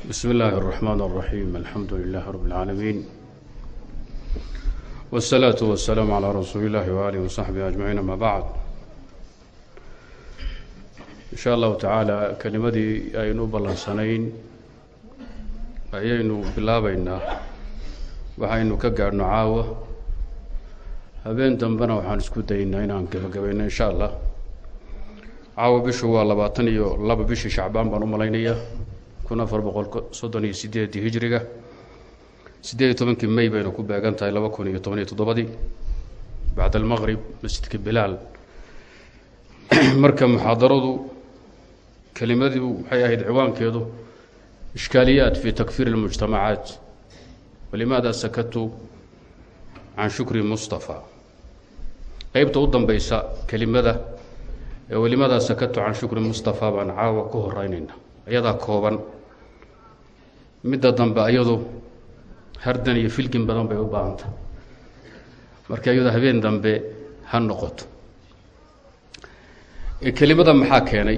bsm اllahi الرحmn الرaحيم alxamdu لlah رb العaalمين والslaaة والسlاam عlى rasuuli الlahi وآlih وصaxbih أجmaعiin ama bعd in sha allahu taعaalى kelimadii aynu u ballansanayn ayaynu bilaabeynaa waxaynu ka gaadhno caawa habeen dambena waxaan isku daynaa inaan gebagabayno in sha allah caawa bishu waa labaatan iyo laba bishii shacbaan baan u malaynaya kun afar boqol soddon iyo sideedii hijriga siddeed iyo tobankii may bayna ku beegan tahay laba kun iyo toban iyo toddobadii bacd almaqrib masjidka bilaal. Marka muxaadaradu kelimadiibu waxay ahayd ciwaankeedu ishkaaliyaat fi takfiir اlmujtamacaat walimaada sakatu can shukri mustafa. Qeybta u dambeysa kelimada ee welimadaa sakatu can shukri mustafa baan caawa ku horeynayna iyadaa kooban midda dambe iyadu hardan iyo filgin badan bay u baahanta marka iyado habeen dambe ha noqoto. Kelimada maxaa keenay?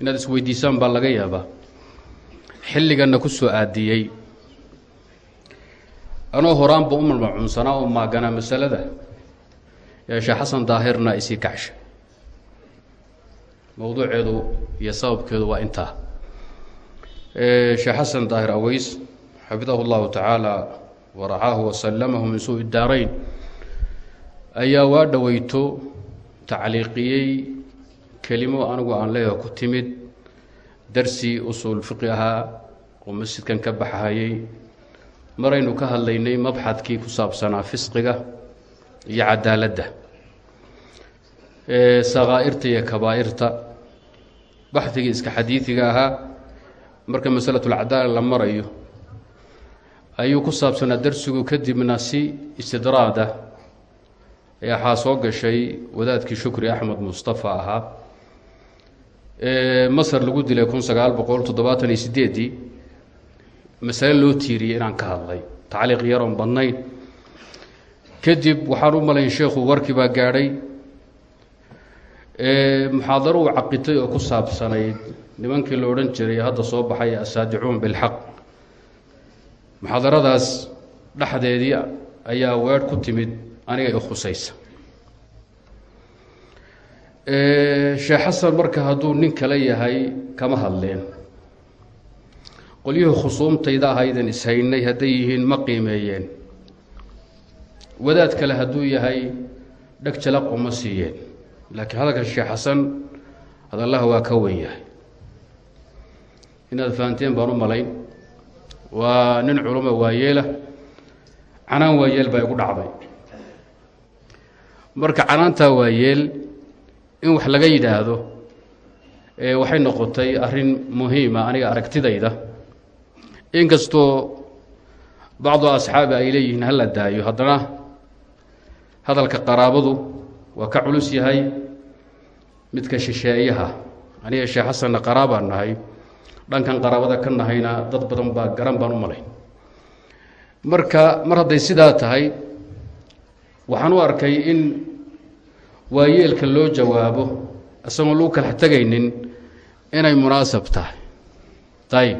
Inaad isweydiisaan baa laga yaabaa. Xilligana ku soo aadiyey. Anoo horaanba u malmacunsanaa oo maaganaa masalada. Ee sheekh xasan daahirna isii kacsha mowduuceedu iyo sababkeedu waa intaa sheekh xasan daahir aweys xafidahu اllahu tacaala waracaahu wasalamahu min suu daarayn ayaa waa dhoweyto tacliiqiyey kelimo anigu aan leeyaho ku timid darsi usuul fiqi ahaa oo masjidkan ka baxahayey maraynu ka hadlaynay mabxadkii ku saabsanaa fisqiga iyo cadaaladda sakaa'irta iyo kabaa'irta. Baxdigii iska xadiidiga ahaa marka masalatulcadaala la marayo ayuu ku saabsanaa darsigu kadibna si istidraada ee waxaa soo gashay wadaadkii shukri axmed mustafa ahaa masar lagu dilay kun sagaal boqol toddobaatan iyo sideedii masale loo tiiriyey inaan ka hadlay tacliiq yaroon badnayn. Kadib waxaan u malayn sheekhu warkii baa gaadhay muxaadaro uu caqitay oo ku saabsanayd nimankii la odhan jiray hadda soo baxay asaadicuun bilxaq. Muxaadaradaas dhexdeedii ayaa weedh ku timid aniga i khusaysa. Sheekh xasan marka hadduu nin kale yahay kama hadleen. Qolyihii khusuumtayda ahaydan ishaynay hadday yihiin ma qiimeeyeen. Wadaad kale hadduu yahay dheg jalaq uma siiyeen. Laakiin hadalka sheekh xasan hadallaha waa ka wen yahay inaad fahanteen baan u malayn. Waa nin culuma waayeela canaan waayeel baa igu dhacday. Marka canaantaa waayeel in wax laga yidhaahdo waxay noqotay arrin muhiima aniga aragtidayda. Inkastoo bacdu asxaabi ay leeyihiin hala daayo haddana hadalka qaraabadu waa ka culus yahay midka shisheeyaha aniga sheekh xasanna qaraabaan nahay dhankan qaraabada ka nahayna dad badan baa garan baan u malay. Marka mar hadday sidaa tahay waxaan u arkay in waayeelka loo jawaabo isagoon lagu kala tegaynin inay munaasab tahay. Ayib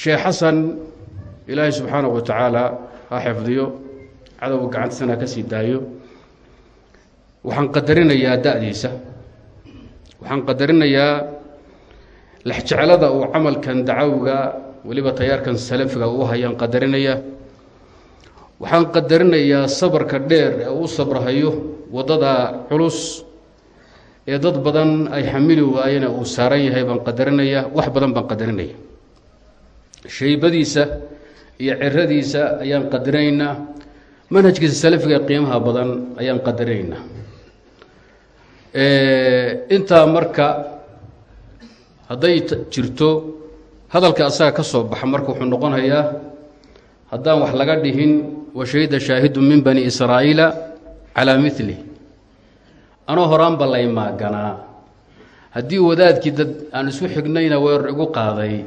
sheekh xasan ilaahay subxaanahu wa tacaala ha xifdiyo cadowga gacantiisana ka sii daayo. Waxaan qadarinayaa da-diisa waxaan qadarinayaa lexjeclada uu camalkan dacawiga weliba tayaarkan salafiga uu hayaan qadarinaya waxaan qadarinayaa sabarka dheer ee uu sabrahayo waddada culus ee dad badan ay xamili waayeen uu saaran yahay baan qadarinayaa wax badan baan qadarinaya shaybadiisa iyo ciradiisa ayaan qadarinaynaa manhajkiisa salafiga qiimaha badan ayaan qadarinaynaa intaa marka hadday jirto hadalka asaga ka soo baxa marka wuxuu noqonayaa haddaan wax laga dhihin washahida shaahidu min bani israa'iila calaa mili anoo horaanba lay maaganaa haddii wadaadkii dad aan isu xignayna weerar igu qaaday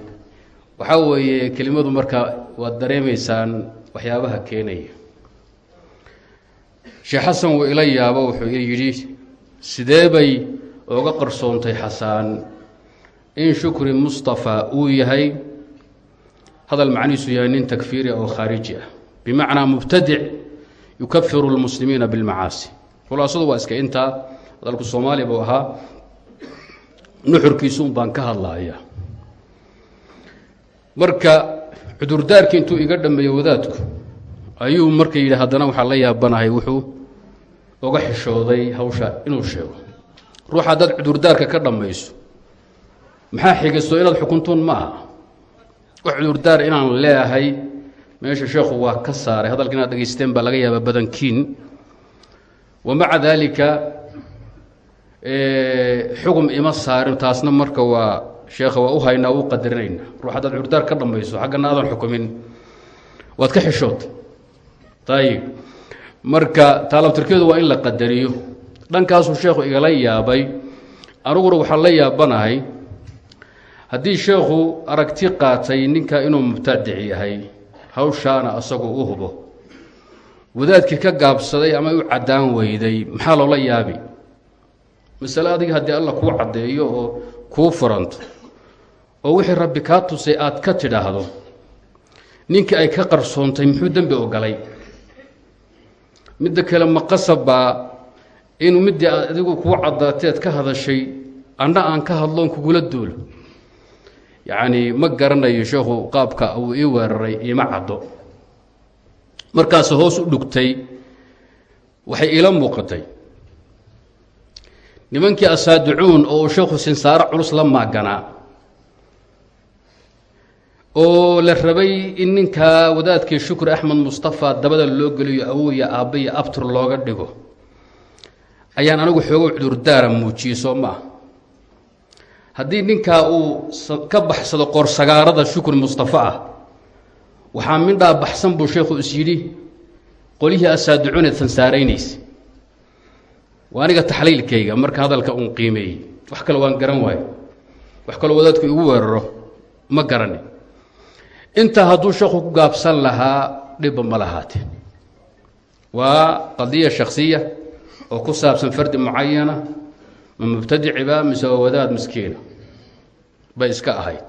waxaa weeye kelimadu marka waad dareemaysaan waxyaabaha keenaya. Sheekh xasan wuu ila yaabo wuxuu yidhi sidee bay oga qarsoontay xasaan? In shukri mustafa uu yahay hadal macnihiisu yahay nin takfiiri oo khaariji ah. Bimacnaa mubtadic yukafiru lmuslimiina bilmacaasi. Khulaasadu waa iska intaa hadalku soomaali buu ahaa nuxurkiisuun baan ka hadlaya marka cudurdaarkii intuu iga dhameeyo wadaadku ayuu marka yidhi haddana waxaa la yaabanahay wuxuu oga xishooday hawsha inuu sheego. Ruux haddaad cudurdaarka ka dhammayso maxaa xigisto inaad xukuntuun ma aha? Wax cudurdaar inaan leeahay meesha sheekhu waa ka saaray hadalka inaad dhegaysteen baa laga yaabaa badankiin. Wa maca daalika xugum ima saarin taasna marka waa sheekha waa u haynaa u qadarinayna ruux haddaad cudurdaar ka dhammayso xaggana aadan xukumin. Waad ka xishootay. Ayib marka taalabtirkeedu waa in la qadariyo. Dhankaasuu sheekhu igala yaabay. Aniguna waxaan la yaabanahay haddii sheekhu aragti qaatay ninka inuu mubtadic yahay hawshaana asagu u hubo. Wadaadkii ka gaabsaday ama u caddaan weyday maxaa loola yaabi? Masale adiga haddii alla kuu caddeeyo oo kuu furanto oo wixii rabbi kaa tusay aad ka tidhaahdo ninkii ay ka qarsoontay muxuu dembi ogalay midda kale ma qasabbaa inuu middii aad adigu kuu caddaateed ka hadashay anna aan ka hadloon kugula duulo yacnii ma garanayo sheekhu qaabka uu ii weeraray iima caddo. Markaas hoos u dhugtay waxay iila muuqatay. Nimankii asaadicuun oo uu sheekhu sinsaaro culus la maaganaa oo la rabay in ninkaa wadaadkii shukri axmed mustafa dabada loo geliyo awoya aabba iyo abtur looga dhigo. Ayaan anigu xoogo cudurdaara muujiyey soo maah haddii ninkaa uu ka baxsado qoorsagaarada shukri mustafa ah waxaa midhaa baxsan buu sheekhu is yidhi qolihii asaadicuuneed sansaaraynaysa waa aniga taxliilkayga marka hadalka uun qiimeeyey. Wax kale waan garan waayo. Wax kaloo wadaadku igu weeraro ma garani intaa hadduu sheekhu ku gaabsan lahaa dhibba ma lahaate waa qadiya shakhsiya oo ku saabsan fardi mucayana ma mubtadiciba mise wadaad miskiina. Bay iska ahayd.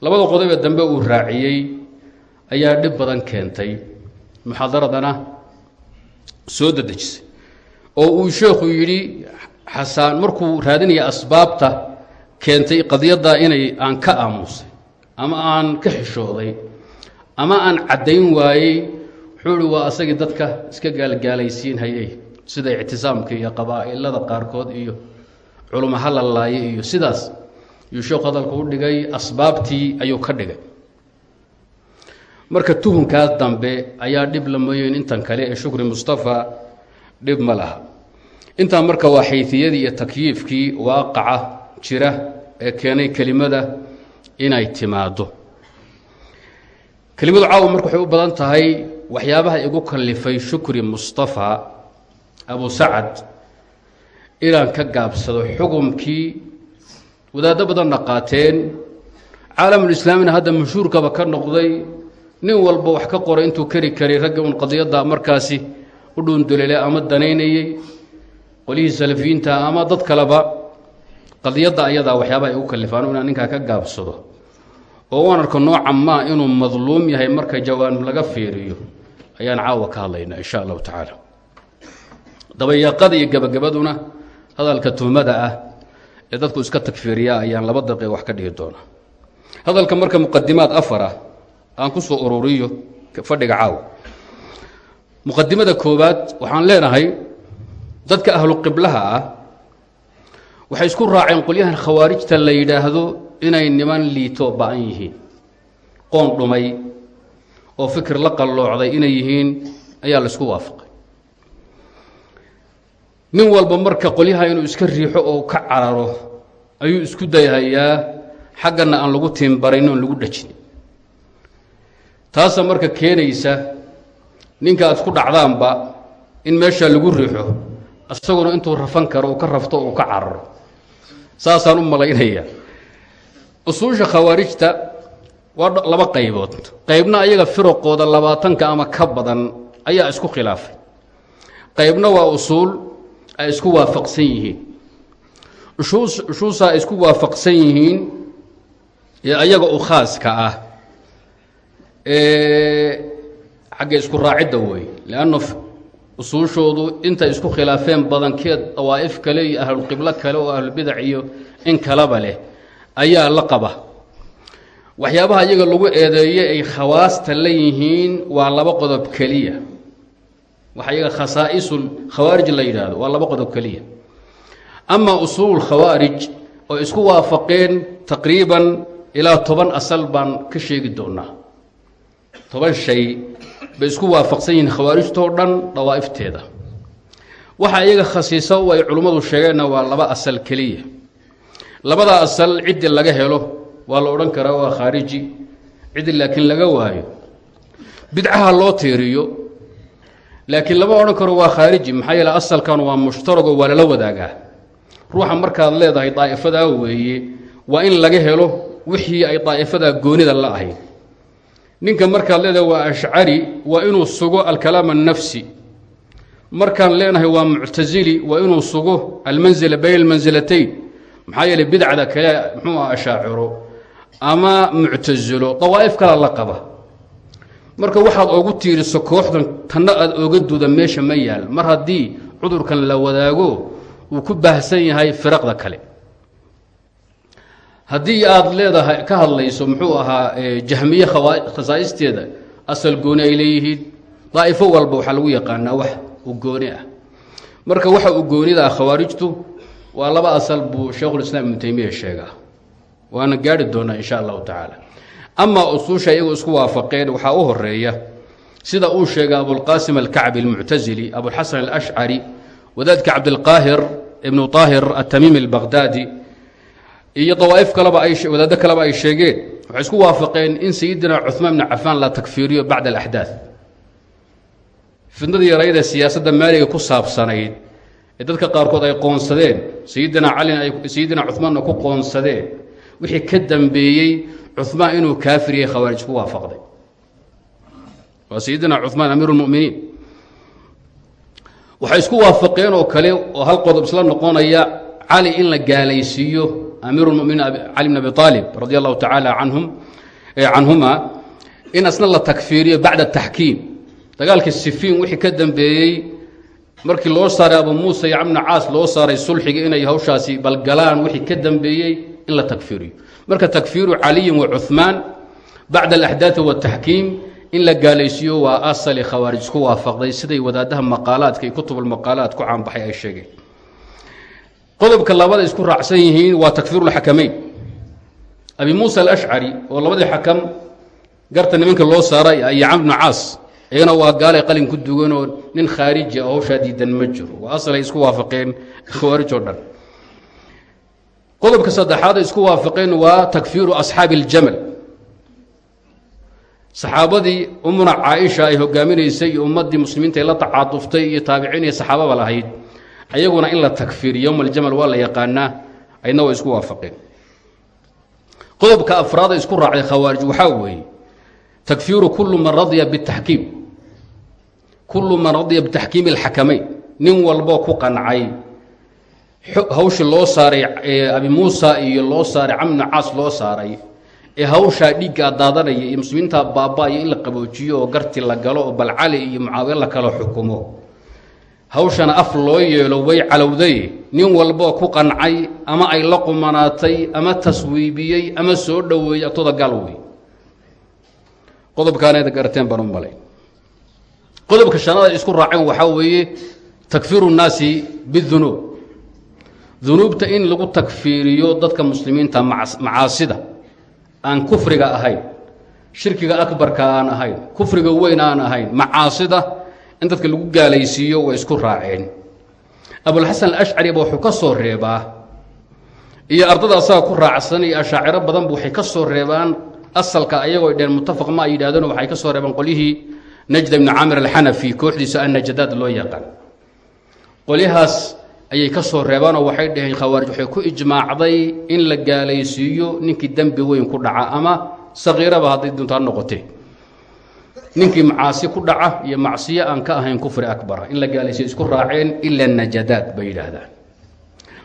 Labada qodobee dambe uu raaciyey ayaa dhib badan keentay. Muxaadaradana soo dedejisay. Oo uu sheekhu yidhi xasaan markuu raadinaya asbaabta keentay qadiyaddaa inay aan ka aamusay ama aan ka xishooday ama aan caddayn waayey. Wuxuu waa asagii dadka iska gaalgaalaysiin hayay. Sida ictisaamka iyo qabaa'ilada qaarkood iyo culimo halalaaye iyo sidaas. Yuu sheekhu hadalku u dhigay asbaabtii ayuu ka dhigay. Marka tuhunkaas dambe ayaa dhib la mooyeen intan kale ee shukri mustafa dhib ma laha. Intaa marka waa xayfiyadii iyo takyiifkii waaqaca jira ee keenay kelimada inay timaaddo. Kelimadu caawa marka waxay u badan tahay waxyaabaha igu kallifay shukri mustafa abu sacad inaan ka gaabsado xukumkii wadaaddo badanna qaateen caalamulislaamina hadda mashhuurkaba ka noqday nin walba wax ka qoray intuu keri karay ragga un qadiyadda markaasi u dhuundulele ama danaynayey qolihii salafiyiinta ama dad kaleba qadiyadda ayadaa waxyaabaha igu kallifaan inaan ninkaa ka gaabsado oo u arko nooca maa inuu madluum yahay marka jawaanib laga fiiriyo ayaan caawa ka hadlaynaa insha allahu tacaala. Dabayaaqada iyo gebagabaduna hadalka tuhmada ah ee dadku iska tagfiiriyaa ayaan laba daqiiq wax ka dhigi doonaa. Hadalka marka muqadimaad afar ah aan ku soo ururiyo fadhiga caawa. Muqadimada koowaad waxaan leenahay dadka ahlu qiblaha ah waxay isku raaceen qolyahan khawaarijta la yidhaahdo inay niman liito ba'an yihiin. Qoon dhumay oo fikir la qalloocday inay yihiin ayaa la isku waafaqay. Nin walba marka qolyaha inuu iska riixo oo ka cararo ayuu isku dayhayaa xaggana aan lagu tiimbarin oon lagu dhajin. Taasa marka keenaysa ninka aad ku dhacdaanba in meesha lagu riixo isaguna intuu rafan karo uu ka rafto uu ka cararo. Saasaan u malaynaya usuusha khawaarijta waa laba qaybood. Qaybna ayaga firaqooda labaatanka ama ka badan ayaa isku khilaafay. Qaybna waa usuul ay isku waafaqsan yihiin. Ushuusaa isku waafaqsan yihiin ee ayaga u khaaska ah xagga isku raacidda wey leanna usuushoodu intay isku khilaafeen badankeed dawaa'if kale iyo ahlulqiblo kale oo ahlulbidac iyo in kalaba leh ayaa la qaba. Waxyaabaha iyaga lagu eedeeye ay khawaasta la yihiin waa laba qodob keliya. Waxa iyaga khasaa'isul khawaarij la yidhaahdo waa laba qodob keliya. Ama usuul khawaarij oo isku waafaqeen taqriiban ilaa toban asal baan ka sheegi doonaa. Toban shay bay isku waafaqsan yihiin khawaarijtoo dhan dawaa'ifteeda. Waxa iyaga khasiisa u ay culimmadu sheegeenna waa laba asal keliya labada asal ciddi laga helo waa la odhan karaa waa khaariji. Ciddi laakiin laga waayo. Bidcaha loo tiiriyo laakiin lama odhan karo waa khaariji maxaa yeele asalkan waa mushtaragoo waa lala wadaagaa. Ruuxa markaad leedahay daa'ifadaa weeye waa in laga helo wixii ay daa'ifadaa goonida la ahayd. Ninka markaad leedahay waa ashcari waa inuu sugo alkalaam annafsi. Markaan leenahay waa muctasili waa inuu sugo almanzila bayna almansilatayn maxaa yeele bidcda kale muxuu ah ashaaciro ama muctasilo dawaa'if kala la qaba. Marka waxaad ogu tiiriso kooxdan tanna aad oga duda meesha ma yaal. Mar haddii cudurkan la wadaago uu ku baahsan yahay firaqda kale. Haddii aad leedahay ka hadlayso muxuu ahaa jahmiye khasaa'isteeda asal gooni ay leeyihiin daa'ifo walba waxaa lagu yaqaanaa wax u gooni ah. Marka waxa u goonida khawaarijtu waa laba asal buu sheikhulislaam ibnu teymiya sheegaa. Waana gaari doonaa insha allahu tacaala. Amaa usuusha iyagu isku waafaqeen waxaa u horreeya sida uu sheegay abulqaasim alkacbi almuctasili abulxasan alashcari wadaadka cabdilqaahir ibnu طaahir atamiimi albaqhdaadi iyo dawaa'if kaleba ay wadaaddo kaleba ay sheegeen. Waxay isku waafaqeen in sayidina cuثmaan bni cafaan la takfiiriyo bacda alaxdaad fidnadii yarayda siyaasadda maaliga ku saabsanayd ee dadka qaarkood ay qoonsadeen. Sayidina calin sayidina cumaanna ku qoonsadeen. Wixii ka dambeeyey cumaan inuu kaafir yahay khawaarij ku waafaqday. Waa sayidina cumaan amiirulmuminiin waxay isku waafaqeen oo kale oo hal qodob isla noqonaya cali in la gaalaysiiyo amiirulmuminiin cali bn abi aalib radi allahu tacaala anhum canhuma in asna la takfiiriyo bacda taxkiim dagaalkii sifiin wixii ka dambeeyey markii loo saaray abu muusa iyo camna caas loo saaray sulxiga inay hawshaasi balgalaan wixii ka dambeeyey in la takfiiriyo. Marka takfiiru caliyin wa cuثmaan bacda alaxdaai wاtaxkiim in la gaalaysiiyo waa asali khawaarij isku waafaqday siday wadaadaha maqaalaadka iyo kutubulmaqaalaat ku caanbaxay ay sheegeen. Qodobka labada isku raacsan yihiin waa takfiiru lxakamayn abi muusa alashcari oo labadii xakam garta nimanka loo saaray iyo camr bnu caas iyagana waa gaalay qalin ku duganoo nin khaariji a hawshaa diidan ma jiro. Waa asalay isku waafaqeen khawaarij oo dhan. Qodobka saddexaad isku waafaqeen waa takfiiru asxaabi aljamal saxaabadii umuna caaisha ay hogaaminaysay iyo ummaddii muslimiinta ay la tacaatuftay iyo taabiciin iyo saxaababa lahayd ayaguna in la takfiiriyo yowma aljamal waa la yaqaanaa aydna way isku waafaqeen. Qodobka afraada isku raacday khawaarij waxaa weeye takfiiru kullu man radya bitaxkiim kullu man radya bitaxkiimi alxakamayn nin walboo ku qancay. hawshii loo saaray abi muusa iyo loo saaray camna caas loo saaray. ee hawshaa dhiiggaa daadanaya iyo muslimiinta baaba'aya in la qaboojiyo oo garti la galo oo balcali iyo mucaawiya la kala xukumo. Hawshana af loo yeelo way calowday. Nin walboo ku qancay ama ay la qumanaatay ama taswiibiyey ama soo dhoweeyey agtooda gaal wey qodobkaanada garateen baan u malay qodobka shanaad ay isku raaceen waxaa weeye takfiiru nnaasi bidunuub dunuubta in lagu takfiiriyo dadka muslimiinta macaasida aan kufriga ahayn shirkiga akbarka aan ahayn kufriga weyn aan ahayn macaasida in dadka lagu gaalaysiiyo way isku raaceen. Abulxasan alashcari ba wuxuu ka soo reebaa iyo ardada asaga ku raacsan iyo ashaaciro badanba waxay ka soo reebaan asalka ayagoo dheen mutafaq ma ay yidhahdeen waxay ka soo reebaan qolyihii najda ibni caamir alxanafi kooxdiisa annajadaad loo yaqaan. Qolyahaas ayay ka soo reebaanoo waxay dhaheen khawaarij waxay ku ijmaacday in la gaalaysiiyo ninkii dembi weyn ku dhaca ama sakiiraba hadday duntaa noqotee ninkii macaasi ku dhaca iyo macsiyo aan ka ahayn kufri akbara in la gaalaysiyo isku raaceen ila najadaad bay yidhaahdaan.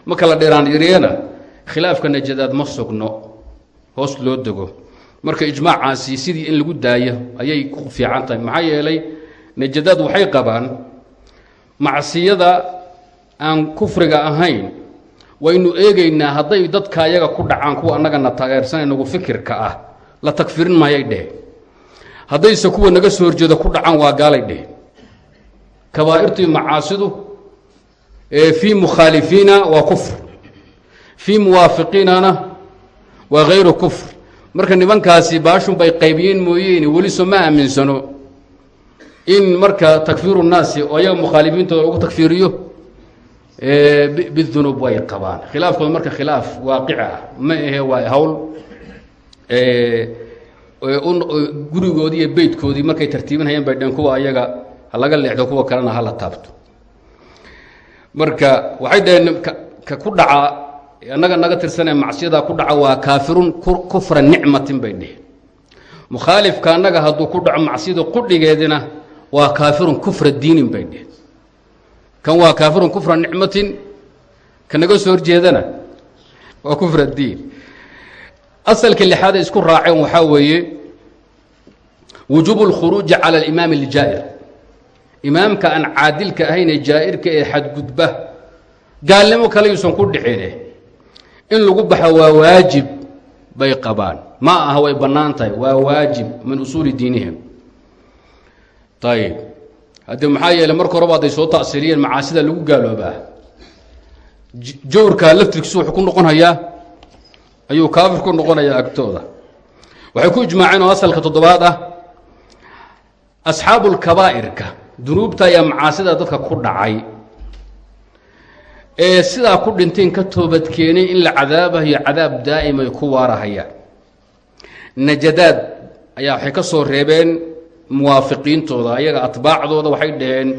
Marka la dheeraanyariyana khilaafka najadaad ma sugno hoos loo dego marka ijmaacaasi sidii in lagu daayo ayay ku fiican tahay. Maxaa yeelay najadaad waxay qabaan macsiyada aan kufriga ahayn waynu eegaynaa hadday dadka ayaga ku dhacaan kuwa annagana taageersanay nagu fikirka ah. La tagfirin maayay dheh. Haddayse kuwa naga soo horjeeda ku dhacaan waa gaalay dheh. Kabaa'irtii macaasidu fii mukhaalifiina waa kufr. Fii muwaafiqiinana waa hayru kufr marka nimankaasi baashun bay qaybiyeen mooyeene weliso ma aaminsano in marka takfiiru nnaasi oo ayaga mukhaalifiintooda lagu takfiiriyo bidunuub way qabaan. Khilaafkooda marka khilaaf waaqici ah ma ahe waa hawl gurigoodii iyo beytkoodii markay tartiibinhayeen bay dheen kuwa ayaga ha laga leexdo kuwa kalena hala taabto. Marka waxay dhaheen ka ku dhaca annaga naga tirsanee macsiyadaa ku dhaca waa kaafirun kufra nicmatin bay dheheen. Mukhaalifka annaga hadduu ku dhaco macsiyada qudhigeedina waa kaafirun kufra diinin bay dheheen. Kan waa kaafirun kufra nicmatin ka naga soo horjeedana waa kufra diin. Asalka lixaada isku raaceen waxaa weeye wujuubu اlkhuruuji cala alimaami اljaa'ir imaamka aan caadilka ahayn ee jaa'irka ee xadgudba gaalnimo kale yuusan ku dhicine in lagu baxo waa waajib bay qabaan. Ma aha way bannaan tahay. Waa waajib min usuuli diinihim. Ayib haddii maxaa yeele marka horeba hadday soo ta'siiliyeen macaasida lagu gaaloobaa. Jawrkaa laftirkiisu wuxuu ku noqon hayaa ayuu kaafir ku noqonayaa agtooda. Waxay ku ijmaaceen oo asalka toddobaad ah asxaabulkabaa'irka dunuubta ayaa macaasida dadka ku dhacay ee sidaa ku dhinteen ka toobadkeenay in la cadaabayo cadaab daa'im ay ku waarahayaan. Najadaad ayaa waxay ka soo reebeen muwaafiqiintooda ayaga atbaacdooda waxay dhaheen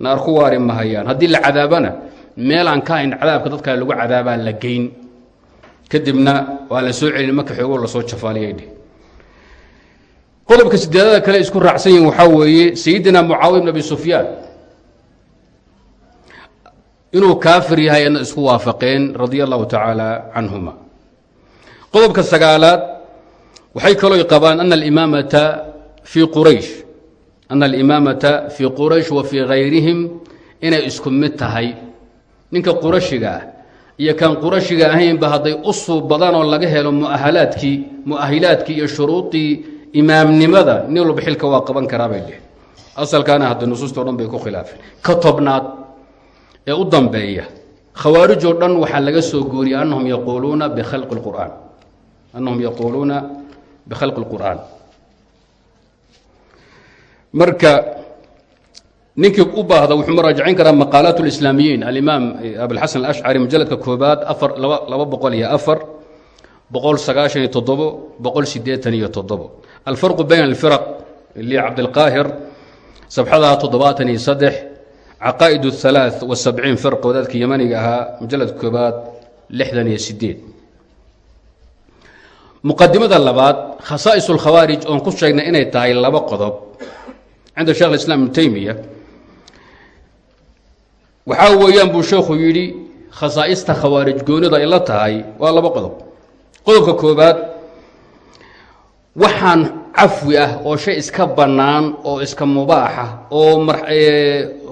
naar ku waari mahayaan haddii la cadaabana meel aan ka hayn cadaabka dadka lagu cadaabaa la geyn. Kadibna waa la soo celin marka xoogoo la soo jafaaliyay dheh qodobka sideedada kale isku raacsan yihiin waxaa weeye sayidina mucaawiya bn abi sufyaan inuu kaafir yahay ana isku waafaqeen radia allahu tacaala canhuma qodobka sagaalaad waxay kaloo qabaan ana alimaamata fii quraysh. Ana alimaamata fii quraysh wa fii hayrihim inay isku mid tahay. Ninka qurashiga ah iyo kan qurashiga ahaynba hadday u suub badan oo laga helo muahalaadkii mu'ahilaadkii iyo shuruudii imaamnimada nin walba xilka waa qaban karaa bay dheh asalkaana hadda nusuusto dhan bay ku khilaafeen. Ka tobnaad ee u dambeeya khawaarij oo dhan waxaa laga soo gooriyey annahum yaquuluuna bikhalqi اlqur'aan annahum yaquuluuna bikhalqi اlqur'aan marka ninkii u baahda wuxuu maraajicin karaa maqaalaat اlislaamiyiin alimaam abilxasan alashcari mujaladka koobaad afar laba laba boqol iyo afar boqol sagaashan iyo toddobo boqol sideetan iyo toddobo alfarqu bayn alfiraq li cabdilqaahir sabxada toddobaatan iyo saddex caqaa'id اhalaaث wasabciin firq wadaadka yamaniga ahaa mujalad koobaad lixdan iyo sideed muqadimada labaad khasaa'is اlkhawaarij oon ku sheegnay inay tahay laba qodob cinda shekh islam ibnu teymiya waxaa weeyaan buu sheekhu yidhi khasaa'ista khawaarij goonida ay la tahay waa laba qodob qodobka koobaad waxaan cafwi ah oo shay iska bannaan oo iska mubaaxa oo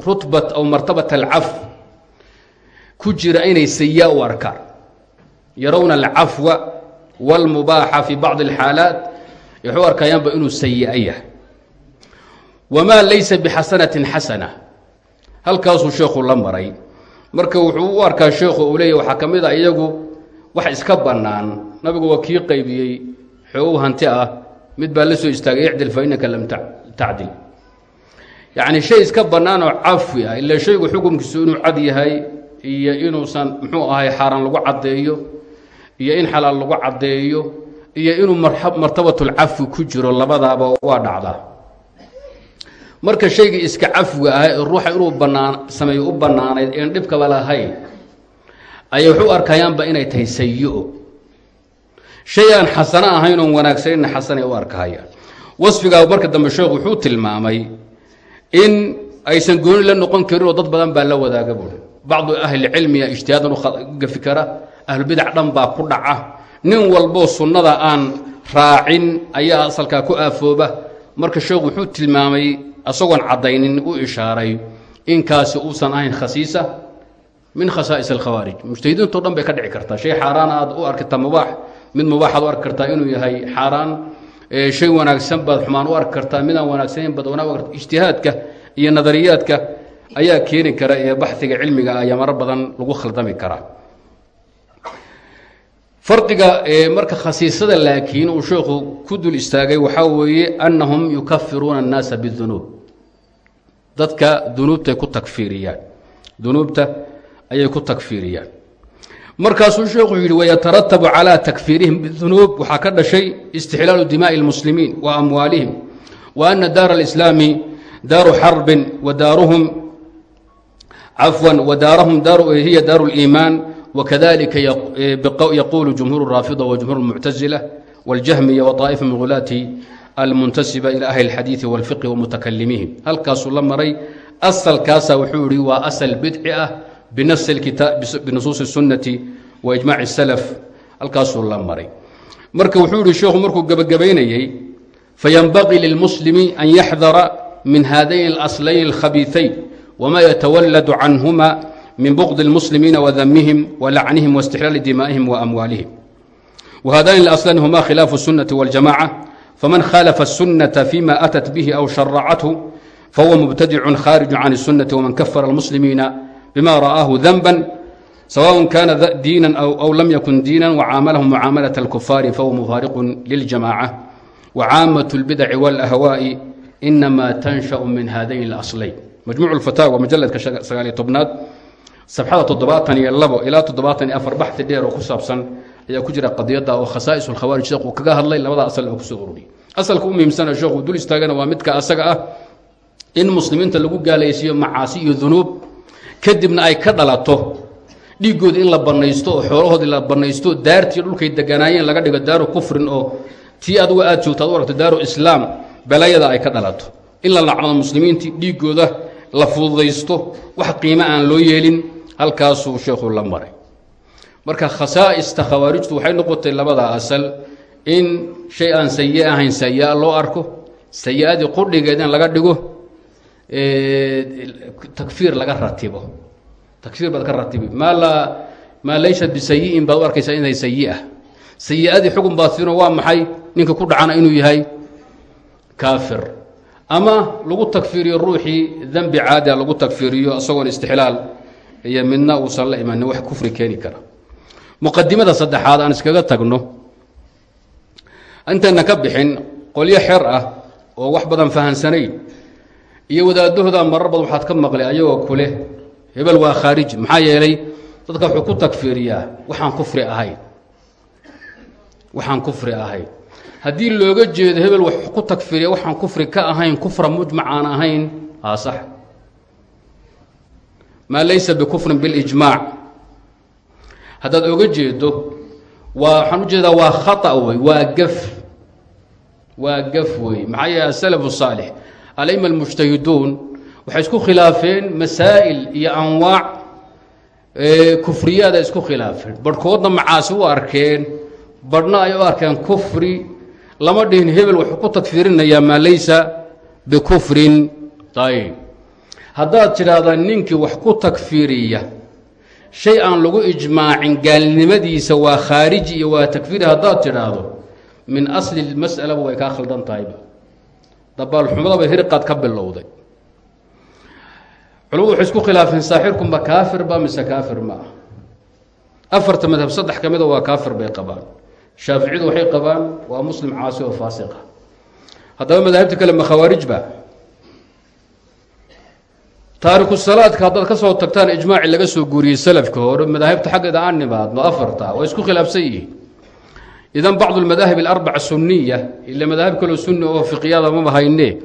rutbat aw martabat alcaf ku jira inay sayaa u arkaan. Yarawna alcafwa wاlmubaaxa fi bacdi اlxaalaat waxu arkayaanba inuu sayi'a yahay. Wamaa laysa bixasanatin xasana. Halkaasuu sheekhu la maray. Marka wuxuu u arkaa sheekhu uu leeyahy waxaa ka mid a iyagu wax iska bannaan. Nabigu waa kii qaybiyey xoogow hanti ah mid baa la soo istaagay icdil fa innaka lam tacdil. Yacni shay iska bannaan oo cafwi ah ila shaygu xukumkiisu inuu cad yahay iyo inuusan muxuu ahay xaaraan lagu caddeeyo iyo in xalaal lagu caddeeyo iyo inuu martabatulcafwi ku jiro labadaaba waa dhacdaa. Marka shaygii iska cafwiga ah ruuxa inuu bannaan sameeyo u bannaanayd een dhibkaba lahayn ayay waxu arkayaanba inay tahay sayi-o shay aan xasano ahayn oon wanaagsanayna xasanay u arkahayaan wasfigaa marka dambe sheekhu wuxuu tilmaamay in aysan gooni la noqon karin oo dad badan baa la wadaaga buuri bacdu ahlilcilmiya ijtihaadan u gafi kara ahlubidac dhan baa ku dhaca. Nin walboo sunnada aan raacin ayaa asalkaa ku aafooba. Marka sheekhu wuxuu tilmaamay asagoon caddaynin u ishaaray inkaasi uusan ahayn khasiisa min khasaa'is alkhawaarij mujtahidiintao dhan bay ka dhici kartaa. Shay xaaraan aad u arkitaa mubaax mid mubaaxaad u arki kartaa inuu yahay xaaraan. Shay wanaagsan baad xumaan u arki kartaa midaan wanaagsanayn baad wanaag u arki ijtihaadka iyo nadariyaadka ayaa keeni kara ee baxiga cilmiga ayaa maro badan lagu khaldami karaa. Farqiga marka khasiisada laakiin uu sheekhu ku dul istaagay waxaa weeye annahum yukafiruuna annaasa bidunuub. Dadka dunuubtay ku takfiiriyaan. Dunuubta ayay ku takfiiriyaan markaasuu sheekhu yidhi wayataratabu calaa takfiirihim bidunuub waxaa ka dhashay istixlaalu dimaa'i اlmuslimiin wa amwaalihim wa ana daara alislaami daaru xarbin wa daaruhum cafwan wa daarahum hiya daaru اliimaan wakadalika yaquulu jumhuur الraafida wa jumhuur اlmuctazila wاljahmiya waطaa'ifa min hulaati almuntasiba ila ahli اlxadiiثi wاlfiqhi wamutakalimiihim halkaasuu la maray asalkaasa wuxuu yihi waa asal bidci ah binusuusi الsunnati wa ijmac الsalaf halkaasuu la maray marka wuxuu yihi sheekhu markuu gebagabaynayey fayanbagii lilmuslimi an yaxdara min hadayn اlaslayn اlkhabiiثayn wma yatawaladu canhuma min bغض الmuslimiina wadamihim walacnihim واstixlaali dimaa'ihim وamwaalihim whadayn اlaslayn huma khilaafu الsunaةi wاljamacة faman khalafa الsunaةa fima atat bihi aw sharacathu fahuwa mubtadicu khaariju can الsunaةi wman kafara اlmuslimiina bma ra'aahu danba sawaء kana diina aw lam yakun diina wcaamalahum mucaamalaة اlkufaari fahuwa mufaariqu liljamacة wcaamaة اlbidaci wاlأhwaaءi inama tanshaأ min hadayn اlaslayn majmuc اfataawa majaladka sagaaliyo tobnaad sabxada toddobaatan iyo labo ilaa toddobaatan iyo afar baxti dheer oo ku saabsan ayaa ku jira qadiyadda oo khasaa'is اlkhawaarij sheekhu kaga hadlay labada asal oo kusoo ururiyay asalka u muhiimsana sheekhu dul istaagana waa midka asaga ah in muslimiinta lagu gaalaysiiyo macaasi iyo dunuub kadibna ay ka dhalato. Dhiiggooda in la bannaysto oo xoolahoodii la bannaysto daartii dhulkay deganaayeen laga dhigo daaru kufrin oo tii adugu aad joogto ad u aragto daaru islaam balayada ay ka dhalato. In la lacnado muslimiintii dhiiggooda la fududaysto wax qiimo aan loo yeelin halkaasuu sheekhu la maray. Marka khasaa'ista khawaarijtu waxay noqotay labada asal. In shay aan sayi ahayn sayi-a loo arko sayi-adii qudhigeed in laga dhigo takfiir laga ratibo. Takfiir baad ka ratibi. Maa laa maa laysa bisayi'in baad u arkaysaa inay sayi ah. Sayi-adii xugun baad siino waa maxay? Ninka ku dhacana inuu yahay kaafir. Ama lagu takfiiriyo ruuxii dembi caadiga lagu takfiiriyo isagoon istixlaal iyo midna uusan la imanin wax kufri keeni kara. Muqadimada saddexaad aan iskaga tagno intayna ka bixin qolyo xer ah oo wax badan fahansanayn iyo wadaadahooda marar badan waxaad ka maqlay ayagoo kule hebel waa khaariji maxaa yeelay dadka wuxuu ku takfiiriyaa waxaan kufri ahayn waxaan kufri ahayn haddii looga jeedo hebel wax ku takfiriya waxaan kufri ka ahayn kufra mujmac aan ahayn. Aa sax. Maa laysa bikufrin bilijmaac haddaad oga jeedo waa waxaan u jeedaa waa khata wey waa gaf waa gaf wey maxaa yeele asalafu saalix alima almujtahiduun waxay isku khilaafeen masaa'il iyo anwaac kufriyaada isku khilaafeen barhkoodna macaasi u arkeen barhna ay u arkeen kufri lama dhihin hebel wuxuu ku takfiirinayaa maa laysa bikufrin ayb haddaad tidhaahdaa ninkii wax ku takfiiriya shay aan lagu ijmaacin gaalnimadiisa waa khaariji iyo waa takfiiri haddaad tidhaahdo min asli mas'alaba way kaa khaldan tahayba dabaalxumadaba hirqaad ka bilowday. Culamadu waxay isku khilaafeen saaxirkunba kaafirba mise kaafir ma ah afarta madhab saddex ka waa kaafir bay qabaan. Shaaficiyadu waxay qabaan waa muslim caasi oo faasiqa haddaba madaahibta kale ma khawaarij ba. Taariku salaadka haddaad ka soo tagtaan ijmaaci laga soo guuriyey salafka hore madaahibta xaggeeda aan nimaadno afarta waa isku khilaafsan yihiin idan bacdu lmadaahib alarbac suniya ila madaahib kaloo sunni oo fiqyada mama hayne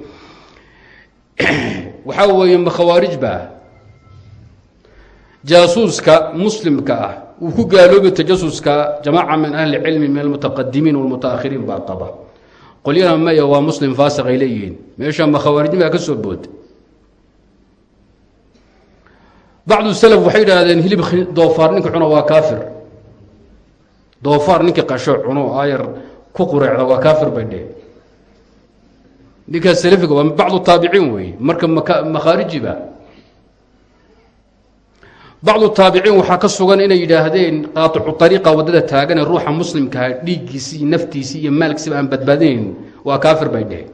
waxaa weeye ma khawaarij ba jaasuuska muslimka ah wuu ku gaaloobay tajasuska jamaaca min ahli cilmi min almutaqadimiin walmutaakhiriin baa qaba. Qolyana maya waa muslim faasiq ay leeyihiin. Meesha ma khawaarijnimaa booda bacdu salaf waxay yidhaahdeen hilib doofaar ninka cuna waa kaafir doofaar ninkii qasho cuno ayar ku qureecda waa kaafir bay dheh ninkaas salafiga waa bacdu taabiciin weeye marka makhaarijiba. Bacdu taabiciin waxaa ka sugan inay yidhaahdeen qaaicu ariiqa waddada taaganee ruuxa muslimkaha dhiiggiisi iyo naftiisi iyo maalkiisiba aan badbaadinayn. Waa kaafir bay dheheen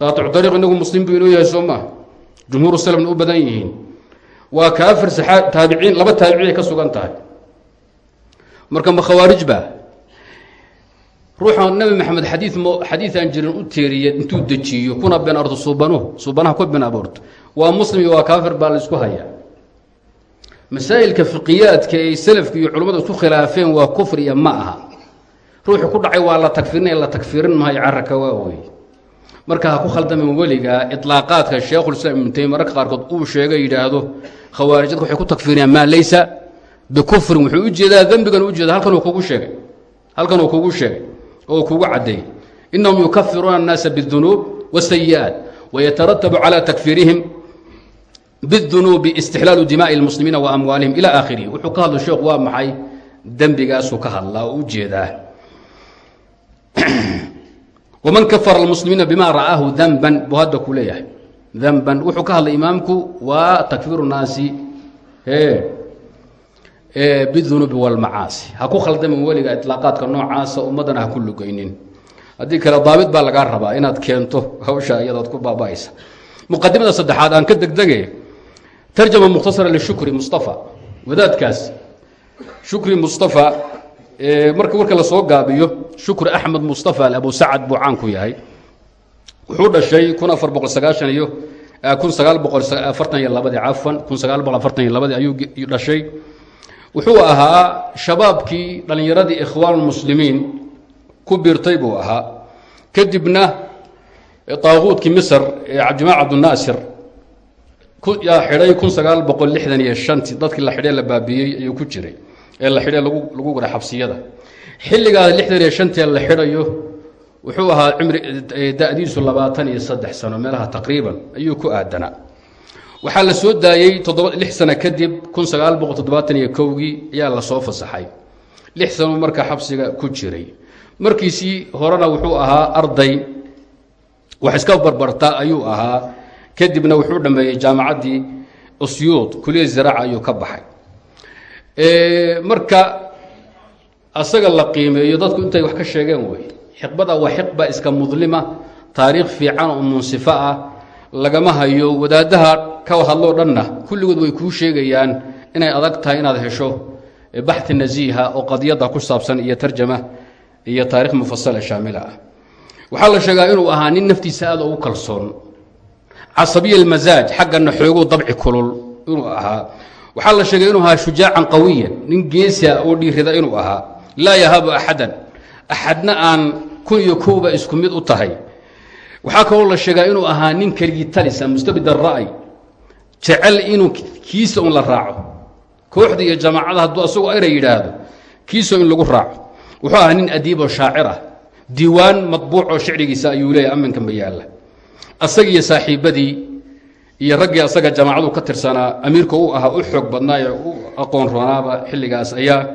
qaaicu ariiq inagu muslim buu inoo yahay soo maa jumhuur slmna u badan yihiin. Waa kaafir taabiciin laba taabiciay ka sugan tahay marka ma khawaarij ba? Ruuxa nabi maxamed xadii xadiiaan jirin u teeriya intuu dejiyo. Kuna been arto suubanuhu suubanaha ku been abuurto. Waa muslim iyo waa kaafir baa la isku hayaa. Masaa'ilka fiqiyaadka ay selafka iyo culummadu isku khilaafeen waa kufriya ma aha. Ruuxu ku dhacay waa la tagfirinaya la tagfirin mahayo caraka waa wey marka ha ku khaldamin weligaa ilaaqaadka sheekhulislaam ibnu taymiya mararka qaarkood uu sheega yidhaahdo khawaarijadka waxay ku tagfiriyaan maa laysa bikufrin wuxuu ujeedaa dembigan ujeeda halkan uu kugu sheegay halkan uu kugu sheegay oo kugu caddeeyey inahum yukafiruuna annaasa biاdunuub wاsayi'aat wayatarattabu calى takfiirihim biاdunuubi istixlaalu dimaa'i اlmuslimiina wa amwaalihim ila aakhirihi wuxuu ka hadlo sheekhu waa maxay dembigaasuu ka hadlaa oo ujeedaa wman kafara almuslimiina bima ra'aahu danban buu hadda ku leeyahay danban wuxuu ka hadlay imaamku waa takfiiru naasi bidunuubi walmacaasi ha ku khaldamin weliga ilaaqaadka noocaasa ummaddana ha ku lugaynin. Haddii kale daabit baa lagaa rabaa inaad keento hawsha iyadaad ku baaba'aysa muqadimada saddexaad aan ka degdege tarjama mukhtasara lishukri mustafa. Wadaadkaas shukri mustafa marka warka la soo gaabiyo shukri axmed mustafa abu sacad buu caan ku yahay. Wuxuu dhashay kun afar boqol sagaashan iyo kun sagaal boqol afartan iyo labadii cafan kun sagaal boqol afartan iyo labadii ayuu dhashay wuxuu ahaa shabaabkii dhallinyaradii ikhwaanulmuslimiin ku biirtay buu ahaa. Kadibna taaquudkii misr ee cabdimac cabdinaasir yaa xidhay kun sagaal boqol lixdan iyo shantii dadkii la xidhee la baabiyey ayuu ku jiray ee la xidhee lagu lagu gara xabsiyada. Xilligaas lixdan iyo shantii la xidhayo wuxuu ahaa cumri da'diisu labaatan iyo saddex sano meelaha taqriiban ayuu ku aadanaa waxaa la soo daayey lix sano kadib kowgii ayaa la soo fasaxay. Lix sano marka xabsiga ku jiray. Markiisii horena wuxuu ahaa arday. Wax iska barbarta ayuu ahaa. Kadibna wuxuu dhammeeyey jaamacaddii usyuud kuliya ziraaca ayuu ka baxay. Marka asaga la qiimeeyo dadku intay wax ka sheegeen wey xiqbada waa xiqba iska mudlima taariikh fiican oo munsifo ah lagama hayo wadaadaha ka hadloo dhanna. Kulligood way kuu sheegayaan inay adag tahay inaad hesho baxi nasiiha oo qadiyadda ku saabsan iyo tarjama iyo taarikh mufasala shaamila ah. Waxaa la sheegaa inuu ahaa nin naftiisa aad ugu kalsoon. Casabiya almasaaj xaggana xooguu dabci kulul inuu ahaa. Waxaa la sheegay inuu ahaa shujaacan qawiyan nin geesia oo dhiirida inuu ahaa. Laa yahaabu axadan axadna aan kun iyo kowba isku mid u tahay waxaa kaloo la sheegaa inuu ahaa nin keligii talisa mustabid ara'y jecel inuu kiisa un la raaco. Kooxda iyo jamaacada hadduu asagu ayra yidhaahdo kiiso in lagu raaco. Wuxuu ahaa nin adiiboo shaacir ah. Diiwaan madbuucoo shicrigiisa ayuu leeyahy amminkan ba yaalla. Asaga iyo saaxiibbadii iyo raggii asaga jamaacadu ka tirsanaa amiirka u ahaa u xoog badnaaye u aqoon roonaaba xilligaas ayaa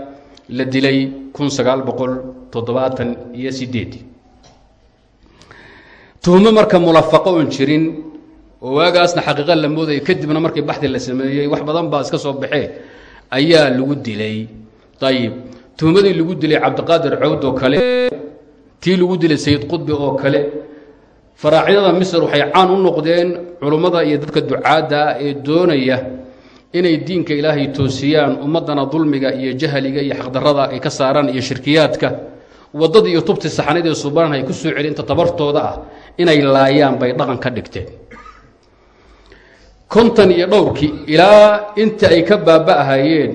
la dilay kun sagaal boqol toddobaatan iyo sideedii tuhmo marka mulafaqo oon jirin oo waagaasna xaqiiqa la moodaya kadibna markii baxdi la sameeyey wax badan baa iska soo baxee ayaa lagu dilay. Ayib tuhmadii lagu dilay cabdiqaadir cawd oo kale tii lagu dilay sayid qudbi oo kale faraacyada misr waxay caan u noqdeen culummada iyo dadka ducaadda ee doonaya inay diinka ilaahay toosiyaan ummaddana dulmiga iyo jahliga iyo xaqdarrada ay ka saaraan iyo shirkiyaadka waddadii iyo tubti saxanid ee suubaan ay ku soo celi inta tabartooda ah inay laayaan bay dhaqan ka dhigteen. Kontan iyo dhowrkii ilaa inta ay ka baaba'ahayeen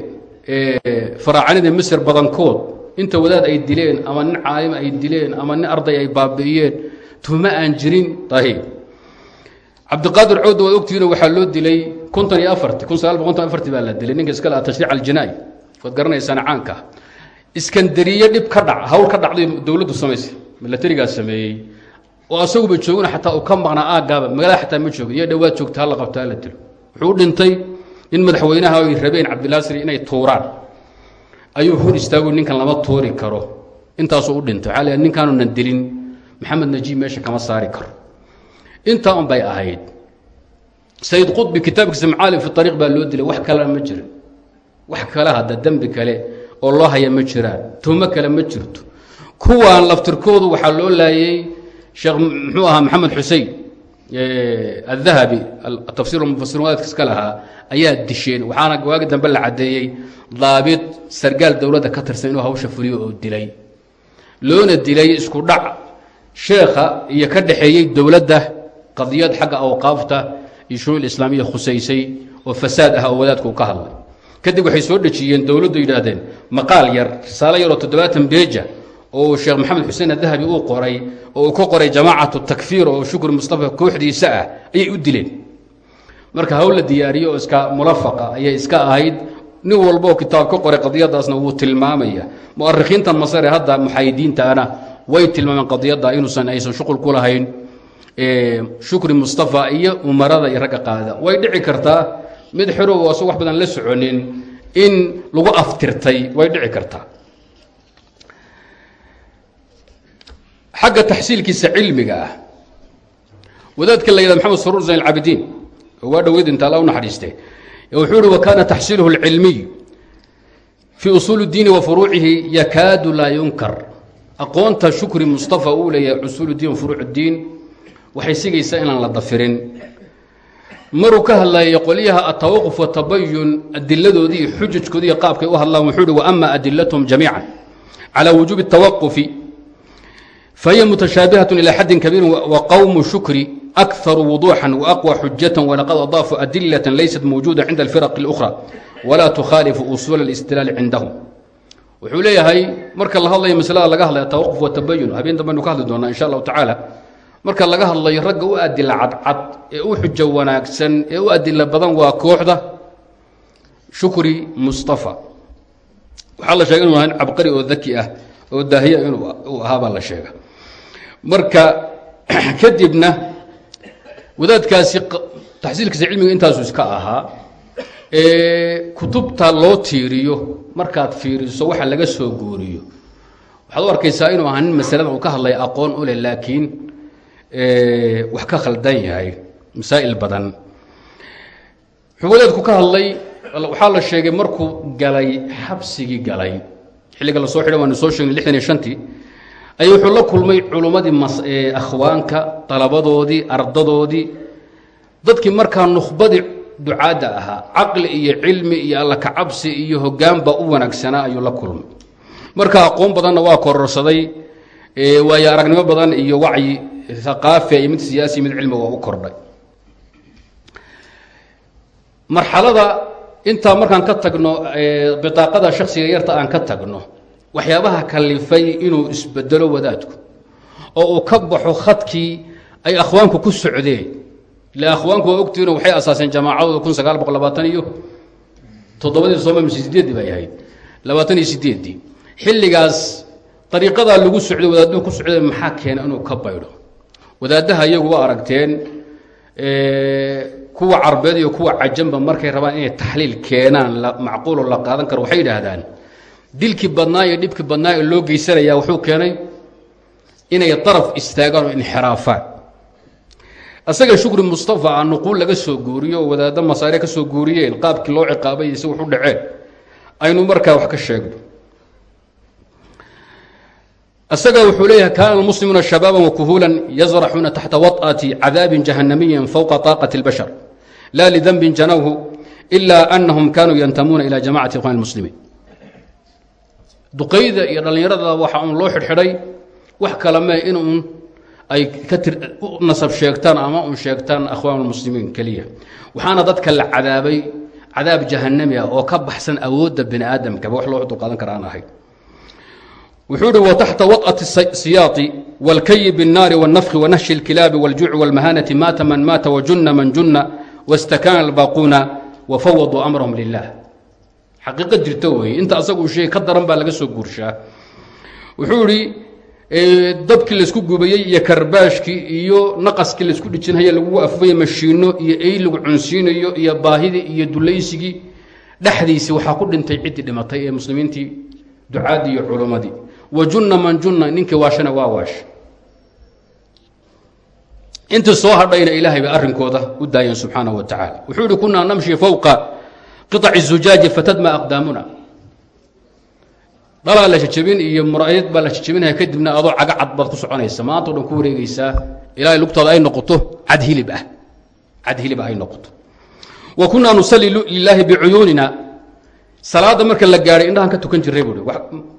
faraacanida misr badankood inta wadaad ay dileen ama nin caalima ay dileen ama nin arday ay baabi'iyeen tuhmo aan jirin ahib cabdiqaadir cawda waad ogtihiino waxaa loo dilay kontan iyo afarti kun sagaal boqol kontan afarti baa la dilay ninka iska lahaa tashriic aljinaa'i waad garanaysaan caanka iskandariye dhib ka dhac hawl ka dhacday dowladdu samaysay milatarigaa sameeyey. Oo asaguba joogina xataa uu ka maqnaa aaggaaba magaalada xataa ma joogin iyo dhowaad joogta hala qabto hala dilo. Wuxuu dhintay in madaxweynaha ay rabeen cabdilaasri inay tuuraan. Ayuu hor istaagu ninkan lama tuuri karo. Intaasuu u dhintay. Waxaa la ninkaanunan dilin maxamed najiib meesha kama saari karo. Intaa un bay ahayd. Sayid qudbi kitaabkiisa macaalim fi ariiq baa loo dilay wax kalena ma jirin. Wax kale hadda dembi kale oo loo haya ma jiraan. Tuhmo kale ma jirto. Kuwaan laftirkoodu waxaa loo laayey sheekh muxuu ahaa maxamed xusein adahabi tafsir mufasiriin wadaadka iska lahaa ayaa disheen waxaana waagi dambe la caddeeyey daabit sargaal dowladda ka tirsan inuu hawsha fuliyo oo dilay. Loona dilay isku dhac. Sheekha iyo ka dhexeeyey dowladda qadiyad xagga awqaafta iyo shuruuc islaamiya khusaysay oo fasaad ah oo wadaadku ka hadlay kadib waxay soo dhejiyeen dowladdu yidhaahdeen maqaal yar risaalo yaroo toddobaatan beeja oo sheekh maxamed xuseen adahabi uu qoray oo uu ka qoray jamaacatu takfiir oo shukri mustafa kooxdiisa ah ayay u dileen. Marka hawl la diyaariyo oo iska mulafaqa ayay iska ahayd nin walbaoo kitaab ka qoray qadiyadaasna wuu tilmaamaya. Mu'arikhiintan masare hadda muxayidiintaana way tilmaameen qadiyadda inuusan aysan shuqul ku lahayn. Shukri mustafa iyo umarada iyo ragga qaada. Way dhici kartaa mid xerow asu wax badan la soconin in lagu aftirtay way dhici kartaa xagga taxsiilkiisa cilmiga ah wadaadka la yihahda maxamed saruur zayn alcaabidiin waa dhoweyd inta alla u naxariiste wuxuu uhi wa kaana taxsiiluhu اlcilmiy fii usuuli اdiini wa furuucihi yakaadu laa yunkar aqoonta shukri mustafa uu leeyahay usuul اdiin wa furuuc اdiin waxay sigaysaa inaan la dafirin maruu ka hadlayay qolyaha atawaquf watabayun adiladoodii iyo xujajkoodii iyo qaabkay u hadlaan wuxuu uhi waama adilathm jamiica calى wujuubi الtawaqufi fahiy mutashaabihaة ilى xadin kabiiri waqowmu shukri أkharu wuضuuxا وأqوى xujaة walaqad adaafu adilaة laysat mawjuuda cinda اlfirq الأkhرى walaa tukhaalifu usuul الاstilaal cindahum wuxuu leeyahay marka la hadlayo maslada laga hadlaya tawaquf watabayun habeen dambaynu ka hadli doonaa insha allahu tacaala marka laga hadlayo ragga u adila cadcad ee u xujo wanaagsan ee u adila badan waa kooxda. Shukri mustafa. Waxaa la sheegay inu ahaa cabqari oo daki ah oo daahiya inuu ahaabaa la sheega marka kadibna wadaadkaasi taxsiilkiisa cilmiga intaasu iska ahaa kutubta loo tiiriyo markaad fiiriso waxa laga soo guuriyo. Waxaad u arkaysaa inuu ahaa nin masalada uu ka hadlaya aqoon u leh laakiin wax ka khaldan yahay masaa'il badan. Wuxuu wadaadku ka hadlay waxaa la sheegay markuu galay xabsigii galay. Xilliga la soo xidhay waanu soo sheegnay lixdan iyo shantii. Ayuu wuxuu la kulmay culummadii akhwaanka dalabadoodii ardadoodii. Dadkii markaa nukhbadii ducaadda ahaa caqli iyo cilmi iyo alla kacabsi iyo hoggaanba u wanaagsanaa ayuu la kulmay. Marka aqoon badanna waa kororsaday waayo aragnimo badan iyo wacyi aqaafiya iyo mid siyaasi mid cilmi waa u kordhay. Marxalada intaa markaan ka tagno biaaqada shaksiga yarta aan ka tagno waxyaabaha kalifay inuu isbedelo wadaadku oo uu ka baxo khadkii ay akhwaanku ku socdeen. Ila akhwaanku waa ogtiino waxay asaaseen jamaacadooda kun sagaal boqol labaatan iyo toddobadii sooma mise sideeddii bay ahayd. Labaatan iyo sideeddii. Xilligaas dariiqadaa lagu socday wadaadduhu ku socday maxaa keena inuu ka baydho wadaaddaha iyagu waa aragteen kuwa carbeed iyo kuwa cajanba markay rabaan inay taxliil keenaan macquuloo la qaadan karo waxay yidhaahdaan dilkii badnaa iyo dhibkii badnaa ee loo geysanaya wuxuu keenay inay daraf istaagaan oo inxiraafaan. Asaga shukri mustafa a nuquul laga soo guuriyo oo wadaaddo masaare ka soo guuriyeen qaabkii loo ciqaabay iyo si waxu dhaceen aynu markaa wax ka sheegno isaga wuxuu leeyahay kaana almuslimuuna shabaaba wakuhuulan yazraxuuna taxta waط'ati cadaabin jahanamiyin fowqa طaaqati اlbashar la lidanbin janawhu ila anahum kanuu yantamuuna ila jamacati ikhwan اlmuslimiin duqayda iyo dhallinyarada waxa uun loo xidhxidhay wax kala mee in uun ay ka u nasab sheegtaan ama un sheegtaan akhwaan اlmuslimiin keliya waxaana dadka la cadaabay cadaab jahanami ah oo ka baxsan awoodda bini aadamkaba wax loo dulqaadan kara aan ahay wuxuu uhi wtaxta waطأة الsiyaai wاlkayi bالnaari wالnafki wanahshi اlkilaabi wاljuuci wاlmahanati maata man maata wajuna man juna wاstakana اlbaquuna wafawaduu amrahum lilah xaqiiqo jirta weeye inta asagu sheegay ka daran baa laga soo guurshaa wuxuu idhi dabkii laysku gubayey iyo karbaashkii iyo naqaskii laysku dhijinhaya lagu afufaya mashiino iyo ey lagu cunsiinayo iyo baahidii iyo dulaysigii dhexdiisii waxaa ku dhintay ciddii dhimatay ee muslimiintii ducaadii iyo culummadii wajunna man junna ninkii waashana waa waash. Intii soo hadhayna ilaahay bay arrinkooda u daayeen subxaanah wa tacaala. Wuxuu ihi kunaa namshi fowqa qiطaci zujaaji fatadma aqdaamuna. Dhalaa la jajabin iyo murayd baa la jajabinaya kadibna adoo caga cad baad ku soconaysa. Maantao dhan ku wareegaysaa ilaahay lugtaada ay noqoto cad hilib ah. Cad hilib ah ay noqoto. Wa kunaa nusalli lilaahi bicuyuunina salaadda marka la gaadhay indhahan ka tukan jiray buui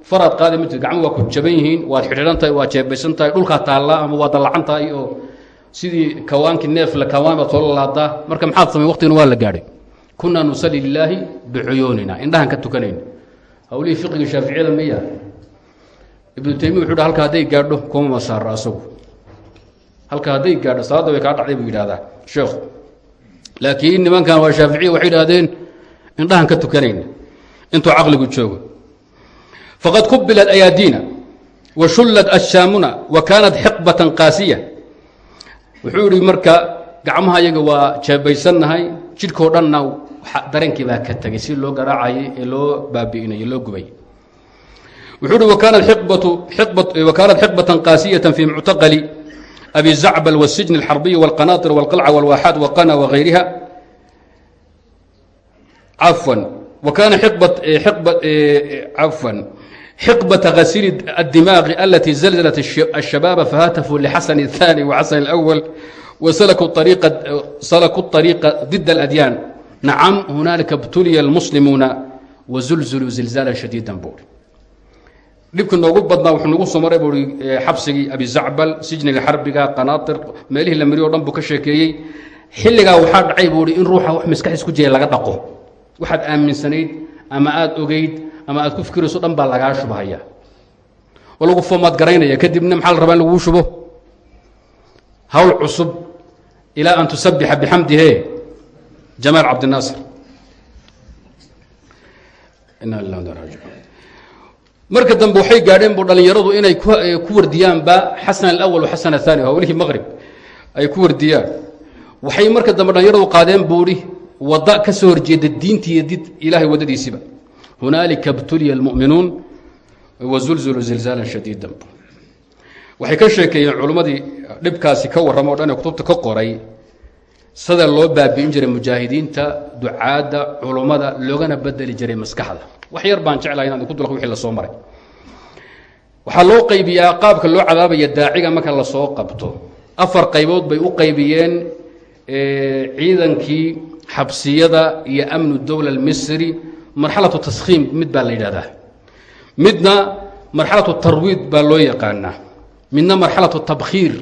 faraad qaada ma jir gacmo waa ku jaban yihiin waad xidhiidhan tahay waad jeebaysan tahay dhulkaa taallaa ama waa dallacan tahay oo sidii kawaankii neefle kawaan baad soo lalaadaa marka maxaad samay waqtigana waa la gaadhay kunaa nusalli lilaahi bicuyuunina indhahan ka tukanayna hawlihii fiqiga shaaficiyada miya ibnu taymiya wuxu halka hadday gaadho kuma masaaro asagu. Halka hadday gaadho salaadda way kaa dhacday buu yidhahdaa sheekhu laakiin nimankan waa shaaficiya waxay idhahdeen indhahan ka tukanayna intuu caqligu joogo faqad kubilat ayaadiina wa shullat ashaamuna wa kaanat xiqbatan qaasiya wuxuu yihi marka gacmaha iyaga waa jeebaysannahay jidhkao dhanna dareenkii baa ka tegay si loo garaacayay ee loo baabi'inay loo gubay wuxuu uhi wakaanat xiqbatan qaasiyatan fi muctaqali abi zacbal wالsijن الxarbiy wاlqanaaطir wاlqalca wاlwaaxaad waqana wغayriha cafwan wakaana cafwan xiqbata gasili الdimaaqi alati zalzalat الshabaaba fahatafuu lxasan الثاني وxasan الأول وslkuu طariiqa did الأdyaan nacam hunaalika btuliya اlmuslimuuna wazulzuluu zilzaala shadiidan buuri dhibkii noogu badnaa wuxuu nagu soo maray buui xabsigii abi zacbal sijniga xarbiga qanaatir meelihii la mariyo o dhan buu ka sheekeeyey xilligaa waxaa dhacay buui in ruuxa wax maskaxdiis ku jira laga dhaqo waxaad aaminsanayd ama aada ogeyd ama aad ku fikirayso dhan baa lagaa shubhaya. Oo lagu foomaad garaynaya kadibna maxaa la rabaa in laguu shubo? Hawl cusub ilaa an tusabixa bixamdihe jamaal cabdinaasir marka dambe waxay gaadheen bu dhallinyaradu inay ku wardiyaanba xasan alawal xasan aani hawlihii maqrib ay ku wardiyaan waxay marka dambe dhallinyaradu qaadeen buuhi wada ka soo horjeeda diintiiyo did ilaahay waddadiisiiba hunaalika btuliya almu'minuun wazulzulu zilzaalan shadiidan. Waxay ka sheekeeyeen culimmadii dhibkaasi ka warrama o dhan ee kutubta ka qoray sida loo baabi'in jiray mujaahidiinta ducaadda culummada loogana bedeli jiray maskaxda. Wax yar baan jeclahay inaan ku dulqa wixii la maray. Waxaa loo qaybiyaa qaabka loo cadaabaya daaciga marka la qabto. Afar qaybood bay u qaybiyeen ciidankii xabsiyada iyo amnu dowla almisri marxalatu taskhiim mid baa la yidhahdaa midna marxalatu tarwiid baa loo yaqaanaa. Midna marxalatu tabkhiir.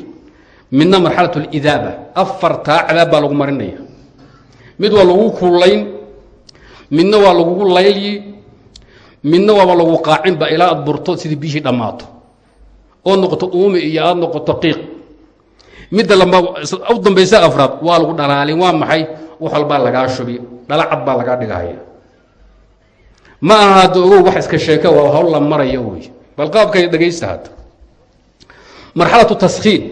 Midna marxalatu lidaaba afartaa cadaab baa lagu marinaya. Mid waa lagu kullayn midna waa lagugu laylyi midna waaba lagu qaacinba ilaa aad burto sidii biyihii dhammaato. Oo noqoto uumi iyo aad noqoto qiiq. Midda lamba u dambaysa afraad waa lagu dhalaalin waa maxay wax walbaa lagaa shubi dhala cad baa lagaa dhigahaya ma aha hadda wax iska sheeka waa hawl la maraya wey bal qaabkay dhegaysta hadda marxalatu taskhiin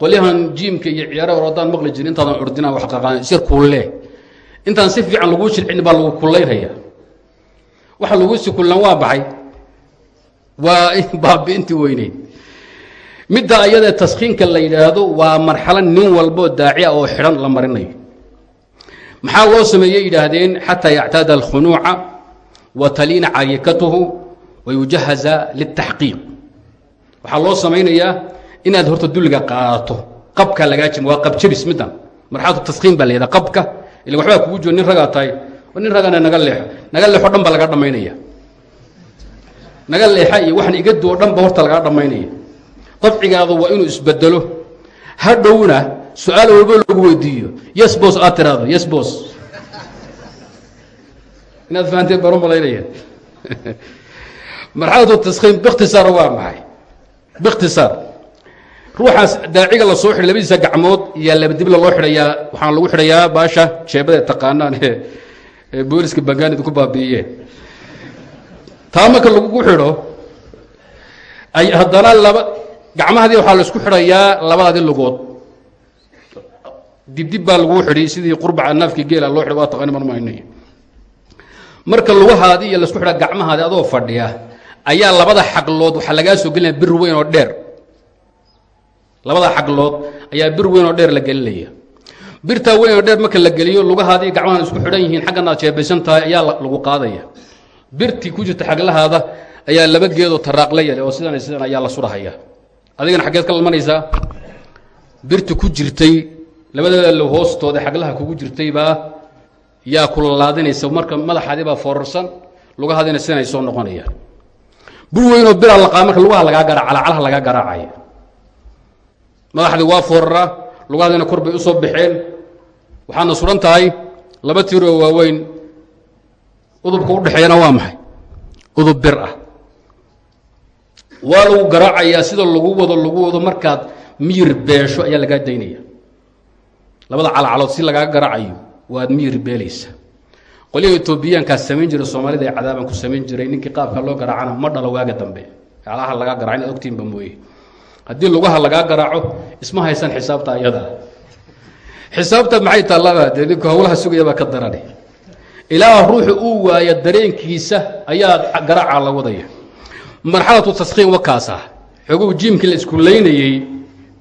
qolyahan jiimka iyo ciyaara or haddaan maqli jirin intaadan ordinaa wax qaqaan sir kuulle. Intaan si fiican laguu jilcin baa lagu kullaynaya waxa lagu sikullan waa baxay. Waa baabi'intii weyneyd. Midda ayadee taskhiinka la yidhaahdo waa marxalo nin walboo daaciya oo xidhan la marinayo maxaa loo sameeyey yidhaahdeen xataa yactaada alkhunuuca wa taliina carikatuhu wa yujahaza liltaxqiiq waxaa loo samaynayaa inaad horta dulliga qaadato. Qabka lagaa jim waa qabjabis middan marxalatu taskhiin baa la yidhahda qabka. Ila waxbaa kugu jiro nin ragaa tahay nin ragana naga leexo naga leexo dhan baa lagaa dhammaynaya. Naga leexa iyo waxaan iga duo dhan ba horta lagaa dhammaynaya. Dabcigaada waa inuu isbedelo hadhowna su'aal lagu weydiiyo. Yes bos aad tiraahdo. Yes bos inaad fahanteen baro malaynaya. Marxalatu taskhiim bikhtisaar waa maxay? Bikhtisaar ruuxaas daaciga la soo labadiisa gacmood iyo labadibla loo xidhayaa waxaan lagu xidhayaa baasha jeebada taqaanaan ee booliska bangaanid ku baabi'iyeen taa marka lagugu xidho haddana laba gacmahadii waxaa la xidhayaa labadaadii lugood dibdib baa laguu xidhay sidii qurbaca naafkii geela loo xidhay waa taqaani marmaynay marka lugahaadi iyo la isku xidha gacmahaadi adoo fadhiya ayaa labada xaglood waxaa lagaa soo gelinaya bir weyn oo dheer. Labada xaglood ayaa bir weyn oo dheer la gelinaya. Birtaa weyn oo dheer marka la geliyo lugahaadi iyo gacmahaada isku xidhan yihiin xaggana jeebaysan tahay ayaa lagu qaadaya. Birtii ku jirta xaglahaada ayaa laba geedoo taraaqla yale oo sidan sidan ayaa la sudhahaya adigana xaggeed ka lalmanaysaa. Birti ku jirtay labadeeda hoostooda xaglaha kugu jirtaybaa yaa ku lalaadinaysa marka madaxaadii baa foorarsan lugahaadina sidanay soo noqonayaan. Bur weynoo biraa laqaa marka lugaha lagaa gara calacalaha lagaa garaacaya madaxdii waa fooraraa lugahaadina kor bay u soo baxeen. Waxaadna suhan tahay laba tiiroo waaweyn udubka udhexeeyana waa maxay? Udub bir ah. Waa lagu garaacayaa sida lagu wado lagu wado markaad miyir beesho ayaa lagaa daynaya labada calacalood si lagaaga garaacayo waad miyir beelaysa qolyaha etoobiyaankaa samayn jiray soomaalida ee cadaaban ku samayn jiray ninkii qaabka loo garaacana ma dhalo waaga dambe. Alaha lagaa garaca inaad ogtiinba mooye. Haddii lugaha lagaa garaaco isma haysan xisaabta ayadaa xisaabta maxay taallaba dee sugaya baa ka darani. Ilaa ruuxu uu waayo dareenkiisa ayaa garaaca la wadaya. Marxalatu taskiin wakaasa xoguu jiimkii la iskulaynayey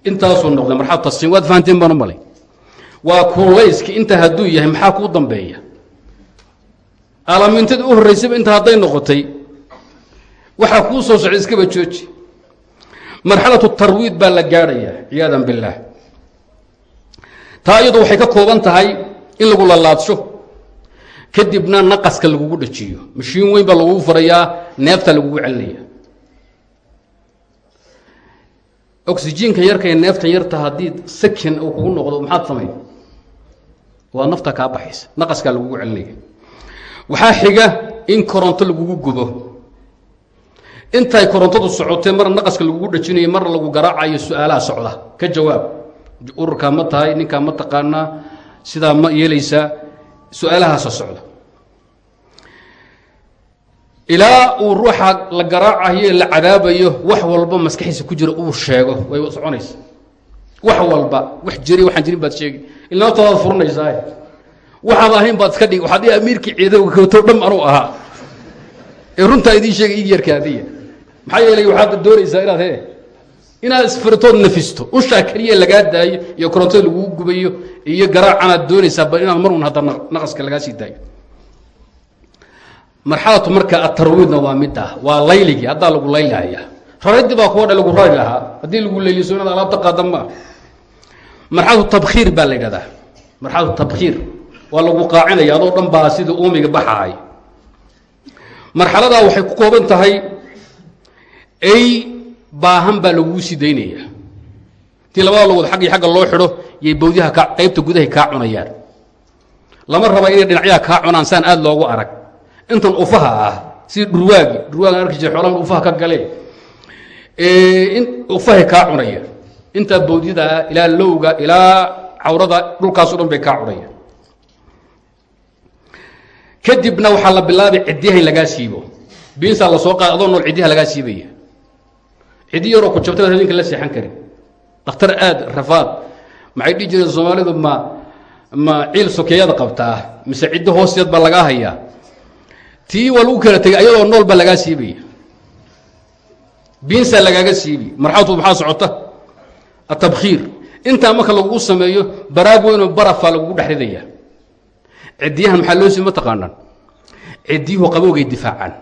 intaasuu noqday marxalatu taskiin waad fahanteen baan u waa kuulayski inta hadduu yahay maxaa kuu dambeeya? Alaamintadii u horraysayba inta hadday noqotay. Waxaa kuu soo socday iskaba jooji marxalatu tarwiid baa la gaadhaya ciyaadan billaah. Taa iyadu waxay ka kooban tahay in lagu lalaadsho kadibna naqaska lagugu dhajiyo. Mashiin weyn baa lagugu furayaa neefta lagugu celinaya oxyjiinka yarka neeftan yarta haddii sakin uu kugu noqdo maxaad samayn waa nafta kaa baxaysa naqaskaa lagugu celinaya waxaa xiga in koronto lagugu gubo. Intay korontadu socotee marna naqaska lagugu dhajinayo marna lagu garaacayo su'aalaha socda. Ka jawaab ururkaa ma tahay ninkaa ma taqaanaa sidaa ma yeelaysaa su'aalahaasa socda ilaa uu ruuxa la garaacayo la cadaabayo wax walba maskaxiisa ku jira uu sheego way soconaysa wax walba wax jiri waxaan jirin baad sheegi. Ilnaftoodaad furanaysaa waxaad ahayn baad iska dhig. Waxaad amiirkii ciidowga kooto dham anuu ahaa. Ee runtaa idiin sheegay ii yarkaadiya maxaa yeelay waxaad doonaysaa inaad he inaad isfirtood nafisto. Ushaa keliya lagaa daayo iyo korontada laguu gubayo iyo garaacanaad doonaysaa bal inaad mar un hadda naqaska lagaa sii daayo. Marxalatu marka atarwiidna waa mid ah. Waa layligii haddaa lagu laylahaya raridii baa kuwa dha lagu rari lahaa. Haddii lagu layliso inaad alaabta qaadan maa marxalatu tabkhiir baa la yidhahdaa. Marxalatu tabkhiir waa lagu qaacinaya adoo dhan baa sidii uumiga baxahay marxaladaa waxay ku kooban tahay ay baahan baa laguu sii daynaya intii labada logood xagg iyo xagga loo xidho yay bawdyaha ka qaybta gudahay kaa cunayaan. Lama raba inay dhinacyaha kaa cunaan saan aad loogu arag. Intan ufaha ah sidii dhurwaagi dhurwaagan arki jira xoolahan ufaha ka galee ufahay kaa cunaya. Intaa bawdyadaa ilaa lowga ilaa cawrada dhulkaaso dhan bay kaa cunayaan kadibna waxaa la bilaabay ciddiyaha in lagaa siibo. Biinsaa la soo qaada adoo nool lagaa siibaya. Ciddi yaroo ku jabtay habeenka la seexan karin. Dhakhtar aad rafaad. Maxay dhihi jireen soomaalidu ma ma ciil sokeeyada qabtaa? Mise ciddo hoosteed baa lagaa hayaa? Tii waa lagu kala tegay ayadoo nool baa lagaa siibaya biinsaa lagaaga siibi marxalatu maxaa socota? Atabkhiir intaa marka lagugu sameeyo baraag weynoo barafaa lagugu dhex ridaya ciddiyahan maxaa loo sii ma taqaanaan. Ciddiyuhu qaboogay difaacaan.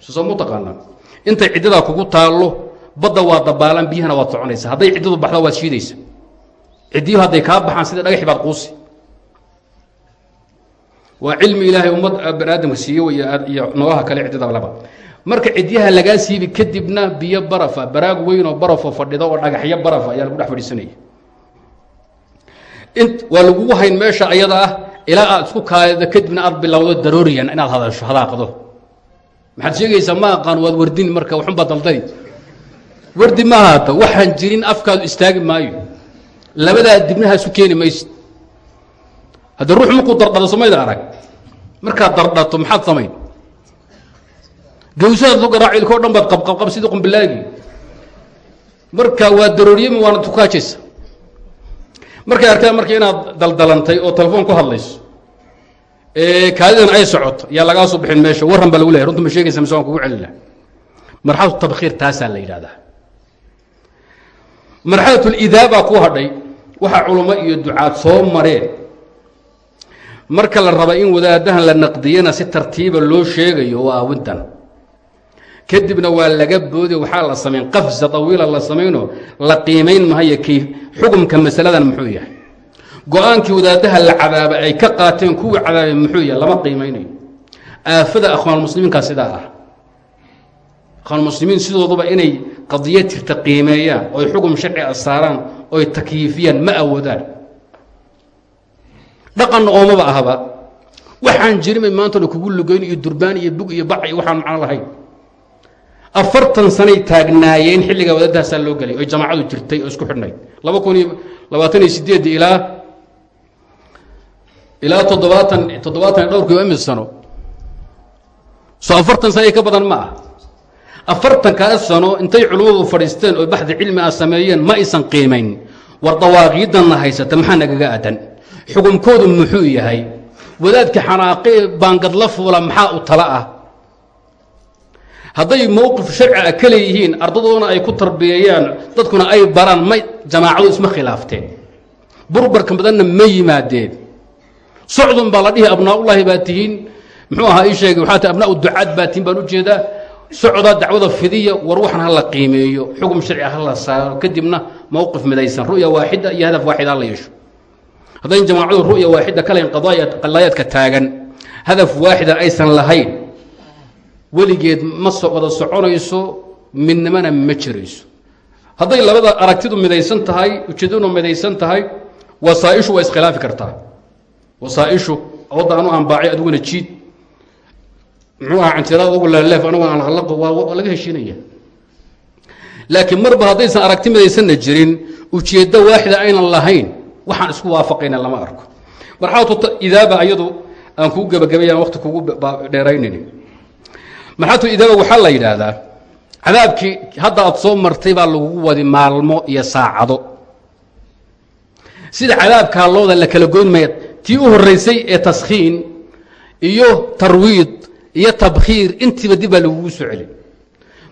Soo ma taqaanaan. Intay ciddadaa kugu taallo badda waa dabaalan biyahana waad soconaysa hadday ciddadu baxda waad shiidaysa. Ciddiyuhu hadday kaa baxaan sida dhagaxi baad quusi. Waa cilmi ilaahay ummad bani aadamka siiye iyo noolaha kale ciddada laba marka cidyaha lagaa siibi kadibna biyo barafa baraag weynoo barafoo fadhida oo dhagaxyo barafa ayaa lagu dhex fadhiisanaya. Waa lagugu hayn meesha ayada ah ilaa aad isku kaaydo kadibna aad bilowdo darooriyan inaad hadasho hadaaqdo. Maxaad sheegaysaa ma aqaan waad wardin marka waxunbaa daldali wardi ma haata waxaan jirin afkaadu istaagi maayo. Labadaa dibnaha isu keeni maysid. Hadda ruux markuu dardhado somayda arag? Markaad dardhato maxaad samayn gawsadaad lu garaac ilkoo dhan baad qabqabqab sidii qumbilaagii marka waa darooriyami waana tukaajaysa. Markay arkaan marka inaad daldalantay oo telefoon ku hadlayso kaadidan ay socoto yaa lagaa soo bixin meesha warran baa lagu lehay runta ma sheegaysa mise waan kugu celina marxalatu tabkhiir taasaa la yidhahdaa marxalatu lidaabaa ku hadhay waxaa culummo iyo ducaad soo mareen. Marka la raba in wadaadahan la naqdiyana si tartiiba loo sheegayo waa awintan kadibna waa laga boode waxaa la samayn qafsa tawiila la samayno la qiimayn mahayo kayf xukumka masaladan muxuu yahay. Go'aankii wadaadaha la cadaaba ay ka qaateen kuwii cadaabay muxuu yahay lama qiimaynayo aafada akhwaanmuslimiinkaa sidaa ah. Akhwaanmuslimiin sidooduba inay qadiyo jirta qiimeeyaan oy xukum sharci a saaraan oy takyiifiyaan ma awoodaan. Dhaqanna oomaba ahaba. Waxaan jirimay maantana kugu lugayn iyo durbaan iyo bug iyo bac iyo waxaan macno lahayn afartan sanay taagnaayeen xilligaa wadaadahaasaa loo gelay oy jamaacadu jirtay oo isku xidhnayd laba kun iyo labaatan iyo sideed ilaa ilaa toddobaatan toddobaatan iyo dhowrkii imid sano? Soo afartan sano ka badan ma ah. Afartankaa sano intay culummadu fadhiisteen oo baxdi cilmi ah sameeyeen ma aysan qiimayn war dawaaqiidanna haysata maxaa nagaga aadan? Xukunkoodu muxuu yahay? Wadaadka xanaaqe baangadla fuula maxaa u tala ah hadday mowqif sharci a ka leeyihiin ardadoona ay ku tarbiyeeyaan dadkuna ay baraan may jamaacadu isma khilaafteen. Burbarka badanna ma yimaadeen. Socdun baa la dhihi abnaaullaahi baa tihiin. Muxuu ahaa ii sheegay waxaa tii abnaau ducaad baa tihiin baan u jeedaa. Socdaa dacwada fidiya war waxan ha la qiimeeyo. Xukun sharci ha la saaro. Kadibna mowqif midaysan ru'ya waaxida iyo hadaf waaxid ha yeesho. Haddayn jamaacadu ru'ya waaxida ka lahayn qadaayaadka taagan hadaf waaxida aysan lahayn weligeed ma wada soconayso midnimana ma jirayso. Hadday labada aragtidu midaysan tahay ujeedaduna midaysan tahay wasaaishu waa iskhilaafi kartaa. Wasaaishu wadda anu aanbaacay adiguna jiid. Muxuu aha cantiraad ugu leeleef aniguna aan hallaqo waa laga heshiinaya. Laakiin marba haddaysan aragti midaysanna jirin ujeeddo waaxida aynan lahayn waxaan isku waafaqayna lama arko. Marxalatu idaaba iyadu aan kuu gebagabay aan waqti kugu dheeraynayn marxalatu idaaba waxaa la yidhaahdaa cadaabkii hadda aad soo martay baa lagugu wadi maalmo iyo saacado. Sida cadaabkaa looda la kala goyn maya tii u horraysay ee taskhiin iyo tarwiid iyo tabkhiir intiiba dib baa lagugu soo celin.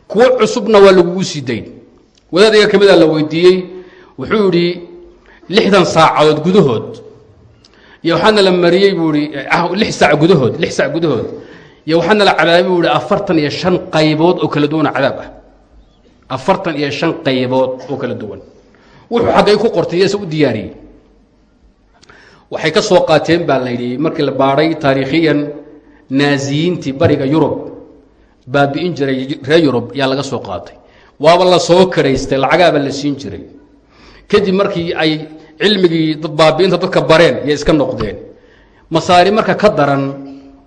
Kuwo cusubna waa lagugu sii dayn. Wadaadayga ka mida la weydiiyey wuxuu yidhi lixdan saacadood gudahood. Iyo waxaana la mariyey buu ihi lix saac gudahood lix saac gudahood iyo waxaana la cadaabay buu ihi afartan iyo shan qaybood oo kala duwana cadaab ah. Afartan iyo shan qaybood oo kala duwan. Wuxuu xaggay ku qortay iyase u diyaariyey. Waxay ka soo qaateen baa la yidhi markii la baadhay taariikhiyan naasiyiintii bariga yurub baabi'in jiray reer yurub yaa laga soo qaatay. Waaba la karaystay lacagaaba la siin jiray. Kadib markii ay cilmigii baabi'inta dadka bareen yay iska noqdeen. Masaari marka ka daran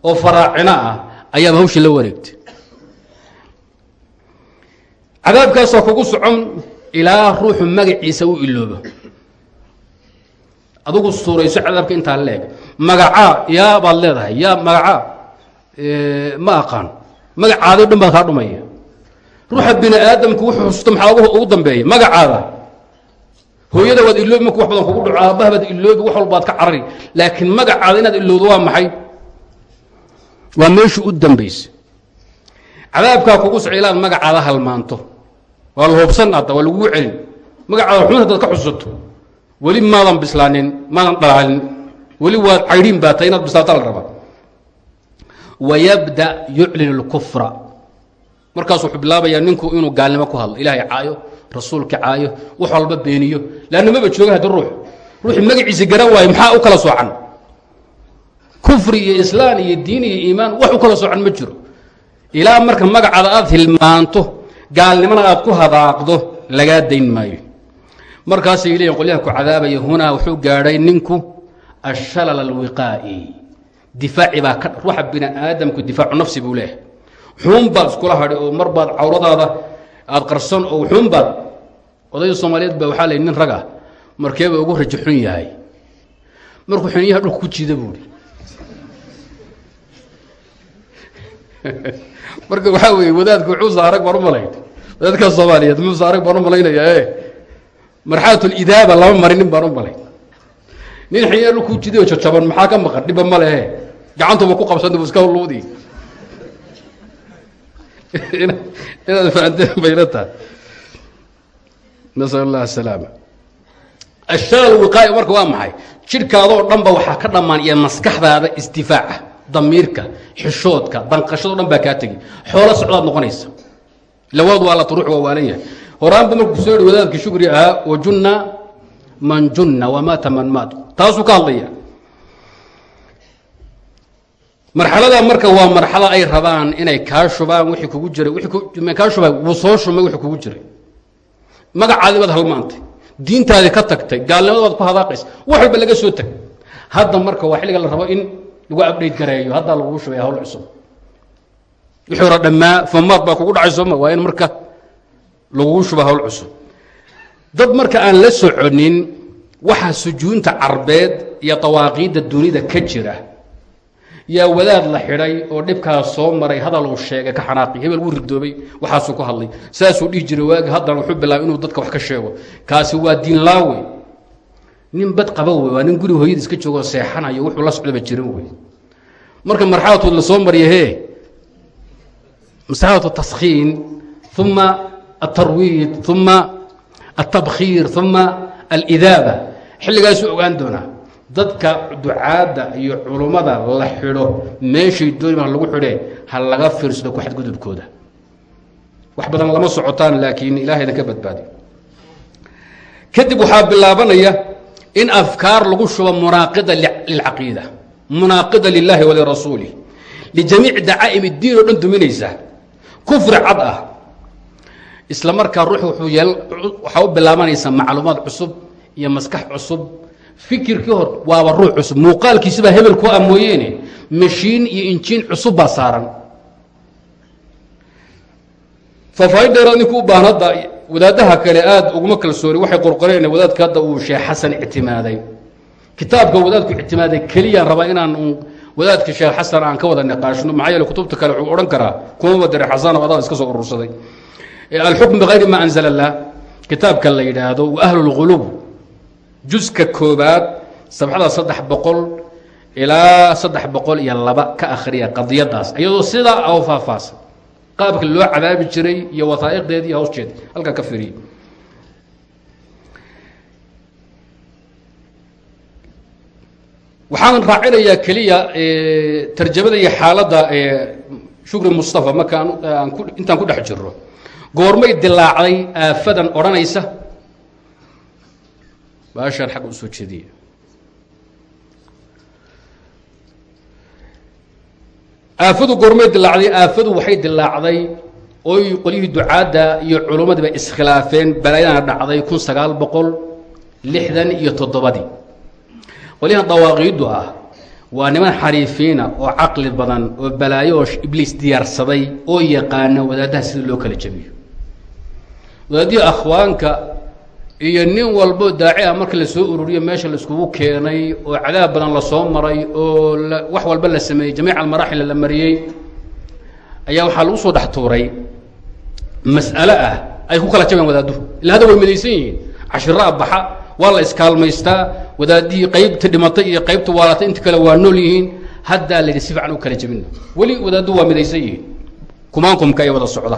oo faraacino ah ayaaba hawshii la wareegtay. Cadaabkaasoo kugu socon ilaa ruuxu magaciisa u iloobo adugu suurayso cadaabka intaa leeg. Magacaa yaa baad leedahay yaa magacaa ma aqaan. Magacaado dhan baad kaa dhumaya. Ruuxa bini aadamku wuxuu xusuusta maxaa ugu dambeeya magacaada. Hooyada waad iloobi marku wax badan kugu dhaco aabbaha baad iloobi wax walbaad ka carari. Laakiin magacaada inaad ilowdo waa maxay waa meeshii u dambaysa cadaabkaa kugu soco ilaad magacaada halmaanto. Waa la hoobsan adda waa lagugu celin. Magacaada xun haddaad ka xusato weli maadan bislaanin maadan dhalaalin. Weli waad caydhiin baa inaad bislaata la rabaa wayabda yuclin اlkufra markaas wuxuu bilaabayaa ninku inuu gaalnimo ku hadlo. Ilaahay caayo rasuulka caayo wax walba beeniyo. Leanna maba jooga haddi ruux. Ruuxii magaciisa garan waayo maxaa u kala soocan kufri iyo islaan iyo diin iyo iimaan wax u kala soocan ma jiro. Ilaa marka magacaada aad hilmaanto gaalnimona aad ku hadaaqdo lagaa dayn maayo. Markaasay leeyiin qolyaha ku cadaabaya hunaa wuxuu gaadhay ninku ashalal alwiqaa'i. Difaaci baa ka ruuxa bini aadamku difaacu nafsi buu leeyahay. Xuun baad iskula hadhi oo mar baad cawradaada aad qarsan oo xuun baad odayda soomaaliyeed baa waxaa lay nin rag ah markeeba ugu rajo xun yahay. Markuu xuniyaha dhulka ku jiida buuhi marka waxaa weeye wadaadku wuxuusa arag baan u malayn wadaadka soomaaliyeed muuse arag baan u malaynaya e marxalatulidaaba lama marinin baan u malay nin xiniya dhulkuu jiday oo jajaban maxaa ka maqan? Dhiba ma lehe gacantuba ku qabsanta bu iska luudi. Inaad fahanteen bayla tahay. Nasal allah asalaama ashtaal wiqaa'i marka waa maxay? Jidhkaadoo dhan ba waxaa ka dhammaan iyo maskaxdaada isdifaaca damiirka xishoodka danqashado dhan baa kaa tegi xoolo socdaad noqonaysa. Lawaad waa la turuux waa waalan yahay. Horaanba markuu soo yihi wadaadka shukri ahaa wajunna man junna wamaata man maat taasuu ka hadlaya marxalada marka waa marxalo ay rabaan inay kaa shubaan wixii kugu jiray wii kaa shubay wuu soo shumay wixii kugu jiray. Magacaadii baad halmaantay diintaadii ka tagtay gaalnimada baad ku hadaaqaysa wax walba laga soo teg hadda marka waa xilliga la rabo in lagu abdhayt gareeyo haddaa lagugu shubaya hawl cusub. Hore dhammaa famaad baa kugu dhacay sooma waa in marka lagugu shuba hawl cusub. Dad marka aan la soconin waxa sujuunta carbeed iyo dawaaqiidda dunida ka jira yaa wadaad la xidhay oo dhibkaas soo maray hadal uu sheegay ka xanaaqi hebel wuu ridoobay waxaasuu ku hadlay. Saasuu dhihi jiray waagi haddana wuxuu bilaabay inuu dadka wax ka sheego. Kaasi waa diinlaawe nin bad qaba wey waa nin guri hooyada iska joogoo seexanayo wuxuu la socdaba jiran wey marka marxalatood la soo marya hee masaxalat taskhiin uma altarwiid uma altabkhiir uma alidaaba. Xilligaasuu ogaan doonaa dadka ducaadda iyo culummada la xidho meeshay doonima lagu xidhee ha laga fiirsado ku xadgudubkooda. Wax badan lama socotaan laakiin ilahay idinka badbaadi. Kadib waxaa bilaabanaya in afkaar lagu shubo munaaqida lilcaqiida munaaqida lilahi walirasuulih lijamiici dacaa'im اdiin oo dhan duminaysa kufri cad ah isla markaa ruux waxaa u bilaabanaysa macluumaad cusub iyo maskax cusub. Fikirkii hor waaba ruux cusub muuqaalkiisibaa hebel ku a mooyeene mashiin iyo injiin cusub baa saaran. Dheeraad ninku u baahan hadda wadaadaha kale aada uguma kalsooni waxay qorqoreen wadaadka hadda uu sheekh xasan ictimaaday. Kitaabka wadaadku ictimaaday keliyaan rabaa inaan wadaadka sheekh xasan aan ka wada niqaashno maxaa yeele kutubta kale wuxuu odhan karaa kuma wadare xasano adaa iska soo urursaday. Alxukm bikayri ma anzala allah kitaabka la yidhaahdo wa juska koobaad sabxada saddex boqol ilaa saddex boqol iyo laba ka akhriya qadiyadaas iyadoo sidaa oo faahfaahsan qaabka loo cadaabi jiray iyo wasaa'iqdeedi iyo hawsheedi halkaa ka firiye waxaan raacinayaa keliya tarjamada iyo xaaladda shukri mustafa marka aan intaan ku dhex jiro goormay dilaacday aafadan odhanaysa. Baashaan xagga u soo jeediye aafadu goormay dilaacday aafadu waxay dilaacday oy qolyihii ducaadda iyo culummadii iskhilaafeen balaayadana dhacday kun sagaal boqol lixdan iyo toddobadii qolyahan dawaaqiiddu ah waa niman xariifiina oo caqli badan oo balaayo oo ibliis diyaarsaday oo yaqaana wadaadaha sida loo kala jebiyo wadaadihii akhwaanka iyo nin walbo daaci ah marka la soo ururiyo meesha laiskugu keenay oo cadaab badan la soo maray oo wax walba la sameeyey jamiic almaraaxil la mariyey ayaa waxaa lagu soo dhex tuuray mas'alo ah ay ku kala jabeen wadaaduhu illa hadda way midaysan yihiin. Cashiraa baxa waa la iskaalmaystaa wadaadihii qaybta dhimatay iyo qaybta waalatay inta kale waa nool yihiin. Haddaa la si fiican u kala jabina weli wadaadduhu waa midaysan yihiin. Kumaankumka ee wada socda.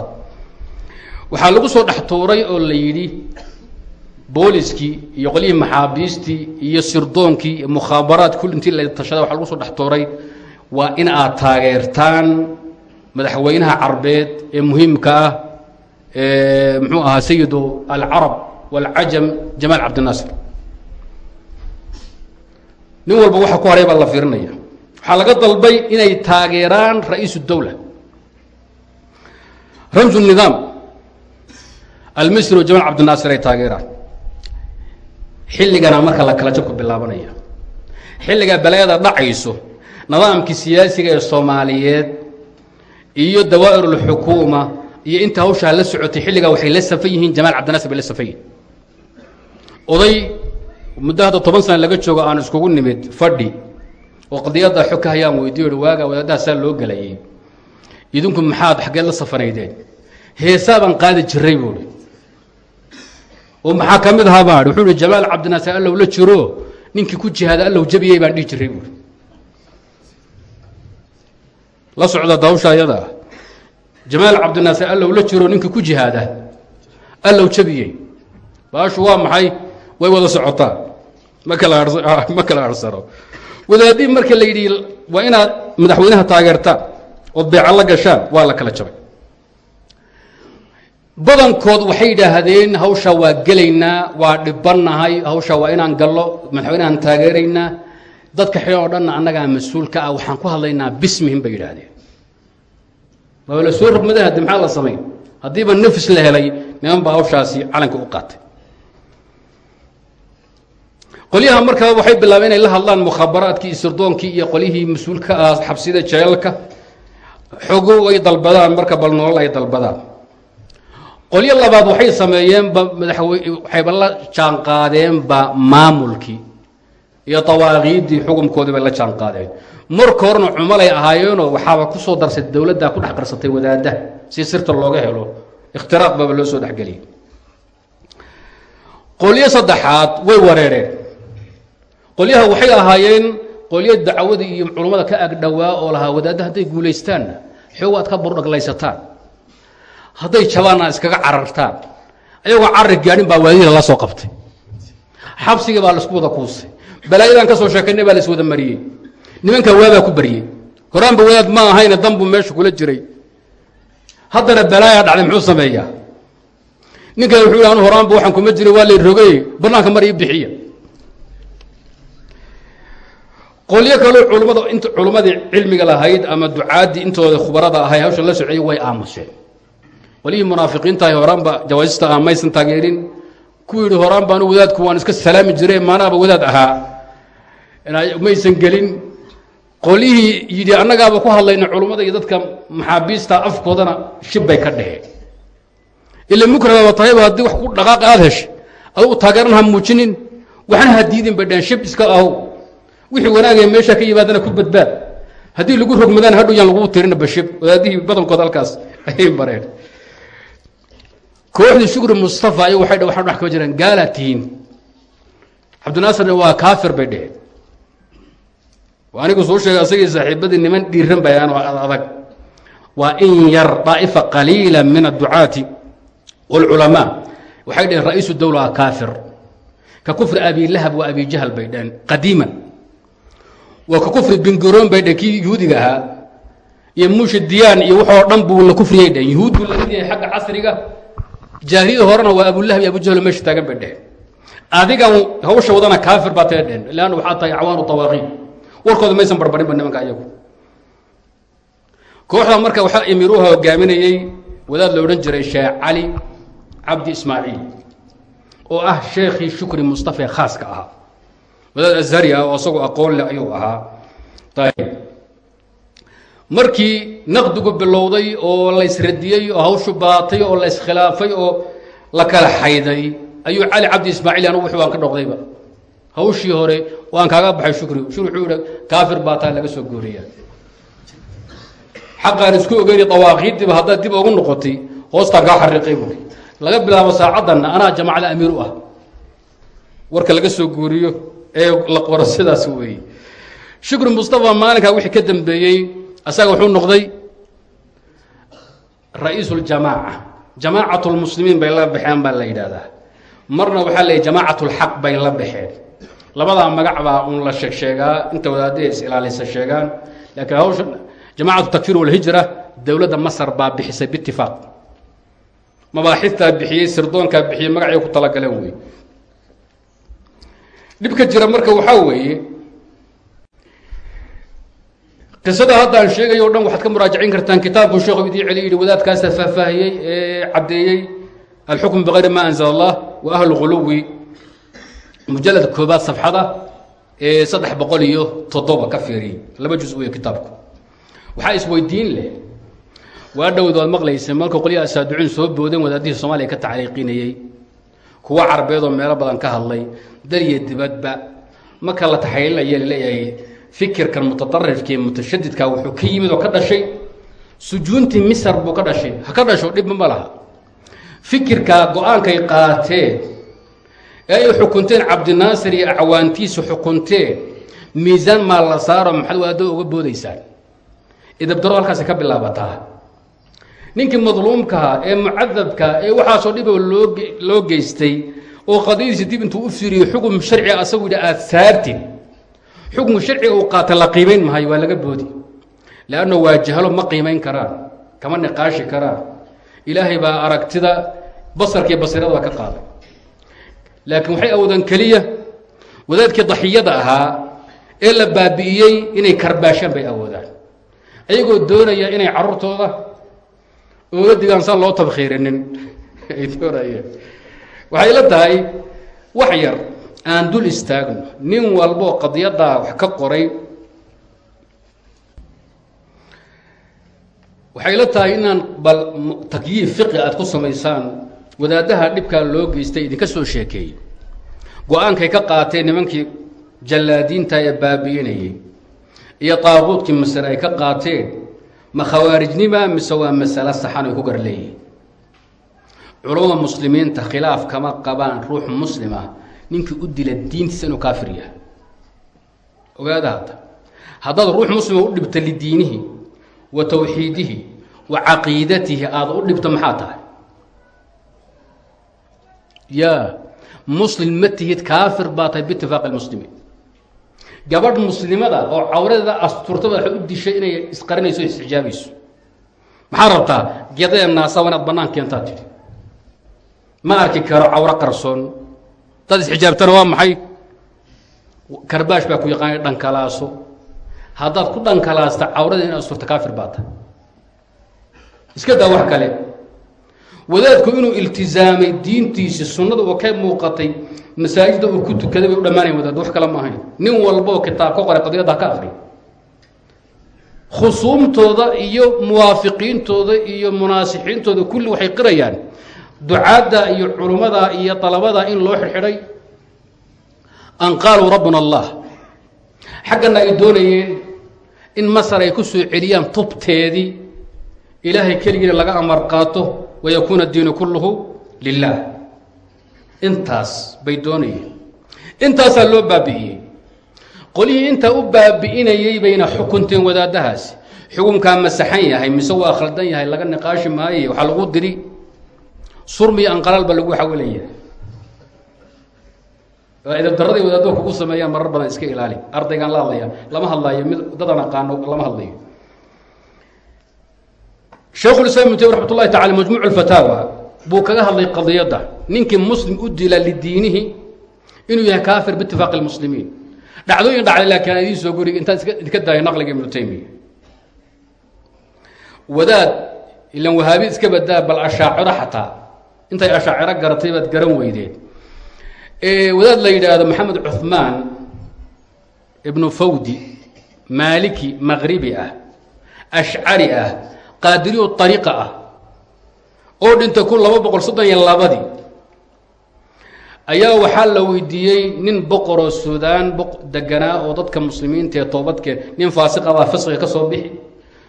Waxaa lagu soo dhex tuuray oo la yidhi booliskii iyo qolyihii maxaabiistii iyo sirdoonkii iyo mukhaabaraad kul intii la tashada waxa lagu soo dhex waa in aad taageertaan madaxweynaha carbeed ee muhiimka ah muxuu ahaa sayidu alcarab walcajam jamaal cabdinaasir nin walba waxa ku haray baa la fiirinaya. Waxaa laga dalbay inay taageeraan ra'iisu dawla. Ramsu nidaam almisri jamaal cabdinaasir ay taageeraan xilligana marka la kala jabku bilaabanaya. Xilligaa balaayada dhacayso nidaamkii siyaasiga ee soomaaliyeed iyo dawaa'ir اlxukuuma iyo inta hawshaa la socotay xilligaa waxay la safan yihiin jamaal cabdinaasir bay la safan yihiin oday muddo hadda toban sana laga joogo aan iskugu nimid fadhi oo qadiyadda xog ka hayaan weydiyo hi waagaa wadaadaha loo gelayay idinku maxaad xaggeed la safanaydeen? Heesaa baan qaadi jiray buuhi oo maxaa ka mid ahaa baan wuxuu hi jamaal cabdinaasir allow la jiro ninkii ku jihaada allow jabiyey baan dhihi jiray. Buui la socda dawsha ayada. Ah jamaal cabdinaasir allow la jiro ninkii ku jihaada allow jabiyey baashu waa maxay? Way wada socotaa ma kala ma kala harsano wadaadii marka la yidhi waa inaad madaxweynaha taageertaan ood beeca la gashaan waa la kala jabay badankood waxay yidhaahdeen hawsha waa gelaynaa waa dhibannahay hawsha waa inaan gallo madaxweynahan taageeraynaa dadka xidhan oo dhanna annagaa mas'uulka ah waxaan ku hadlaynaa bismihim bay yidhaahdeen. Waa la soo rogmadan haddi maxaa la samayn haddiiba nafis la helay niman hawshaasi calanka u qaatay. Qolyaha markaa waxay bilaabeen inay la hadlaan mukhabaraadkii iyo sirdoonkii iyo qolyihii mas'uulka ah xabsida jeelalka xogo ay dalbadaan marka bal nolol ay dalbadaan qolyo labaad waxay sameeyeenba madaxwe waxayba la jaanqaadeenba maamulkii iyo dawaaqiiddii xukumkoodii bay la jaanqaadeen. Marka horena cumalay ahaayeenoo waxaaba ku soo darsay dowladdaa ku dhex qarsatay wadaadda si sirta looga helo ikhtiraaq baaba loo soo dhexgeliyey. Qolyo saddexaad way wareereen. Qolyaha waxay ahaayeen qolyo dacwadii iyo culummada ka agdhowaa oo lahaa wadaadda hadday guulaystaanna xoog aad ka burdhaglaysataan hadday jabaanna iskaga carartaan. Ayagoo carri gaadhin baa waadida la soo qabtay. Xabsigii baa la isku wada kuusay. Balaayadan ka soo sheekaynay baa la iswada mariyey. Nimanka waabaa ku baryey horaanba wadaad ma ahayna danbuu meesha kula jiray. Haddana balaayaa dhacday muxuu sameeyaa? Ninkan wuxuu anu horaanba waxaan kuma jiray waa lay rogey bannaanka mar ii bixiya. Qolyo kaloo culmmada int culummadii cilmiga lahayd ama ducaaddii intooda khubarada ahay hawshan la soceyey way aamuseen qolihii munaafiqiintahay horaanba jawaasista ah maysan taageerin. Ku yidhi horaan baanu wadaadku waan iska salaami jire maanaaba wadaad ahaa. Maysan gelin. Qolihii yidhi annagaaba ku hadlayna culummada iyo dadka maxaabiista afkoodana shib bay ka dheheen ila mukrababa tahayba haddii wax ku dhaqaaqa aada heshay adugu taageeran ha muujinin waxna ha diidin bay dheheen shib iska ahow. Wixii wanaagee meesha ka yimaadana ku badbaad. Haddii lagu rogmadaan hadhow yaan lagu tirina bashib wadaadihii badankood halkaas ayay mareen kooxdii shukri mustafa ay waxay waxaan dhex kama jiraan gaalaad tihiin waa kaafir bay dheheen anigu soo sheegay asagii saaxiibadii niman dhiiran bayaan oo adag. Waa in yar daa'ifa qaliila min adducaati wاlculamaa waxay dheheen ra'iisu dowla kaafir. Ka kufri abi lahab wa abi bay dheheen qadiiman. Waa ka kufri bingaroon bay dheheen kii yuhuudiga ahaa. Iyo muusha diyaan iyo waxoo dhan buu la kufriyay dheheen yuhuud buu laga xagga casriga jaahiliyada horena waa abulahab iyo abujahl meesha taagan bay dheheen adigan hawsha wadana kaafir baa taga dheheen leanna waxaa tahay acwaanu tawaaqiin warkooda maysan barbarinba nimanka ayagu. Kooxda marka waxaa emiruha hogaaminayey wadaad la odhan jiray sheekh cali cabdi ismaaciil oo ah sheekhii shukri mustafa khaaska ahaa. Wadaad azhari oo isagoo aqoon leh ayuu ahaa. Ayb markii naqdigu bilowday oo la ysradiyey oo hawshu baatay oo la iskhilaafay oo la kala xayday ayuu cali cabdi ismaaciil anugu wixii waan ka dhoqdayba hawshii hore waan kaaga baxay shukri. Shukri wuxuu ihi kaafir baa taa laga soo gooriyaa. Xaqaan isku ogeyni dawaaqiiddiiba haddaad dib ugu noqotay hoostaan kaa xariiqay buuri laga bilaabo saacaddanna anaa jamacada amiir u ah. Warka laga soo guuriyo ee la qoro sidaas weeye. Shukri mustafa maalinkaa wixii ka dambeeyey asaga wuxuu noqday ra'iisuljamaaca jamaacat lmuslimiin bay la baxeen baa la yidhaahdaa. Marna waxaa leeyahy jamaacat lxaq bay la baxeen. Labadaa magac baa un la sheeg sheegaa inta wadaadada is ilaalisa sheegaan. Laakiin hawsha jamacatu takfir walhijra dowladda masar baa bixisay biitifaaq mabaaxidtaa bixiyey sirdoonkaa bixiyey magacay ku talagaleen wey dhibka jira marka waxaa weeye qisada hadda aan sheegayo o dhan waxaad ka muraajacin kartaan kitaabku sheekhu idii celi yidhi wadaadkaasa faahfaahiyey ee caddeeyey alxukm bikayri ma anzala allah wa ahlu quluwi mujalad koobaad safxada ee saddex boqol iyo toddoba ka fiiriyey laba juz wey kitaabku. Waxaa isweydiin leh waa dhowd waad maqlaysa marka qolyaha asaaduciin soo boodeen wadaadihii soomaaliya ka tacliiqinayey kuwa carbeed oo meelo badan ka hadlay dal iyo dibadba marka la taxliilinaya la leeyahay fikirkan mutadarifkii mutashadidka wuxuu ka yimid oo ka dhashay. Sujuuntii misar buu ka dhashay. Ha ka dhasho dhibba ma laha. Fikirka go'aankay qaateen ee ay xukunteen cabdinaasir iyo acwaantiisu xukunteen miisaan maa la saaro maxaad wadaadada uga boodaysaan? Idabdaro halkaasi ka bilaabataa. Ninkii madluumkaha ee mucadabka ee waxaasoo dhiboo loo loo geystay oo qadiyadiisi dib intuu u fiiriyo xukun sharciga asagu yidhi aad saartid xukun sharciga uu qaata la qiimayn mahayo waa laga boodi. Leanno waa jahlo ma qiimayn karaan kama niqaashi karaan ilaahay baa aragtida basarkiiyo basirada ka qaaday. Laakiin waxay awoodaan keliya wadaadkii daxiyada ahaa ee la baabi'iyey inay karbaashaan bay awoodaan. Ayagoo doonaya inay carruurtooda ooga digaan saan loo tabkhiirinin. Ay doonayeen. Waxay la tahay wax yar aan dul istaagno nin walboo qadiyaddaa wax ka qoray. Waxay la tahay inaan bal takyiif fiqi aad ku samaysaan. Wadaadaha dhibkaa loo geystay idinka soo sheekeeyey. Go'aankay ka qaateen nimankii jallaadiinta ee baabi'inayay. Iyo taaquudkii masale ay ka qaateen ma khawaarijnima mise waa masalo saxan ay ku gar leeyihiin culumada muslimiinta khilaaf kama qabaan ruux muslim ah ninkii u dila diintiisa inuu kaafir yahay. Ogaada hadda. Haddaad ruux muslima u dhibta lidiinihi wa tawxiidihi wa caqiidatihi aada u dhibto maxaa tahay? Ya muslim ma tihid kaafir baa tahay biitifaaqi lmuslimiin gabadh muslimada oo cawradeeda asturtada waxay u dishay inay isqarinayso o isxijaabayso maxaa rabtaa gedee naasaba inaad bannaan keentaa tidhi ma arki karo cawro qarsoon dad isxijaabtana waa maxay? Karbaash baa ku yaqaana dhankalaaso. Haddaad ku dhankalaasta cawrada inaad asturta kaafir baa tahay. Iska daa wax kale. Wadaadku inuu iltizaamay diintiisi sunnada oo ka muuqatay masaajidda uu ku tukaday bay u dhammaanayan wadaad. Wax kale ma ahayn. Nin walboo kitaab ka qoray qadiyadda ka akri khusuumtooda iyo muwaafiqiintooda iyo munaasixiintooda kulli waxay qirayaan ducaadda iyo culummada iyo dalabada in loo xidhxidhay an qaaluu rabbuna allah. Xaggana ay doonayeen in masar ay ku soo celiyaan tubteedii ilaahay keligiina laga amar qaato wayakuuna diinu kulluhu lilah intaas bay doonayeen. Intaasaa loo baabi'iyey qolihii intaa u baabi'inayey bayna xukunteen wadaaddahaasi. Xukunkaa masaxan yahay mise waa khaldan yahay laga niqaashi maaye waxaa lagu diri surmiyo anqalaal ba lagu xawilaya. Idabdaraday wadaaddo kugu sameeyaan marar badan iska ilaali. Ardaygaan la hadlaya lama hadlaayo mid dadaan aqaano lama hadlayo sheekhulislaam ibnu taymi raxmat ullahi tacala majmuuc alfataawa buu kaga hadlay qadiyadda. Ninkii muslim u dila lidiinihi inuu yahay kaafir biitifaaqi lmuslimiin dhacdooyin dhacday laakiin aan idiin soo guriga intaan iska idinka daaya naqliga ibnu taymiya. Wadaad ilan wahaabi iska badaa bal ashaaciro xataa intay ashaaciro garatay baad garan weydeen. Wadaad la yidhaahdo maxamed cuhmaan ibnu fawdi maaliki maqribi ah ashcari ah qaadiriyo ariiqa ah oo dhintay kun laba boqol soddon iyo labadii ayaa waxaa la weydiiyey nin boqoroo suudaan deganaa oo dadka muslimiinta ee toobadkee nin faasiqabaa fisqiga ka soo bixi.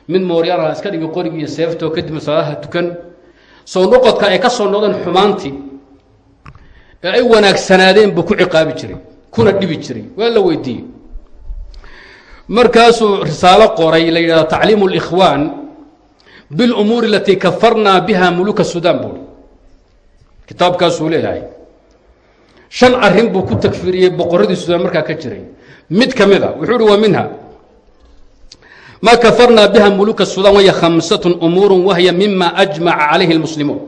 Mid mooryaanha iska dhigi qorigiiyo seeftoo kadib salaadaha tukan soonqodka ay ka soo noqdeen xumaantii ee ay wanaagsanaadeen buu ku ciqaabi jiray kuna dhibi jiray waa la weydiiyey. Markaasuu risaalo qoray la yidhahdo tacliimu اlikhwaan bilumuuri alatii kafarnaa biha muluka sudan buuri kitaabkaasuu leeyahay shan arrin buu ku tagfiriyey boqoradii sudaan markaa ka jiray. Mid ka mid a wuxuu uhi waa minha ma kafarnaa biha muluka sudan waya khamsaة umuur wahya mima ajmaca calayhi اlmuslimuun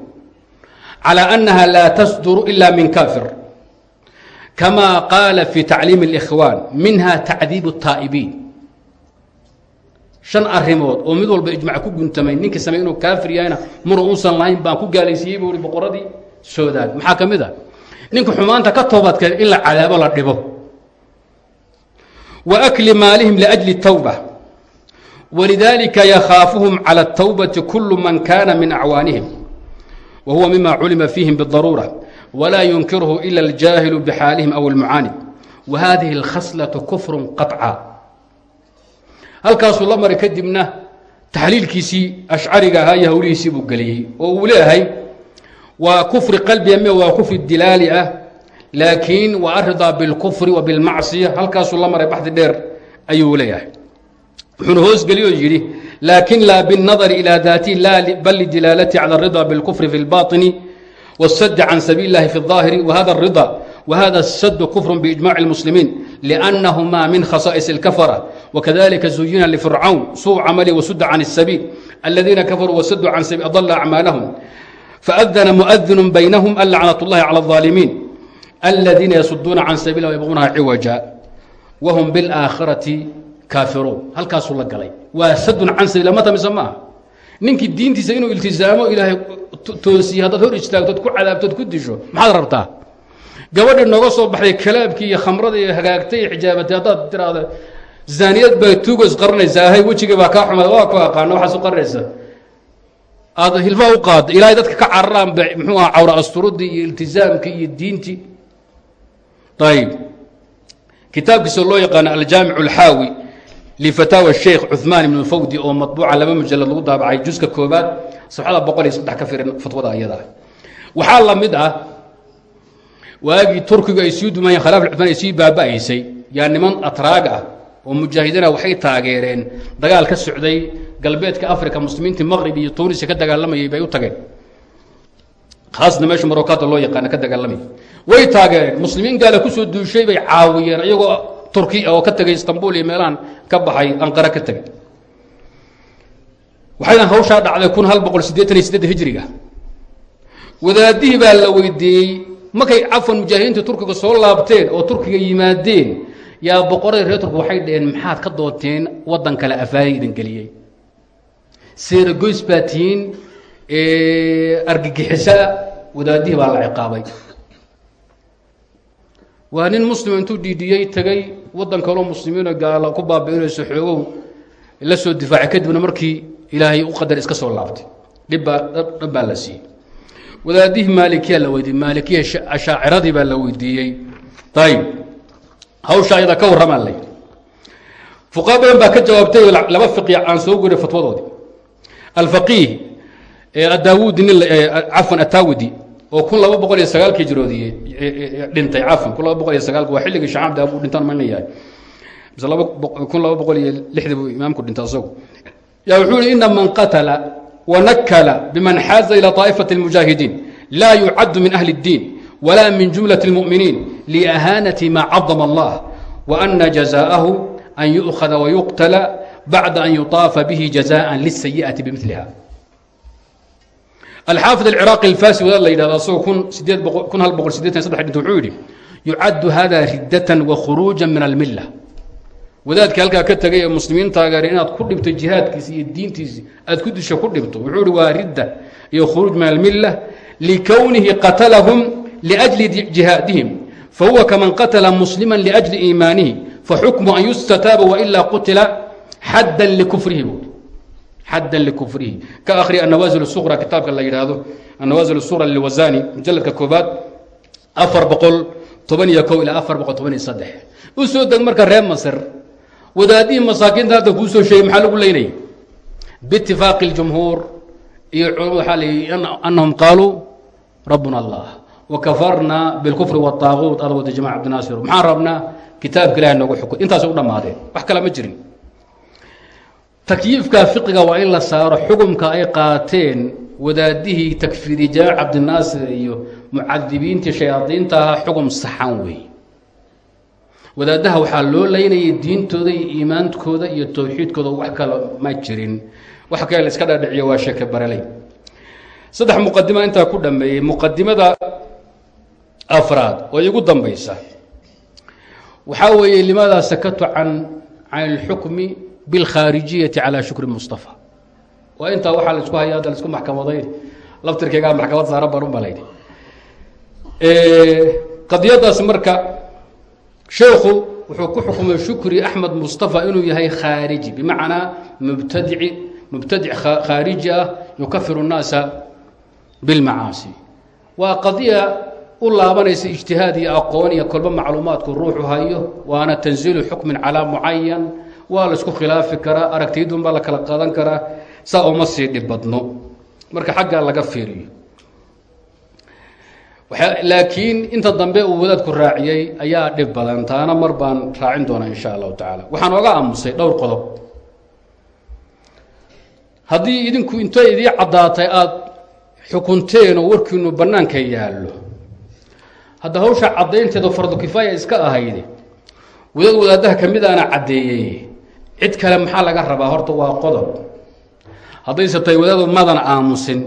على أنها لا تصدر إلا من كافر كما قال في تعليم الإخوان منها تعذيب التائبين شن أرمود ومد والba إجماع ku guntamay ninkii samey inuu kaafir yahayna mur uusan lahayn baan ku gaalaysiiyey buu i boqoradii soodaan maxaa ka mid a ninka xumaanta ka toobadkeen in la cadaabo la dhibo وأكل maalihim لأجل التوبة ولذلika يkhaaفهم على التوبة كل من كان من أعوانهم وهو مما علم فيهم بالضرورة ولا ينكره إلا الجاهل بحالهم أو المعاند وهذه الخصلة كفر قطعا halkaasuu la maray kadibna taxliilkiisii ashcariga ahaa iyo hawlihiisii buu geliyey oo uu leeyahay waa kufri qalbiga me waa kufri dilaali ah laakiin waa aridaa bilkufri wa bilmacsiya halkaasuu la maray baxdi dheer ayuu leeyahay wuxuuna hoosgeliy oo yidhi lakin laa bالnadr ilى daatihi bal lidilaalati calى الrضا bاlkfr fi اlbaطni والsd can sabiil اllahi fi الظaahiri whada الrضا whada الsd kfr bإجmac الmuslimiin لأnahma min khasائص الkfرة وkadlika zuyina lfircawn suu camli wsuda can الsabiil اladiina kafaruu wsaduu can sabil adla acmaalhm faأdna muؤdin baynhm alacnaة اllahi calى الظaalimiin اladiina yasuduuna can sabiil wybغunaha ciwaja whm bاlآakhiraةi kaafiruun halkaasuu la galay. Waa sadun can sabiil mata mise maaha? Ninkii diintiisa inuu iltizaamo ilaahay toosiye haddaad hor istaagtood ku cadaabtood ku disho maxaad rabtaa? Gabadhii nooga soo baxday kalaabkii iyo khamrada iyo hagaagtay iyo xijaabatay haddaad tiraahdo zaaniyad baa tuugos qaranaysaa ahay wejigii baa kaa xumaad waa ku aqaana waxaas u qaranaysa. Aad hilfaa u qaadda ilaahay dadka ka cararaan ba muxuu aha cawra asturuddii iyo iltizaamkii iyo diintii. Ayib kitaabkiisa loo yaqaano aljaamic اlxaawi lifataawa sheikh cuثmaan ibn fawdi oo maطbuuca laba mujalad lagu daabacay juska koobaad sabxada boqol iyo saddex ka firan fatwada ayada waxaa la mid ah waagii turkigu ay sii dumayeen khilaf cumaan ay sii baaba'aysay yaa niman atraag ah oo mujaahidiina waxay taageereen dagaal ka socday galbeedka africa muslimiintii maqrib iyo tunisia ka dagaalamayay bay u tageen haasna meesha marokada loo yaqaana ka dagaalamayay way taageereen muslimiin gaala ku soo duushay bay caawiyeen iyagoo turki oo ka tegay istanbul iyo meelahan ka baxay anqara ka tegay waxayna hawshaa dhacday kun hal boqol siddeetan iyo sideed hijriga. Wadaadihii baa la weydiiyey markay cafan mujaahidiinta turkiga soo laabteen oo turkiga yimaadeen? Yaa boqoradii reer turka waxay dhaheen maxaad ka doonteen waddan kale afaari idin geliyey? Seeragoys baa tihiin argagixisaa wadaadihii baa la ciqaabay. Waa nin muslim intuu dhiidhiyey tegey waddan kaloo muslimiinoo gaala ku baabi'inayso xoogow la soo difaacay kadibna markii ilaahay u qadar iska soo laabtay. Dhibbaa dhab baa la siiyey. Wadaadihii maalikiya la weydiiyey maalikiya ashaaciradii baa la weydiiyey. Ayib hawsha ayada ka warramaa la yidhi fuqaa badan baa ka jawaabtay laba fiqi aan soo guray fatwadoodii. Alfaqiih adaawudi nin cafan ataawidi oo kun laba boqol iyo sagaalki jiroodiyey dhintay cafan kun laba boqol iyo sagaalka waa xilligii shacaab daabuu dhintaan malin yahay mise laba kun laba boqol iyo lixdii buu imaamku dhintay asagu yaa wuxuu yihi ina man qatala wanakala biman xaaza ilى طaa'ifati اlmujaahidiin laa yucaddu min ahli اddiin wala min jumlaة اlmuؤminiin liahaanati ma cadama allah waana jazaءahu an yu'khada wayuqtala bacda an yuطaafa bihi jazaءa liلsayiئaةi bimiliha alxaafid alciraaqi alfasi wadaad la yidhahdo asagoo dhinta wuxuu yidhi yucaddu hada riddatan wa khuruuja min almilla wadaadkii halkaa ka tegay ee muslimiin taageeray inaad ku dhibto jihaadkiisi iyo diintiisi aad ku disho ku dhibto wuxuu ihi waa ridda iyo khuruuj min almilla likownihi qatalahum liأjli jihaadihim fahuwa kaman qatala muslima liأjli iimaanihi faxukmu an yustataaba wailaa qutila xaddan likufrihi xadda likufrihi ka akhri anawaasil suqra kitaabka la yidhaahdo anawaasil suqra liwasani mujaladka koobaad afar boqol toban iyo ko ilaa afar boqol toban iyo saddex u deg marka reer masr wadaadihii masaakiinta hadda kuu sheegay maxaa lagu leynaya biitifaaqi اljumhuur iyo waxaa ly anahum qaaluu rabbuna allah wakafarna bilkufri wاtaaquut adawad jamac abdinaasir maxaan rabnaa kitaabka ilahi noogu xukuy intaasay u dhammaadeen wax kala ma jirin takyiifka fiqiga waa in la saaro xukumka ay qaateen wadaadihii takfiiri jamac cabdinaasir iyo mucadibiintii shayaadiinta ahaa xugum saxan weey. Wadaadaha waxaa loo leynayay diintooda iyo iimaankooda iyo towxiidkooda wax kale ma jirin. Wax kale la iska dhadhiciyo waa sheeke bareley saddex muqadima intaa ku dhameeyey muqadimada afraad oo igu dambaysa. Waxaa weeye limaada sakatu can can اlxukmi bilkhaarijiyati calaa shukri mustafa. Waa intaa waxaa la isku haya adda la isku maxkamaday. Laftirkaygaa maxkamad saara barun baa layidhi qadiyadaasi marka sheekhu wuxuu ku xukumay shukri axmed mustafa inuu yahay khaariji bimacnaa mubtadici mubtadic khaariji ah yukafiru nnaasa bilmacaasi. Waa qadiya u laabanaysa ijtihaad iyo aqoon iyo kolba macluumaadku ruuxu hayo waana tanziilu xukmin calaa mucayan waa la isku khilaafi karaa aragtiyadun baa la kala qadan karaa saa uma sii dhib badno marka xaggaa laga fiiriyo. Laakiin inta dambe uu wadaadku raaciyey ayaa dhib badan. Taana mar baan raacin doonaa insha allahu tacaala. Waxaan oga aamusay dhowr qodob. Haddii idinku intay idii caddaatay aada xukunteen oo warkiinu bannaanka yaallo hadda hawsha caddaynteedu fardu kifaaya iska ahayde wadaad wadaadaha ka midaana caddeeyey cid kale maxaa laga rabaa horta waa qodob. Haddayse tahay wadaadu madan aamusin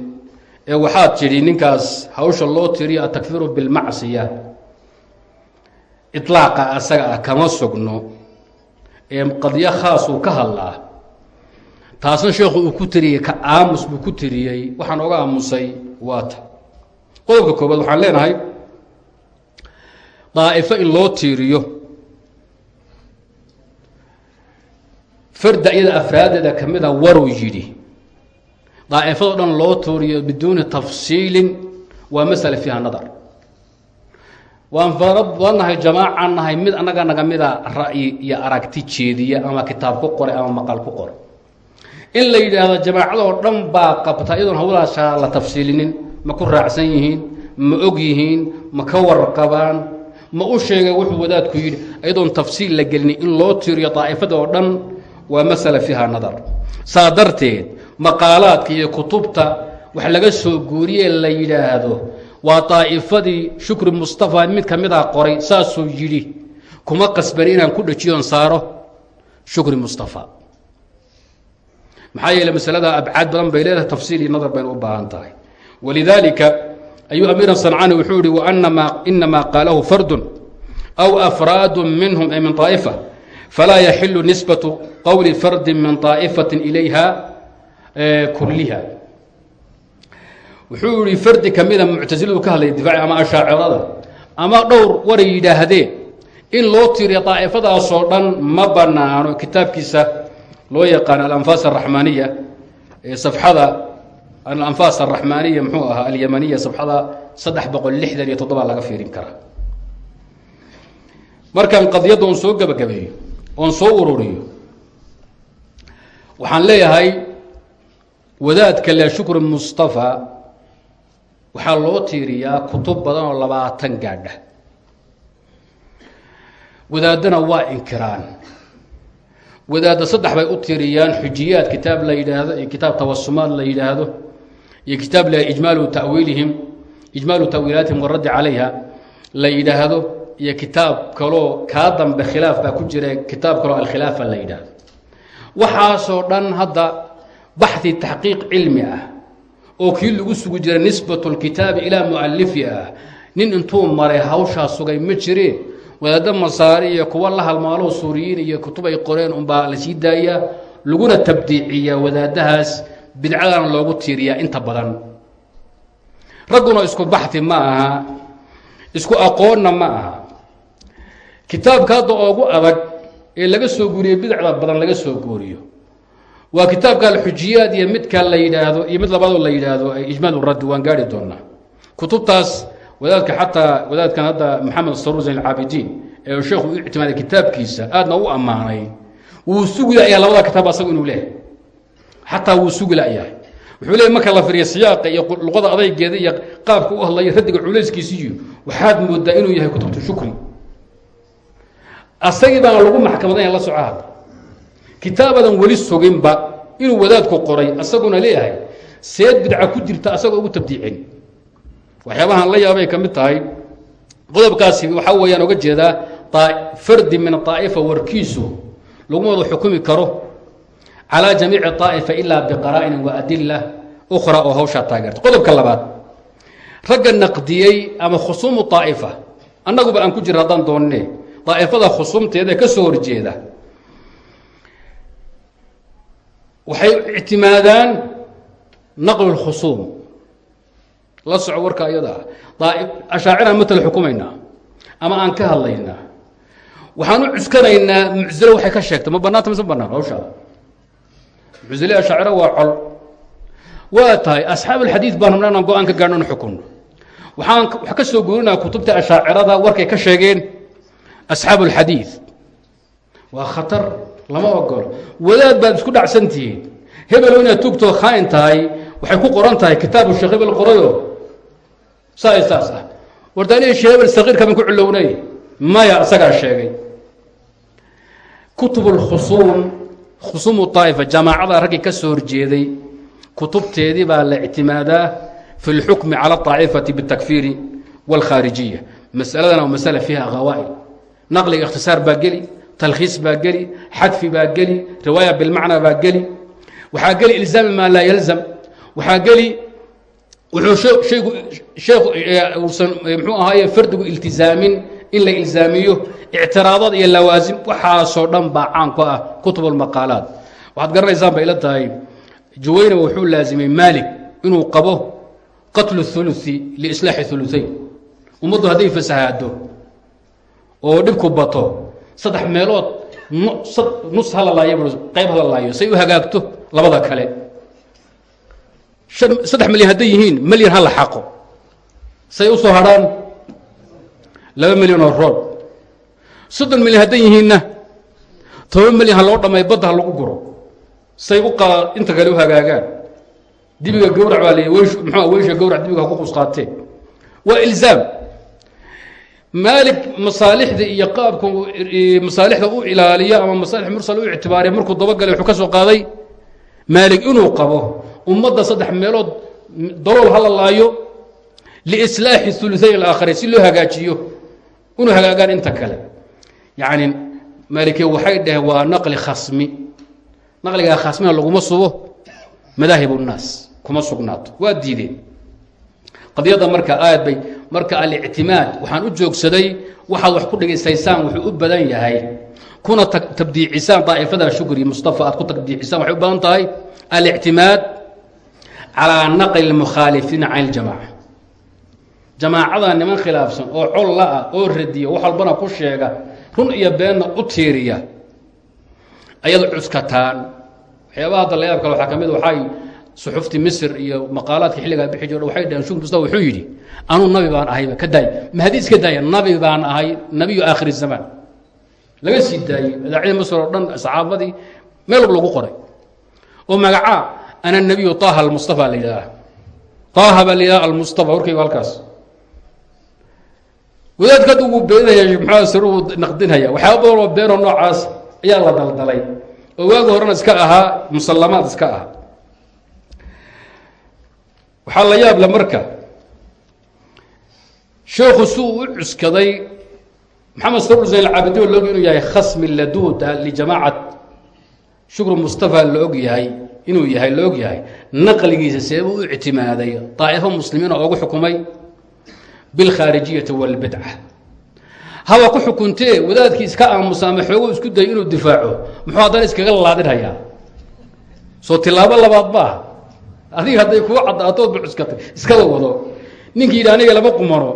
ee waxaad tidhi ninkaas hawsha loo tiriyo atakfiru bilmacsiya. Iطlaaqa asaga ah kama sugno. Ee qadyo khaasuu ka hadlaa. Taasna sheekhu uu ku tiriyey ka aamus buu ku tiriyey. Waxaan oga aamusay waata qodobka koobaad waxaan leenahay daa'ifo in loo tiiriyo farda iyada afraadeeda ka mida waruu yidhi. Daa'ifado dhan loo tuuriyo biduuni tafsiilin waa masala fiiha nadar. Waan fara jamaacaan nahay mid annaga naga mida ra'yi iyo aragti jeediya ama kitaab ku qoray ama maqal ku qoray in la yidhaahdo jamaacadoo dhan baa qabta iyadoon hawlaashaa la tafsiilinin ma ku raacsan yihiin ma og yihiin ma ka warqabaan ma u sheegay wuxuu wadaadku yidhi iyadoon tafsiil la gelinin in loo tiiriyo daa'ifada oo dhan waa masala fiiha nadar. Saa darteed maqaalaadka iyo kutubta wax laga soo guuriyee la yidhaahdo waa daa'ifadii shukri mustafa mid ka mid a qoray saasuu yidhi kuma qasbani inaan ku dhajiyoon saaro shukri mustafa. Maxaa yeele masalada abcaad badan bay leedahay tafsiil iyo nadar bayna u baahan tahay. Walidaalika ayuu amiira sancani wuxuu waanamaa inamaa qaalahu fardun aw afraadu minhum ay min طaa'ifa falaa yaxilu nisbatu qowli fardi min طaa'ifati ilayha kulliha wuxuu yihi fardi ka mida muctasiladu ka hadlaya difaaci ama ashaacirada ama dhowr waray yidhaahdeen in loo tiriya daa'ifadaasoo dhan ma banaano kitaabkiisa loo yaqaan alanfaas araxmaaniya safxada alanfaas araxmaaniya muxuu ahaa alyamaniya safxada saddex boqol lixdan iyo toddoba laga fiirin karaa markaan qadiyadda soo gebagabeeyo oon soo ururiyo waxaan leeyahay wadaadka le shukri mustafa waxaa loo tiiriyaa kutub badan oo labaatan gaadha. Wadaaddana waa inkiraan. Wadaadda saddex bay u tiiriyaan xujiyaad kitaab la yidhaahdo iyo kitaab tawasumaad la yidhaahdo iyo kitaab la ijmaalu tawiilihim ijmaalu ta'wiilaatihim waraddi calayha la yidhaahdo iyo kitaab kaloo kaa dambe khilaaf baa ku jira kitaab kaloo alkhilaafa la yidhaahdo. Waxaasoo dhan hadda baxi taxqiiq cilmi ah oo kii lagu sugi jiray nisbatu lkitaabi ilaa mualifi ah nin intuu maray hawshaa sugay ma jireen. Wadaaddo masaari iyo kuwa la halmaalo suuriyiin iyo kutub ay qoreen unbaa la sii daayaa laguna tabdiiciyaa wadaadahaas bidcadana loogu tiiriyaa inta badan. Ragguna isku baxti ma aha isku aqoonna ma aha kitaabka hadda oogu adag ee laga soo guuriyo bidacda badan laga soo guuriyo. Waa kitaabka alxujiyaad iyo midka la yidhaahdo iyo mid labaadoo la yidhaahdo ijmaal raddi waan gaari doonaa kutubtaas wadaadka xataa wadaadkan hadda maxamed saruur zayn alcaabidiin ee sheekhu u ictimaaday kitaabkiisa aadna u ammaanay wuu sugi layahay labada kitaab asagu inuu leehay xataa wuu sugi layahay wuxuu leeyahy marka la firiya siyaaqa iyo luqada adaygeeda iyo qaabka u hadlaya radiga culayskiisiiyo waxaad moodaa inuu yahay kutubta shukri asagii baana lagu maxkamadanya la soco hadda kitaabadan weli suginba inuu wadaadku qoray asaguna leeyahay seed bidca ku jirta asagoo ugu tabdiicin waxyaabahaan la yaabay ka mid tahay qodobkaasi waxaa weeyaan oga jeedaa fardi min طaa'ifa warkiisu laguma wada xukumi karo calى jamiici طaa'ifa ilaa biqaraa'inin waadila ukhra oo hawshaa taageerta qodobka labaad ragga naqdiyey ama khusuumu طaa'ifa annaguba aan ku jira haddaan doonne daa'ifada khusuumteeda ee ka soo horjeeda. Waxay ictimaadaan naqlu اlkhusuum la soco warka iyada ah ashaaciraan matala xukumaynaa ama aan ka hadlaynaa waxaan u cuskanaynaa muczilo waxay ka sheegtay. Ma banaanta mise banaan hawshaa muczile ashaaciro waa col. Waa tahay asxaab alxadiid baan rabnaa inaan go'aan ka gaadhno in xukunno waxaan wax ka soo guurinaa kutubta ashaacirada warkay ka sheegeen asxaabu alxadiid waa khatar lama ogolo wadaad baad isku dhacsantihiin hebelow inaad tugtoo khaain tahay waxay ku qoran tahay kitaabu sheekh hebel qorayo saa saas ah wardaaniya sheekh hebel sakiirka baan ku cilownay maya isagaa sheegay kutub lkhusuum khusuumu طaa'ifa jamaacada raggii ka soo horjeeday kutubteedii baa la ictimaadaa fi اlxukmi calى الطaa'ifati bالtakfiiri wاlkhaarijiya masaladana waa masala fiiha hawaa'il naqliga ikhtisaar baa geli talkhiis baa geli xadfi baa geli riwaaya bilmacnaa baa geli waxaa geli ilzaami maa laa yalzam waxaa geli wuxuu haygu sheekhu uusan mxuu ahaaye fardigu iltizaamin in la ilzaamiyo ictiraadad iyo lawaasim waxaasoo dhan baa caan ku ah kutub اlmaqaalaat waxaad garanaysaan bay ila tahay juwayna wuxuu laazimay maalik inuu qabo qatlu الثuluثi liislaaxi ثuluثayn ummaddu hadday fasahaado oo dhibku bato saddex meelood nus hala laayo qayb hala laayo say u hagaagto labada kale. Saddex milyan hadday yihiin milyan ha la xaqo say u soo hadhaan laba milyan oo roob soddon milyan hadday yihiinna toban milyan ha loo dhamay badda ha lagu guro. Say u inta kale u hagaagaan. Dibiga gawrac baa l mxua weysha gawrac dibiga ha ku qusqaatee. Waa ilzaam maalik masaalixda iyo qaabka masaalixda u ilaaliya ama masaalix mursal u ictibaariya markuu dabagalay wuxuu ka soo qaaday maalik inuu qabo ummadda saddex meelood dalool hala laayo liislaaxi uluayn si loo hagaajiyo inuu hagaagaan inta kale. Yacni maalike waxay dhaheen waa naqli khasmi. Naqligaa khasmina laguma sugo madaahib الnaas kuma sugnaato waa diideen. Qadiyadda marka aad bay marka alictimaad waxaan u joogsaday waxaad wax ku dhegaystaysaan wuxuu u badan yahay. Kuna tabdiicisaan daa'ifada shukri mustafa aad ku tabdiicisaan waxay u badan tahay alictimaad calaa naqli اmukhaalifiina can اljamaaca jamaacada niman khilaafsan oo colla ah oo radiya wax walbana ku sheega run iyo beenna u tiiriya ayaad cuskataan waxyaabaha hadda layaab kale waxaa ka mid ah, waxay suxufti misr iyo maqaalaadka xilligaa bixi jiro waxay dhaheen shukr mustafa wuxuu yidhi anuu nabi baan ahayba ka daay ma hadiis ka daaya nabi baan ahay nabiyu aakhiri zamaan laga sii daayey madaacida misr oo dhan saxaabadii meel walba lagu qoray. Oo magacaa ana nabiyu taha almustafa la yidhaah taha baa la yidhaha almustafa warkaygu halkaas. Wadaadka hadda wuu sheekh maxamed sir uu naqdinaya beenoo noocaas ayaa la daldalay. Oo waagi horena iska ahaa musallamaad iska ah waxaa la yaab le marka sheekhu si uu u cuskaday maxamed sir zayn alcaabidi oo la og inuu yahay khasmi laduuda lijamaacat shukru mustafa la og yahay inuu yahay la og yahay. Naqligiisa seebuu u ictimaaday daa'ifo muslimiina oogu xukumay bilkhaarijiyati walbidca haba ku xukuntee wadaadkii iska aamusa ama xoogo isku dayay inuu difaaco muxuu haddana iskaga laadinhayaa soo tilaabo labaad maaha adiga hadday kuu caddaatood ba cuskatay iskada wado ninkii yidhi aniga lama qumano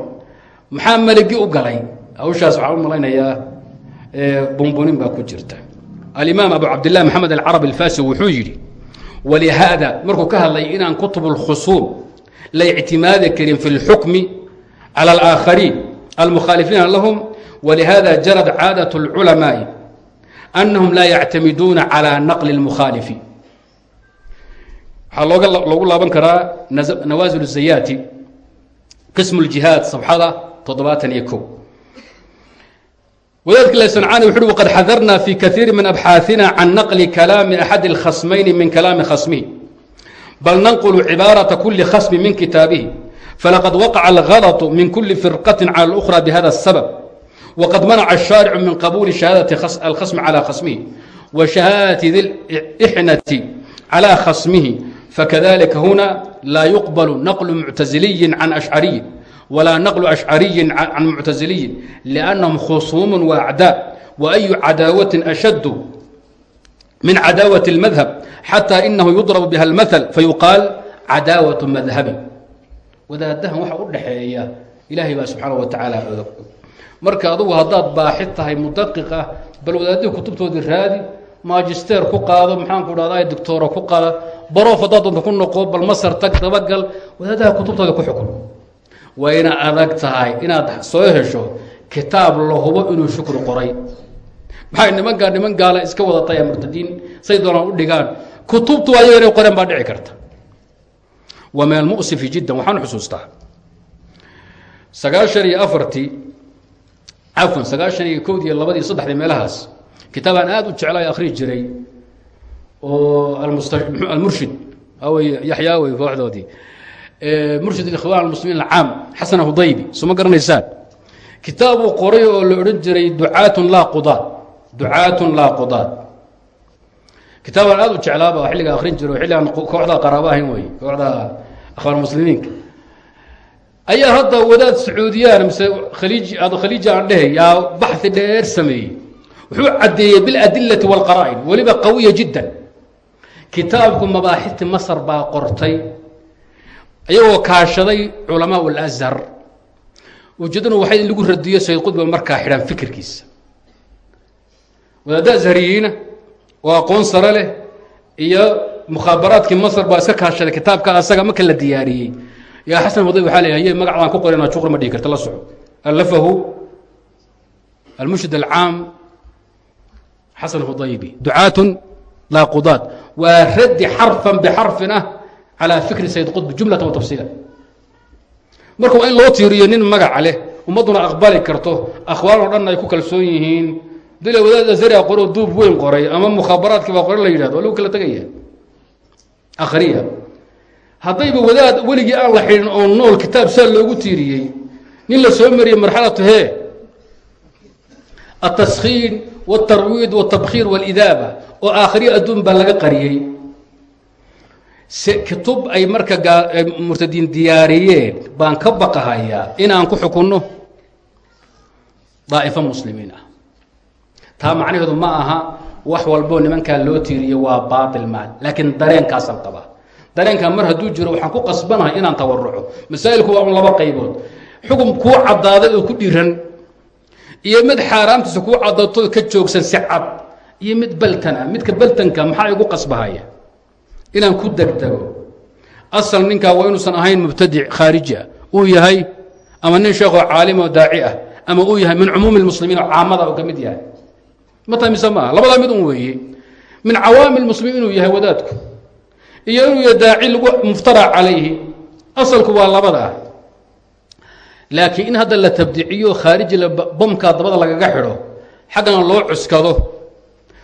maxaa maligi u galay hawshaas waxaan u malaynayaa bunbunin baa ku jirta alimaam abu cabdilah maxamed alcarabi alfasi wuxuu yidhi walihaada markuu ka hadlay inaan kutub اlkhusuum la ictimaadi karin fi اlxukmi calى اlآakhariin almukhaalifiina lahum walihada jarad caadaة اlculamaaءi anahum laa yactamiduuna calى naqli اlmukhaalifi waxaa looga loogu laaban karaa nawaasil الzayaati qism اljihaad sabxada toddobaatan iyo ko wadaadki lasancani wuxu uhi wqad xadarna fi kaiiri min abxaaثina can naqli kalaami axadi اlkhasmayni min kalaami khasmihi bal nanqulu cibaaraةa kuli khasmi min kitaabihi falaqad waqaca alغalط min kuli firqaةi calى اlأkhra bhada الsabب wqad manaca الshaaricu min qabuuli shahaadaةi alkhasmi calى khasmihi wa shahaadati di lxnati calى khasmihi fakadalika huna laa yuqbal naqlu muctaziliyi can ashcariyin wlaa naqlu ashcariyin can muctaziliyin liannahum khusuumun waacdaa waayu cadaawatin ashaddu min cadaawati اlmadhab xataa inahu yudrabu biha اlmahl fayuqaal cadaawaة madhabi wadaadahan waxa u dhaxeeya ilaahay baa subxaana wa tacaala og marka adugu haddaad baaxid tahay mudaqiq ah bal wadaadihii kutubtoodii raadi maajisteer ku qaado maxaanku dhahda doctoora ku qaada baroof haddaad ku noqo bal masar tag dabagal wadaadaha kutubtooda ku xukun. Wayna adag tahay inaad soo hesho kitaab la hubo inuu shukri qoray. Maxay nimankaa niman gaala iska wadataya murtadiin? Say doonaan u dhigaan. Kutubtu ayaga inay qoreen baa dhici karta. Wa min almu'sifi jiddan waxaan xusuustaa. Sagaashan iyo afartii cafwan sagaashan iyo kowd iyo labadii saddexdii meelahaas kitaabaan aad u jeclay akhri jiray oo almurshid awey yaxyaa wey kooxdoodii. Murshid ikhwan muslimiin alcaam xasan hudaybi soma garanaysaan? Kitaabuu qoray oo la odhan jiray ducaatun laa qudaad ducaatun laa qudaad kitaabaan aad u jeclaaba xilliga akrin jiro xilligaan kooxda qaraabo ahayn wey kooxda akhwaan muslimiinka. Ayaa hadda wadaad sacuudiyaan mise khaliij ad khaliiji aan dhehe yaa baxi dheer sameeyey. Wuxuu caddeeyey biladilati wاlqaraa'in weliba qawiya jiddan kitaabku mabaaxiti masar baa qortay iyagoo kaashaday culamaa اlazhar ujeedanu waxay in lagu radiyo sayd qudba markaa xidhan fikirkiisa. Wadaadda azhariyiina oo aqoon sare leh iyo mukhaabaraadkii masr baa iska kaashaday kitaabka asaga marka la diyaariyey. Yaa xasan hudayb waxaa leeyahay magacdaan ku qorana juqri ma dhigi karta la soco. Allafahu almushid alcaam xasan hudaybi ducaatun laa qudaad waa raddi xarfan bixarfin ah calaa fikri sayd qudbi jumlata wa tafsiila marka waa in loo tiiriyo nin magaca leh ummadduna aqbali karto akhwaan oo dhan ay ku kalsoon yihiin dila wadaad azariya qoroo duub weyn qoray ama mukhaabaraadkii baa qoray la yidhahdo waa lagu kala tegaya akhriya haddayba wadaad weligii aan la xidhin oo nool kitaab saa loogu tiiriyey nin la soo mariyey marxalatu hee altaskhiin wاltarwiid wاltabkhiir wاlidaaba oo aakhriya adduun baa laga qariyey. Kutub ay marka murtadiin diyaariyeen baan ka baqahayaa inaan ku xukunno. Daa'ifo muslimiin ah. Taa macnaheedu ma aha wax walboo nimankaa loo tiiriyo waa baatil maal laakiin dareenkaasaan qabaa. Dareenkaa mar hadduu jiro waxaan ku qasbanahay inaan tawaruco masaa'ilku waa un laba qaybood. Xukun kuu caddaaday oo ku dhiran iyo mid xaaraamtiisa kuu caddato ka joogsan si cad iyo mid baltan ah midka baltanka maxaa igu qasbahaya? Inaan ku degdego. Asal ninkaa waa inuusan ahayn mubtadic khaariji uu yahay ama nin sheekoo caalim oo daaci ah ama uu yahay min cumuumi lmuslimiin oo caamada uu ka mid yahay. Mata mise maaha labadaa mid un weeye. Min cawaami lmuslimiin inuu yahay wadaadku. Iyo inuu yahay daaci lagu muftara calayhi. Asalku waa labada ah. Laakiin in hadda la tabdiciyo khaariji bomkaa dabada lagaga xidho xaggana loo cuskado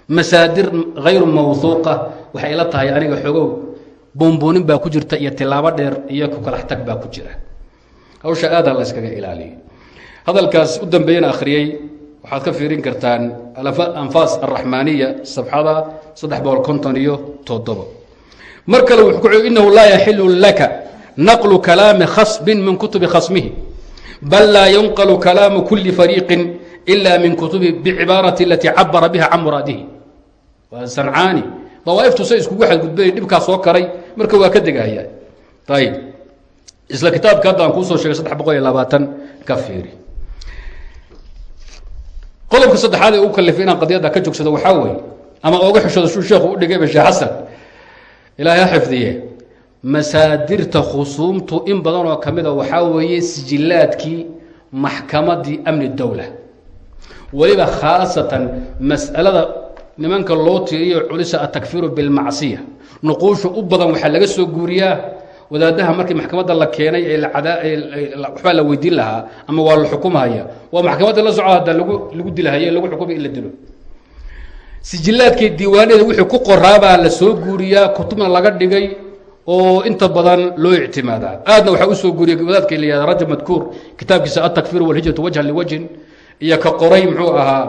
masaadir hayru mawhuuqa waxay la tahay aniga xogow boonboonin baa ku jirta iyo tilaabo dheer iyo ku kalax tag baa ku jira. Hawsha aada la yskaga ilaaliyo hadalkaas u dambeeyana akhriyey waxaad ka fiirin kartaan anfaas araxmaaniya sabxada saddex boqol konton iyo toddobo. Mar kale wuxuu ku inahu laa yaxilu laka naqlu kalaami khasbin min kutubi khasmihi bal laa yunqalu kalaamu kuli fariiqin ila min kutubi bicibaarati alatii cabara biha can muraadihi waa sancaani dawaaiftu say iskugu xadgudbay dhibkaa soo karay marka waa ka degahaya ayib isla kitaabka hadda aan kuusoo sheegay saddex boqol iyo labaatan ka fiiri. Qodobka saddexaad ee u kalifay inaan qadiyadda ka joogsado waxaa weeye ama ooga xishoodo shuu sheekhu u dhigayba sheekh xasan ilaahay ha xifdiye. Masaadirta khusuumtu in badan oo ka mida waxaa weeye sijillaadkii maxkamaddii amni dowla weliba khaasatan mas'alada nimanka loo tiriyo culisa atakfiiru bilmacsiya. Nuquusha u badan waxaa laga soo guuriyaa. Wadaadaha markii maxkamadda la keenay ee waxbaa la weydiin lahaa ama waa la xukumhaya waa maxkamadda la soco hadda lagu dilahaya lagu xukumay in la dilo. Sijillaadkii diiwaanada wixii ku qoraabaa la soo guuriyaa kutubna laga dhigay oo inta badan loo ictimaadaa. Aadna waxaa u soo guuriyay wadaadka la rajab madkuur kitaabkiisa atakfiir walhijratu wajhan liwajhin iyo ka qoray muxuu ahaa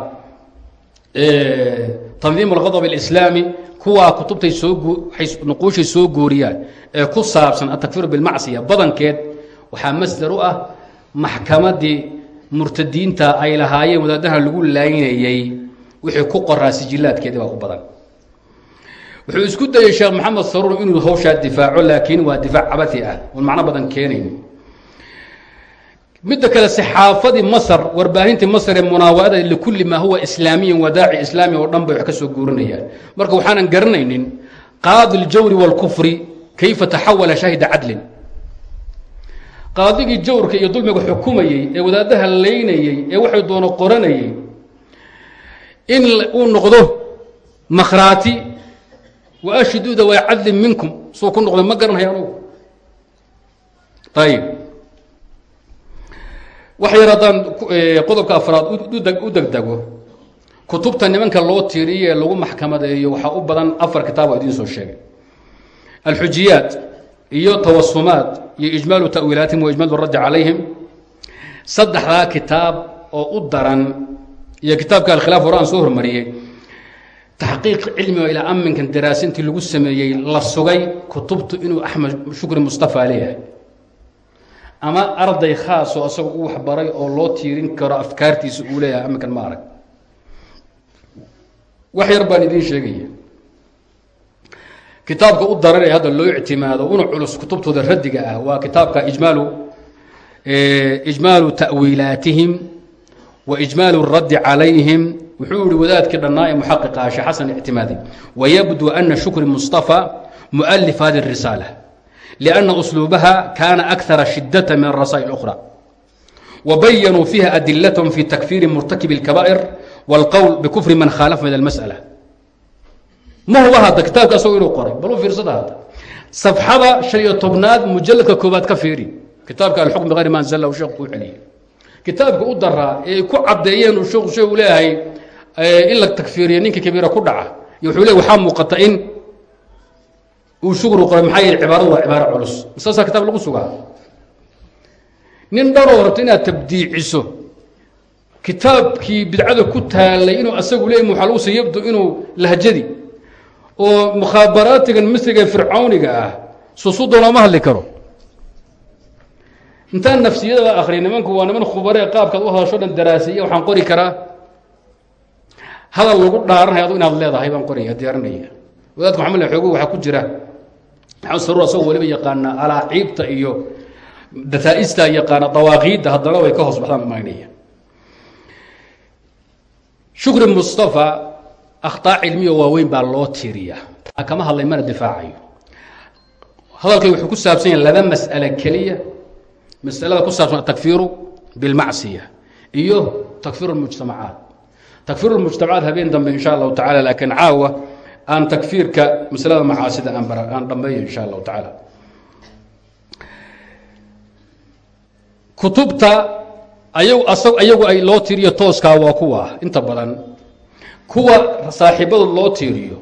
tandiim alqadab alislaami kuwaa kutubtay nuquushay soo guuriyaan ee ku saabsan atakfiir bilmacsiya badankeed waxaa masdar u ah maxkamaddii murtadiinta ay lahaayeen wadaadaha lagu laynayey wixii ku qoraa sijillaadkeedii baa u badan. Wuxuu isku dayey sheekh maxamed saruur inuu hawshaa difaaco laakiin waa difaac cabati ah oon macno badan keenayn midda kale saxaafadii masr warbaahintii masr ee munaawacada likulli maa huwa islaamiyan wadaaci islaami oo dhan bay wax ka soo guurinayaan. Marka waxaanan garanaynin qaadi اljawri wاlkufri kayfa taxawala shaahida cadlin. Qaadigii jawrka iyo dulmiga xukumayey ee wadaadaha laynayey ee waxay doono qoranayey in uu noqdo makhraati waashiduuda waa cadlin minkum suu ku noqdo ma garanaya anugu. Ayib wax yar haddaan qodobka afraad u degdego kutubta nimanka loo tiiriye lagu maxkamadeeyo waxaa u badan afar kitaab oo idiin soo sheegay. Alxujiyaat iyo tawasumaat iyo ijmaalu ta'wiilaatihim wa ijmaal raddi calayhim. Saddexdaa kitaab oo u daran iyo kitaabka alkhilaaf hore soo hormariyey taxqiiq cilmiga ilaa aminkan daraasintii lagu sameeyey la sugay kutubtu inuu axmed shukri mustafa leeyahay ama arday khaasoo asagoo u waxbaray oo loo tiirin karo afkaartiisa uu leeyahay aminkan ma arag wax yar baan idiin sheegaya kitaabka u daran ee hadda loo ictimaado una culus kutubtooda radiga ah waa kitaabka ijmaalu ijmaalu ta'wiilaatihim wa ijmaalu اraddi calayhim wuxuu yihi wadaadkii dhannaa ee muxaqiqa sheekh xasan ictimaadi wayabdu ana shukri mustafa mualif hadi الrisaala لأna أsluubaha kana أkara shidaة min الrasaa'ل الأخرى وbayanuu fiiha adilathm fi takfiri murtakib الكaba'ir wاlqowl bkufri man khaalaf min اlmasألة ma huba hadda kitaabka asagoo inuu qoray bal u fiirsada hadda safxada شhan iyo tobnaad mujaladka koobaad ka fiiri kitaabka alxukm bغayr ma anzl sheekh kuu celiyey kitaabka u daraa ee ku caddeeyeen uu sheekhu sheegu leeyahay in la takfiiriyo ninka kabiira ku dhaca iyo wuxuu le waxaa muuqata in uu shukru qoray maxaa cibaaradu waa cibaaro culus. Saasaa kitaab lagu sugaa? Nin dhanoo rabto inaad tabdiiciso kitaabkii bidcada ku taalay inuu asagu leey waxaa lagu sii yabdu inuu lahjadi. Oo mukhaabaraatigan misriga fircawniga ah susuda looma hadli karo. Intaan nafsiyada akriya nimanku waa niman khubare qaabkaad u hadasho dhan daraasiya waxaan qori karaa. Hadal lagu dhaaranaya adu inaad leedahay baan qoraya diyaarinaya wadaadka maxamed xoogo waxaa ku jira maxamed asagoo waliba yaqaana alaaciibta iyo dataa-ista yaqaana dawaaqiidda haddana way ka hoos baxdaan maynaya. Shukri mustafa akhtaa cilmiya waaweyn baa loo tiiriya taa kama hadlay mana difaacayo. Hadalkay wuxuu ku saabsan yahay laba mas'ale keliya. Masalada ku saabsan atakfiiru bilmacsiya iyo takfiir اlmujtamacaat takfiir اlmujtamacaat habeen dambe insha allahu tacala laakiin caawa aan takfiirka masalada macaasida aan dhammeeyo insha allahu tacaala. Kutubta ayagu ay loo tiiriyo tooskaa waa kuwa inta badan kuwa saaxiibadood loo tiiriyo.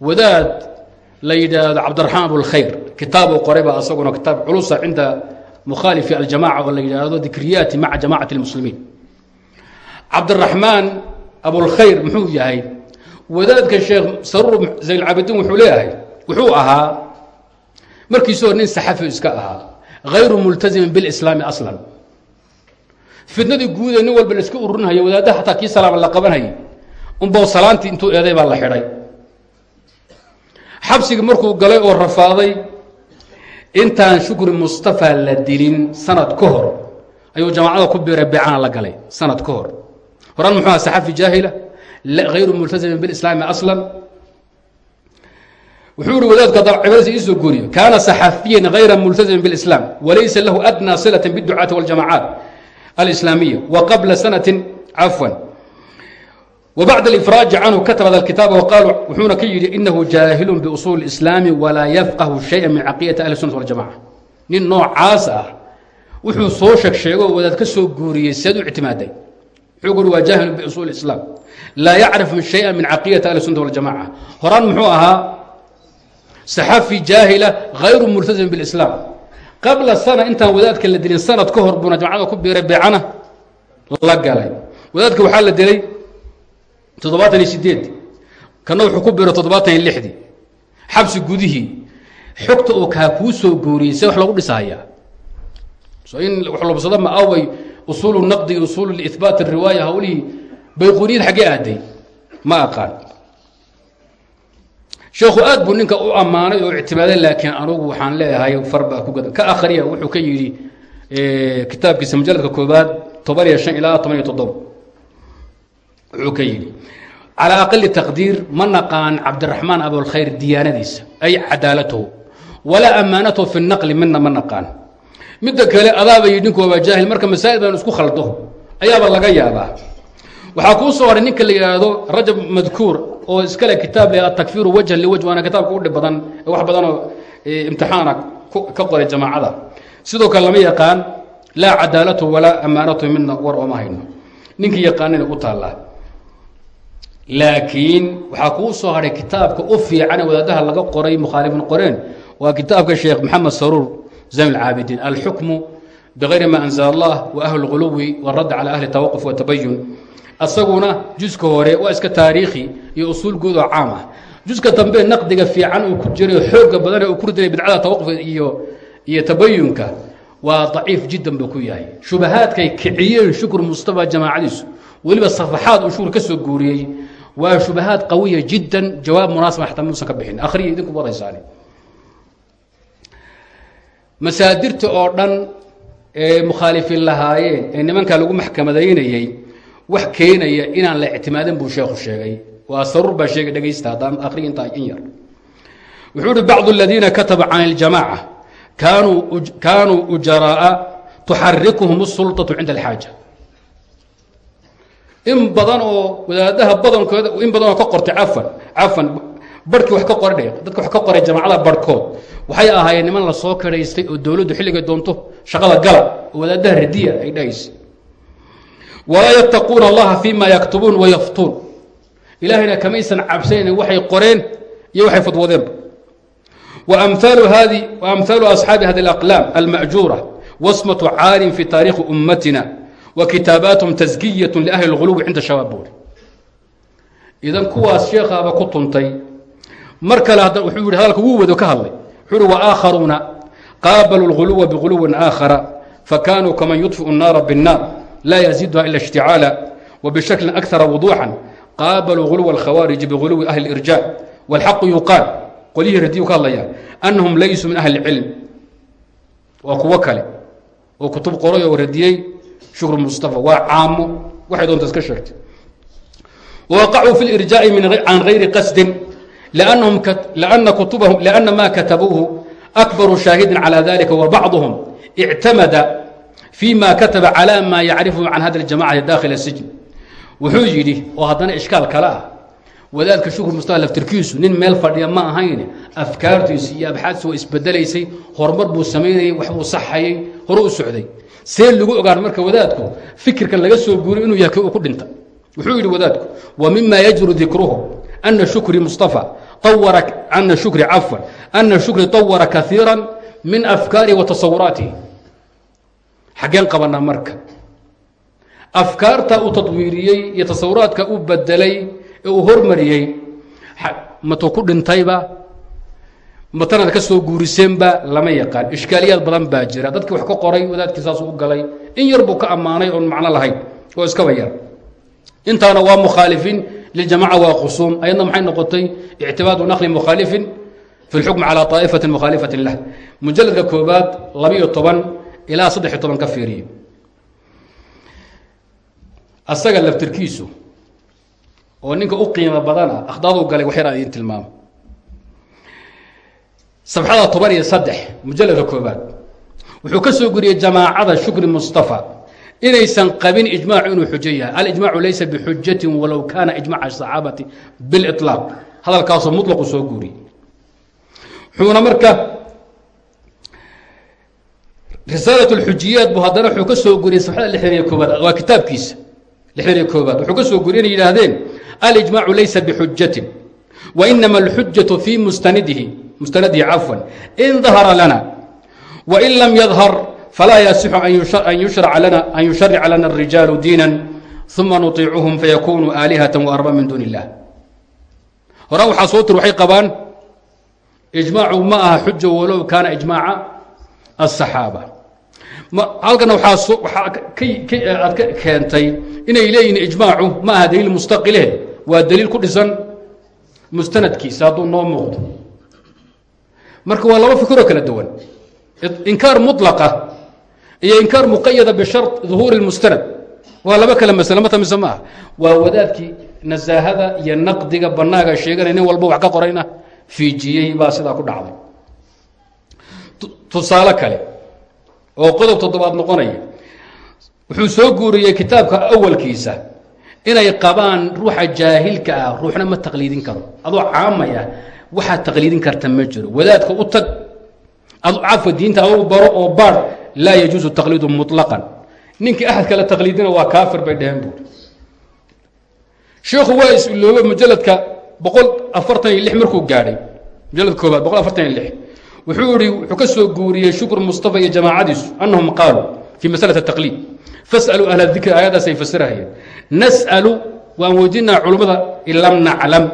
Wadaad la yidhaahdo cabdiraxmaan abulkhayr kitaabuu qoray baa asaguna kitaab culusa cinda mukhaalifi aljamaca oo la yidhaahdo dikriyaati maca jamacati اlmuslimiin cabdiraxmaan abulkhayr muxuu yahay wadaadka sheekh saruur zaynalcaabidiin wuxuu leeyahay wuxuu ahaa markiisoo nin saxafi iska ahaa hayru multazimin bilislaami aslan. Fitnadii guud ee nin walba la iska ururinhayo wadaadda xataa kii salaama la qabanhayay unboo salaantii intuu eeday baa la xidhay. Xabsigii markuu galay oo rafaaday intaan shukri mustafa la dilin sanad ka hor ayuu jamaacada ku biiray beecana la galay sanad ka hor. Horaan muxuu aha saxafi jaahila hayru multazimin bilislaami aslan wuxuu ihi wadaadku hadda cibradiisa iisoo guuriyo kaana saxafiyan hayra multazimin biاlislaam walaysa lahu adnaa silati biاducaati waاljamacaat alislaamiya wa qabla sanatin cafwan وبعد الإفراج عنه كتب هذا الكتاب وقال وxuuna ka yihi إنه جاaهل بأصuل الإسلام ولا يفقه شhيئا من عقيدة أهل السنة والجaماعة nin noocaas ah wuxuu soo sheeg sheego wadaad ka soo guuriyey seed u اctimaaday wuxuu uri waa jaahil busul islaam. Laa yacrifu shaya min caqidati ahli sunta waljamaca horaan muxuu ahaa saxafi jaahila hayru multasim biاlislaam qabla sana intaan wadaadka la dilin sanad ka hor buuna jamacada ku biiray beecana la galay. Wadaadka waxaa la dilay toddobaatan sideed kana wuxuu ku biiray toddobaatan iyo xabsi gudihii. Xogta oo kaa kuu soo gooriyey wax lagu dhisahayaa so in wax lubsado ma away usuulu naqdi usuulu liihbaat riwaaya hawlihii bayquniyad xaggee aaday ma aqaan sheekhu aad buu ninka u ammaanay oo ictimaaday laakiin anugu waxaan leeyahay far baa ku gada ka akhriya wuxuu ka yidhi kitaabkiisa majaladka koobaad toban iyo shan ilaa toban iyo toddoba wuxuu ka yidhi calى aqali taqdiir ma naqaan cabdiraxmaan abulkhayr diyaanadiisa ay cadaalatahu walaa ammaanatahu fi naqli midna ma naqaan midda kale adaaba yidhi ninku waaba jaahil. Marka masaa'il baan isku khaldo. Ayaaba laga yaabaa. Waxaa kuu soo haray ninka la yidhaahdo rajab madkuur oo iskale kitaab le atakfiiru wajhan liwajh waana kitaabka u dhib badan wax badanoo imtixaana ka qoray jamaacada. Sidoo kale lama yaqaan laa cadaalatahu walaa ammaanatahu midna war ooma hayno. Ninkii yaqaanina u taallaa. Laakiin waxaa kuu soo hadhay kitaabka u fiicane wadaadaha laga qoray mukhaalifin qoreen. Waa kitaabka sheekh maxamed saruur zayn alcaabidiin alxukmu bغayri ma أنزل الlah وأهل الغuluwi والradd calى أhli التawaqف والتabayun asaguna juska hore waa iska taariikhi iyo usuul guud oo caam ah juska dambe naqdiga fiican uu ku jiray xooga badan uu ku riday bidcada tawaquf iyo iyo tabayunka waa ضaciif jiddan buu ku yahay shubahaadkay kiciyeen shukr mustafa jamaacadiisu weliba safaxaad uu shukr ka soo guuriyey waa shubahaad qawiya jiddan jawaab munaasaba xataa muusan ka bixin akhriya idinku wadaysaani masaadirta oo dhan ee mukhaalifiin lahaayeen ee nimankaa lagu maxkamadaynayey wax keenaya inaan la ictimaadin buu sheekhu sheegay waa saruur baa sheegay dhegaysta haddaan akhri intaa in yar wuxuu uhi bacdu aladiina kataba can اljamaaca kaanuu ujaraa'a tuxarikuhum الsulطaةu cinda alxaaja in badan oo wadaadaha badankooda in badan oo ka qortay cafan cafan barhkii wax ka qoranaya dadka wax ka qoray jamacada barhkood waxay ahaayeen niman la soo kadhaystay oo dowladdu xilligay doonto shaqada gala oo wadaadaha radiya ay dhahaysa. Walaa yattaquuna allaha fii yaktubuun wayaftuun ilaahayna kamaysan cabsanaynin waxay qoreen iyo waxay fudwadeenba waamaalu hadi wa asxaabi hadi alaqlaam alma'juura wasmatu caalin fi taariikhi ummatina wa kitaabaathm taskiyaة liahli اlguluwi cinda shabaab. Buuri idan kuwaas sheekhaaba ku tuntay mar kale wuxuu yihi hadalka wuu wado ka hadlay wuxuu uhi وآakharuuna qaabaluu الغuluوa بغuluوi آakhara fakanuu kaman يطفئ الناara bالناar la يزيدha إلا اشتicاaلا وبشhكل أكثر وضوحا qaabaluu غuluو الkhawاaرiج بغuluوi أهل الإرجاء والحق يuقاal qolyihii radiyu ka hadlayaan annahum laysuu min ahli اlcilm waa kuwo kale oo kutub qoray oo radiyey shukr mustafa waa caamo waxay doonta iska sheegtay waqacuu fi اlirjaaءi can gayri qasdin lأna kutubahum lأna ma katabuuhu akbaru shaahidin calى dalika wabacضuhum اctamada fima kataba calى ma yacrifu can hada اljamacati dakhil الsijn wuxuu yidhi oo haddana ishkaal kale ah wadaadka shukr mustafa laftirkiisu nin meel fadhiya ma ahayn afkaartiisu iyo abxaadtiisu waa isbedelaysay horumar buu samaynayay waxbuu saxayay hore u socday see lagu ogaan marka wadaadku fikirkan laga soo guuriy inuu yahay ki uu ku dhinta wuxuu yidhi wadaadku wa mima yajru dikruhu ana shukri mustafa awara ana shukri طawara kaiira min afkaarihi wa tasawuraatihi xaggeen qabanaa marka afkaarta uu tadwiiriyey iyo tasawuraadka uu bedelay ee uu hormariyey matuu ku dhintayba matanad ka soo guuriseenba lama yaqaan ishkaaliyaad badan baa jira dadkii wax ka qoray wadaadkii saasuu u galay in yar buu ka ammaanay oon macno lahayn oo iskaba yar intaana waa mukhaalifiin liljamaca waa khusuum ayadna maxay noqotay ictibaadu naqli mukhaalifin fi اlxukm calى طaa'ifati mukhaalifati lah mujaladka koobaad labiyo toban ilaa saddex iyo toban ka fiiriyo asaga laftirkiisu oo ninka u qiimo badana akhdaduu galay wax yaraan idin tilmaamo sabxada toban iyo saddex mujalladka koobaad wuxuu ka soo guriyey jamaacada shukri mustafa inaysan qabin ijmaacu inuu xujo yahay alijmaacu laysa bixujatin walow kaana ijmaca asaxaabati biliطlaaq hadalkaasoo muطlaqu soo guuriyey wuxuuna marka risaalat اlxujiyaat buu haddana wuxuu ka soo guriyey sabxada lixdan iyo koobaad waa kitaabkiisa lixdan iyo koobaad wuxuu ka soo guriyey inay yidhaahdeen alijmaacu laysa bixujatin wainama alxujaةu fii mustanidihi mustanadihi cafwan in dahara lana wain lam yadhar falaa yasixu an yusharica lana الrijaalu diina uma nuطiicuhum fayakunu aalihata waarba min duun اllah horaa waxaa soo tir waxay qabaan ijmaacu ma aha xuja walow kaana ijmaaca الصaxaaba halkana waxaa aad ka keentay inay leeyihin ijmaacu ma aha daliil mustaqileh waa daliil ku dhisan mustanadkiisa hadduu noo muuqdo marka waa laba fikiroo kala duwan inkaar muطlaqa iyo inkaar muqayada bishar ظuhuuri اlmustanad waa laba kale masle mata mise maaha. Waa wadaadkii nasaahada iyo naqdiga banaaga sheeganaya nin walba wax ka qorayna fiijiyey baa sidaa ku dhacday. Tusaale kale oo qodob toddobaad noqonaya wuxuu soo guuriyey kitaabka awalkiisa inay qabaan ruuxa jaahilka ah ruuxna ma taqliidin karo. Adoo caamaya waxaad taqliidin karta ma jiro. Wadaadka u tag cafwa diinta adugu baro oo baar laa yajuusu taqliidu muطlaqan ninkii axad kale taqliidina waa kaafir bay dhaheen buuri sheikhu waa is-iloobe mujaladka boqol afartan iyo lix markuu gaadhay. Mujalad koobaad boqol afartan iyo lix. Wuxuu ihi wuxuu ka soo guuriyey shukr mustafa iyo jamaacadiisu annahum qaaluu fii masalati ataqliid fasaluu ahla dikri aayadaasay fasirahayeen. Nas'alu waan weydiinaa culummada in lam naclam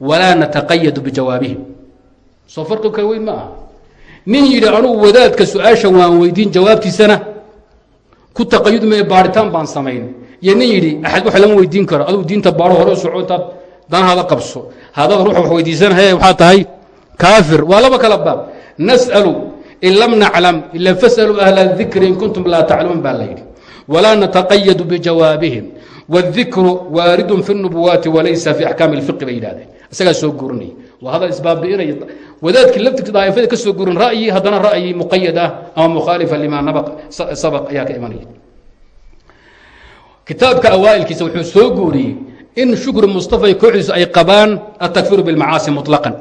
walaa nataqayadu bijawaabihim. Soo farqi kala weyn ma aha nin yidhi anugu wadaadka su-aasha waan weydiin jawaabtiisana ku taqayud mee baaritaan baan samayn iyo nin yidhi axad wax lama weydiin karo adugu diinta baaro hore u soco intaad danahaada qabso hadaad ruuxa wax weydiisanahe waxaa tahay kaafir waa laba kala baab nas'alu in lam naclam ila fasaluu ahla dikri in kuntum laa taclamuun baa la yidhi walaa nataqayadu bijawaabihim wاdikru waaridun fi اnubuwaati walaysa fi axkaami اlfiqi bay yidhahdeen isagaa soo guurinaya waa hadal isbaabi'inaya wadaadkii laftirka daa'ifada ka soo guurin ra'yi haddana ra'yi muqayad ah ama mukhaalifa lima nabaq sabaq ayaa ka imanaya. Kitaabka awaa'ilkiisa wuxuu soo guuriyey in shukri mustafa iyo kooxdiisu ay qabaan atakfiru bilmacaasi muطlaqan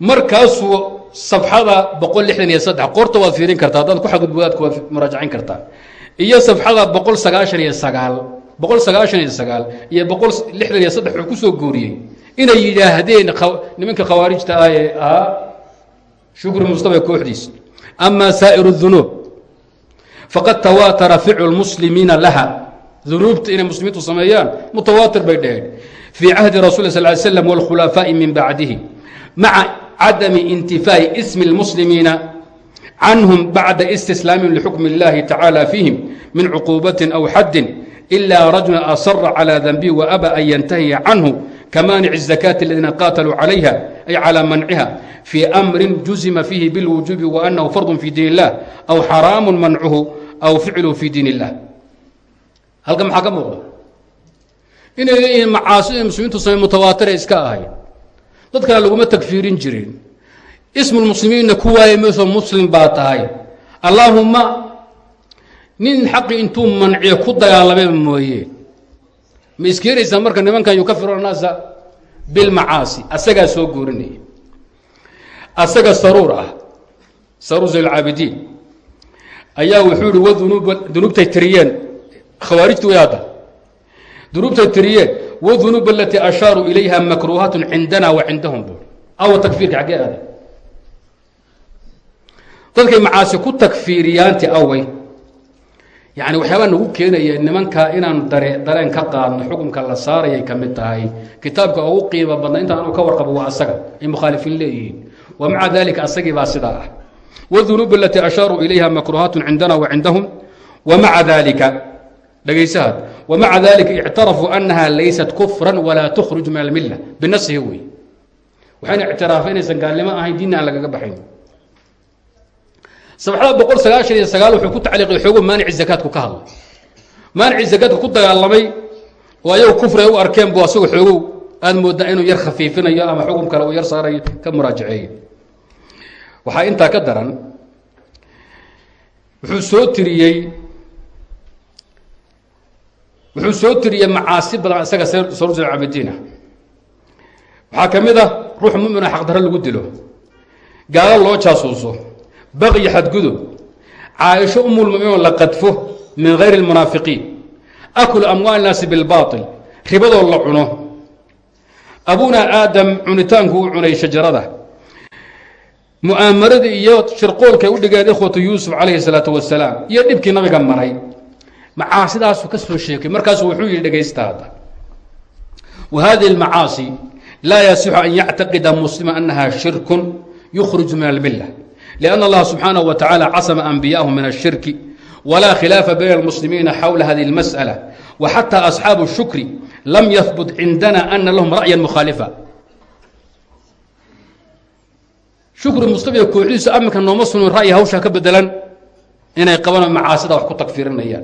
markaasuu safxada boqol lixdan iyo saddex qorta waad fiirin kartaa haddaad ku xadgudbo wadaadka waad muraajacin kartaa. Iyo safxada boqol sagaashan iyo sagaal boqol sagaashan iyo sagaal iyo boqol lixdan iyo saddex wuxuu ku soo guuriyey inay yidhaahdeen nimanka khawaarijta ah ee ahaa shukri mustafa kooxdiisa ama saa'ir الdunuub faqad tawaatara ficlu muslimiina laha dunuubta inay muslimiintu sameeyaan mutawaatir bay dhaheen fii cahdi rasul sal ly slam wاlkhulafaaءi min bacdihi maca cadami intifaa'i ismi اlmuslimiina canhum bacda istislaamihim lixukm اllahi tacaalى fiihim min cuquubatin aw xaddin ila rajula asara calى danbihi waaba an yantahiya canhu kamaanic الzakaati aladiina qaataluu calayha ay calى manciha fii amrin juzima fiihi biاlwujubi waanahu fardu fi diin اllah aw xaraamu mancuhu aw ficluhu fi diin اllah halkan maxaa ka muuqda inay leeyihiin macaasi ee muslimiintu samey mutawaatira iska ahayd dadkana laguma tagfiirin jirin ismu lmuslimiinna ku waaye meesoo muslim baa tahay allaahumma nin xaqi intuu manciyo ku dagaalamay mooye ma iskeenaysaa marka nimankan yukafiru annaasa bilmacaasi asagaa soo goorinaya asaga saruur ah saruur zaylcaabidiin ayaa wuxuu ihi wadunuub dunuubtay tiriyeen khawaarijtu way hadda. Dunuubtay tiriyeen wadunuub alatii ashaaruu ilayha makruuhaat cindana wa cindahum bu awa takfiirka xaggee aaday dadkay macaasi ku takfiiriyaanti away yani waxyaabaa nagu keenaya nimanka inaan dare dareen ka qaadno xukunka la saarayay ka mid tahay. Kitaabka ugu qiimo badna inta ka warqabo waa asaga ay mukhaalifiin leeyihiin. Wa maca dalika asagii baa sidaa ah. Wdunuub alatii ashaaruu ilayha makruuhaat cindana wa cindahum. Wmaca dalika dhegaysahaad wmaca dalika ictarafuu anaha laysat kufra walaa tukhruj min almila binasihi wey waxayna ictiraafay inaysan gaalnimo ahayn diinna aan lagaga baxayn sabxada boqol sagaashan iyo sagaal wuxuu ku tacliiqay xoogo maanici zakaadku ka hadlay. Maanici ku dagaalamay oo ayagu kufri ay u arkeen aad moodaa inuu yar khafiifinayo ama xukun kale uu yar saarayo ka muraajaceeyo waxaa ka soo tiriyey wuxuu soo tiriyey macaasi badan isaga waxaa ka mid ah ruux mumina xaqdarro lagu dilo gaalo loo jaasuuso baqyi xadgudub caaisho umulmuminiin la qadfo min hayri اlmunaafiqiin aklu amwaali naasi bilbaaطil ribadoo la cuno abuna aadam cunitaanku uu cunay shajarada mu'aamaradii iyo shirqoolkay u dhigeen ikhwatu yuusuf calayhi salaatu wasalaam iyo dhibkii nabiga maray macaasidaasu ka soo sheekay markaasu wuxuu yidhi dhegaysta hadda wa hadihi almacaasi laa yasixu an yactaqida muslima annaha shirkun yukhriju min almilla لأن الله سبحانه وتعالى عصم أنبياءه من الشرك ولا خلاف بين المسلمين حول هذه المسألة وحتى أصحاب الشكر لم يثبت عندنا أن لهم رأيا مخالفا شكر المصطفى كوحيس أمك أنه مصر من رأي هوشا كبدلا إنه يقبلنا معاصدة وحكو تكفيرنا إياه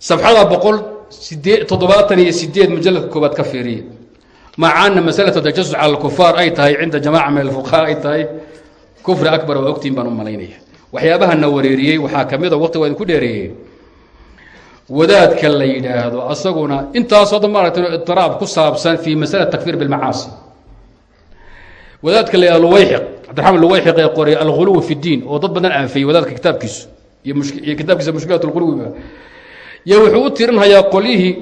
صفحة بقول سديد تضباطني سديد مجلد كوبات كفيرية مع أن مسألة التجسس على الكفار أي تهي عند جماعة من الفقهاء أي تهي kufri akbar waa ogtiin baan u malaynaya waxyaabaha na wareeriyey waxaa ka mid a waqti waa idinku dheereeyey wadaadka la yidhaahdo asaguna intaasoo dhan maaragtay idiraab ku saabsan fi masala takfir bilmacaasi wadaadka la yidhahdo luwayxiq cabdiraxmaan luwayxiq ee qoray alghuluwi fi ddiin oo dad badan aanfayey wadaadka kitaabkiisu iyo mush iyo kitaabkiisa mushkilaat lghuluwiba iyo wuxuu u tirinhayaa qolyihii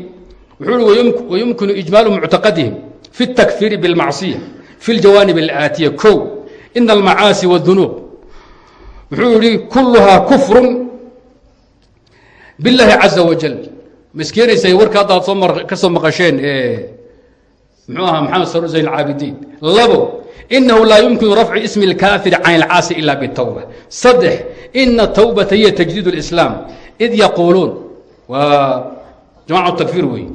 wuxuu i wayumkinu ijmaalu muctaqadihim fi اtakfiiri biاlmacصiya fi اljawaanib اlaatiya ko ina almacaasi wاdunuub wuxuu yihi kuluhaa kufru biاllahi caza wajal ma iskeenaysa warka haddaad soo ka soo maqasheen mxuu ahaa maxamed sar zayn alcaabidiin labo inahu laa yumkinu rafcu ismi اlkaafir can اlcaasi ila bالtawba saddex ina tawbata hiya tajdiid اlislaam id yaquuluun waa jamac takfir wey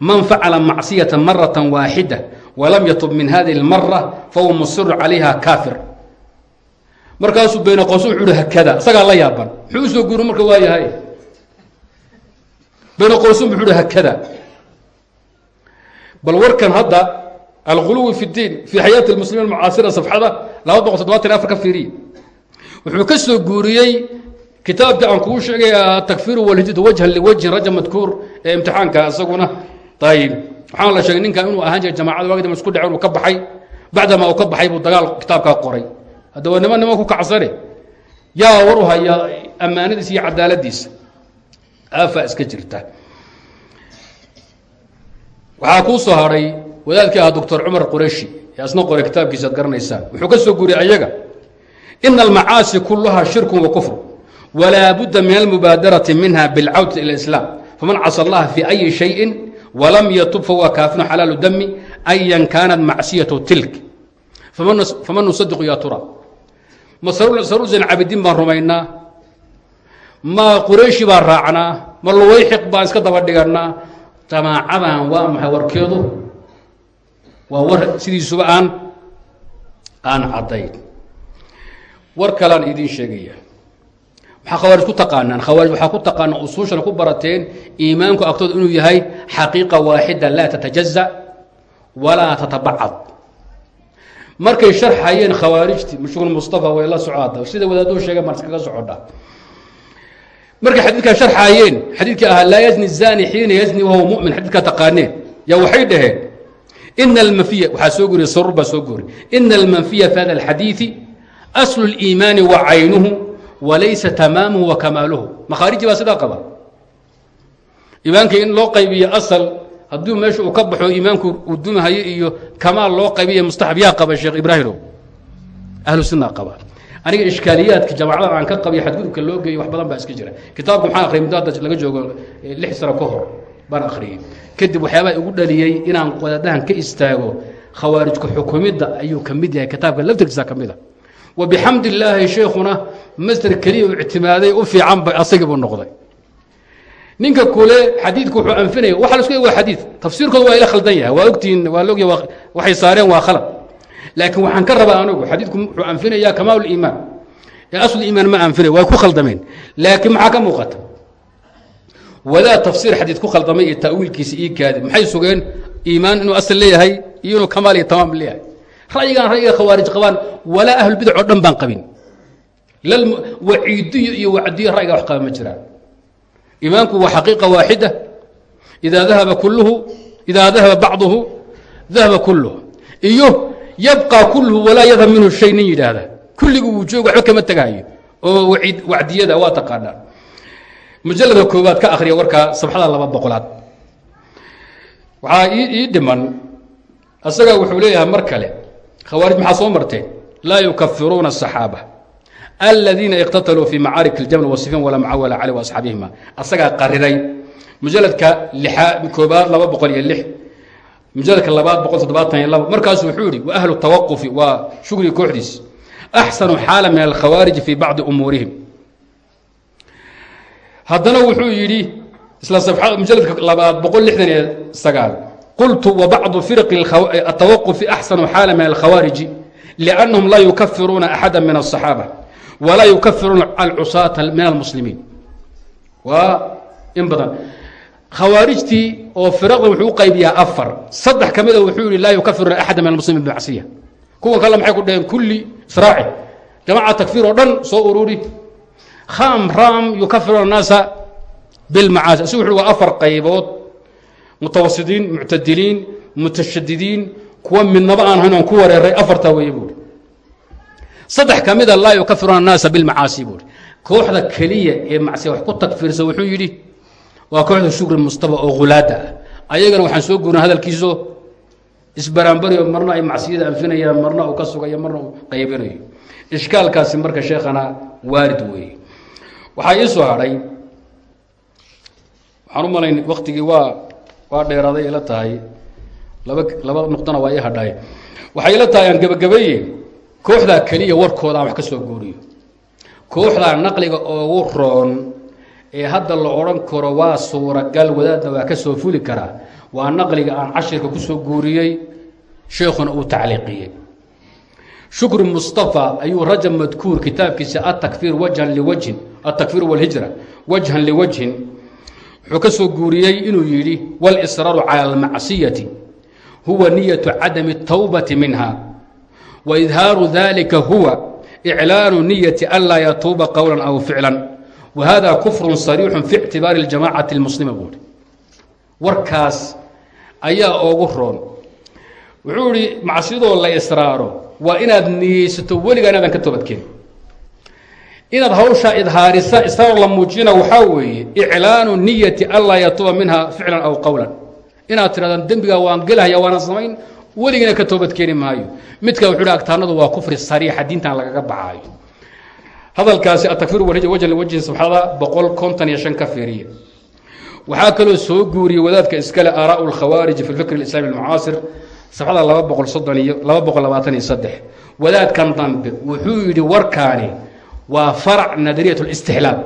man facala macsiyata maraة waaxida walam yatub min hadihi اlmara fahuwa musiru calayha kaafir. Markaasuu bayna qoos uui hakada isagaa la yaaban. Muxuu u soo guuro marka waayahay bayna qoosn bu uhi hakada. Bal warkan hadda alguluwi fi diin fii xayaati اlmuslimiin mucaasira safxada laba boqol toddobaatan afar ka fiiriye wuxuu ka soo guuriyey kitaabkii aan kuu sheegay takfiiru walhidid wajhan liwajhin raja madkuur ee imtixaanka isaguna. Ayb waxaana la sheegay ninkan inuu ahaan jiray jamacada waagi dam isku dhece inuu ka baxay bacdama uu ka baxay buu dagaal kitaabkaa qoray. Hadda waa niman niman ku kacsane yaa war u haya ammaanadiisa iyo cadaaladiisa aafaa iska jirta. Waxaa kuu soo hadhay wadaadkii ahaa doctor cumar qureshi ee asna qoray kitaabkiisa ad garanaysaan. Wuxuu ka soo guuriyey ayaga ina almacaasi kuluha shirku wa kufr wlaa budda min almubaadarati minha bilcawdati ilى اislaam faman casa allaha fi ayi shayin walam yatub fahuwa kaafirun xalaalu dami ayan kaanat macsiyatu tilk. Faman nusadiqu ya tura ma saruusan cabidiin baan rumaynaa ma qurayshi baan raacnaa ma luwayxiq baan iska daba dhigannaa jamaacadan waa maxay warkeedu? Waa war sidiisuba aan aan caddayn. War kalaan idiin sheegaya maxaa khawaarij ku taqaanaan. Khawaarij waxaa ku taqaanaan usuushana ku barateen iimaanku agtooda inuu yahay xaqiiqa waaxida laa tatajaza walaa tatabacad markay sharxayeen khawaarijtii mashhuur mustafa way la socoada sida wadaaduu sheegay maan iskaga socodha markay xadiidkaa sharxaayeen xadiidkii ahaa laa yazni zani xiina yazni wahuwa mumin. Xadiidkaa taqaaneen yaa waxay dhaheen ina almanfiya waxaa soo goriya sarur baa soo gori ina almanfiya fi hada alxadiidi aslu اliimaani wa caynuhu walaysa tamaamuhu wa kamaaluhu. Makhaariji baa sidaa qaba. Iimaanka in loo qaybiyo asal hadduu meesha uu ka baxo iimaanku uu dumahayo iyo kamaal loo qaybiya mustaxab yaa qaba sheekh ibraahimow ahlu sunna qaba. Aniga ishkaaliyaadka jamacada aan ka qabiyo xadgudubka loo geeyo wax badan baa iska jira. Kitaabku maxaan akhriyay muddo hadda laga joogo lix sano ka hor baan akhriyey. Kadib waxyaabaa igu dhaliyey inaan wadaadahan ka istaago khawaarijka xukumidda ayuu ka mid yahay kitaabka laftirkiisa ka mida wa bixamd illaahi sheekhuna master keliya u ictimaaday u fiicanba asagii buu noqday. Ninka kule xadiidku wuxuu anfinaya waxa la isku waa xadiid. Tafsiirkooda waa ila khaldan yahay waa ogtihiin waa la ogya waxay saareen waa khalad. Laakiin waxaan ka rabaa anigu xadiidku wuxuu anfinayaa kamaal iimaan. Ee asl iimaan ma anfinay waa ku khaldameen. Laakiin maxaa ka muuqata? Wadaa tafsiir xadiid ku khaldamay iyo ta'wiilkiisa ii kaadi maxay sugeen? Iimaan inuu asal leeyahay iyo inuu kamaal iyo tamaam leeyahay. Ra'yigan ra'yiga khawaarij qabaan walaa ahlulbidac oo dhan baan qabin waciidiyo iyo wacdiyo ra'yga wax qaban ma jiraan imaamku waa xaqiiqa waaxida idaa dahaba kulluhu idaa dahaba bacduhu dahaba kulluh iyo yabqaa kulluhu walaa yadhab minhu shay nin yidhaahda. Kulligu wuu jooga waxba kama tegahayo oo wacdiyada waa taqaanaa mujalladka koobaad ka akhriya warkaa sabxada laba boqolaad. Waxaa ii dhiman. Asagaa wuxuu leeyahay mar kale. Khawaarij maxaa soo marteen laa yukafiruuna asaxaaba aladiina اqtataluu fi macaarik اljaml wasifiin wala macawala calي وasxaabihima asagaa qariray mujaladka koobaad laba boqol iyo lix mujaladka labaad boqol toddobaatan iyo labo markaasu wuxuu yihi wa ahlu tawaqufi waa shugri kooxdiis axsanu xaala min alkhawaariji fi bacdi umuurihim haddana wuxuu yidhi isla mujaladka labaad boqol lixdan iyo sagaal qultu wbacdu firqi atawaqufi axsanu xaala min alkhawaariji liannahum laa yukafiruuna axada min الصaxaabة walaa yukafiruuna alcusaata min almuslimiin waa in badan khawaarijtii oo firaqda wuxuu u qaybiyaa afar saddex ka mida wuxuu yihi laa yukafiruuna axada min almuslimiin bimacsiya kuwan kale maxay ku dhaheen kulli israaci jamaca takfiir oo dhan soo ururi kham ram yukafiruuna الnaasa bilmacaasi asigu wuxu waa afar qaybood mutawasidiin muctadiliin mutashadidiin kuwa midnaba aan ahayn oon ku wareeray afartaa weeye buuri saddex ka mida laa yukafiruuna annaasa bilmacaasi buuri kooxda keliya ee macsiya wax ku takfiirsa wuxuu yidhi waa kooxda shukri mustafa oo hulaada ah. Ayagana waxaan soo guurin hadalkiiso. Isbaraanbariyo marna ay macsiyada anfinayaan marna uu ka sugayo marna uu qaybinayo. Ishkaalkaasi marka sheekhana waarid weeye. Waxaa ii soo hadhay waxaan u malayn waktigii waa waa dheeraaday ila tahay. Laba laba nuqdana waa ii hadhay. Waxay ila tahay aan gebagabeeye kooxdaa keliya warkooda aan wax ka soo guuriyo kooxdaa naqliga oogu roon ee hadda la odhan karo waa suuragal wadaadna waa ka soo fuli karaa waa naqliga aan cashirka ku soo guuriyey sheekhuna uu tacliiqiyey shukri mustafa ayuu rajab madkuur kitaabkiisa atakfiir wajhan liwajhin atakfiir walhijra wajhan liwajhin wuxuu ka soo guuriyey inuu yidhi wاlsraaru calى اlmacsiyati huwa niyatu cadami الtawbati minha waidhaaru dalika huwa iclaanu niyati anlaa yatuuba qowla aw ficla wahada kufru صariixu fi اctibaari اljamacati اlmuslima buuri warkaas ayaa oogu roon wuxuu ihi macsiyadoo la israaro waa inaad niyeysato weligaa inaadan ka toobadkeen inaad hawshaa idhaarisa israar la muujina waxaa weeye iclaanu niyati anlaa yatuuba minha ficlan aw qowlan inaad tirahdaan dembigaa waan gelahaya waana samayn weligiina ka toobadkeeni maayo. Midka wuxuu hi agtaanadu waa kufri sariixa diintaan lagaga baxaayo. Hadalkaasi atakfir wajhan wajhin sabxada boqol konton iyo shan ka fiiriya. Waxaa kaloo soo guuriyey wadaadka iskale aaraau alkhawaariji fi lfikr alislami almucaasir sabxada laba boqol soddon iyo laba boqol labaatan iyo saddex. Wadaadkan dambe wuxuu yidhi warkaani waa farac nadariyat listixlaal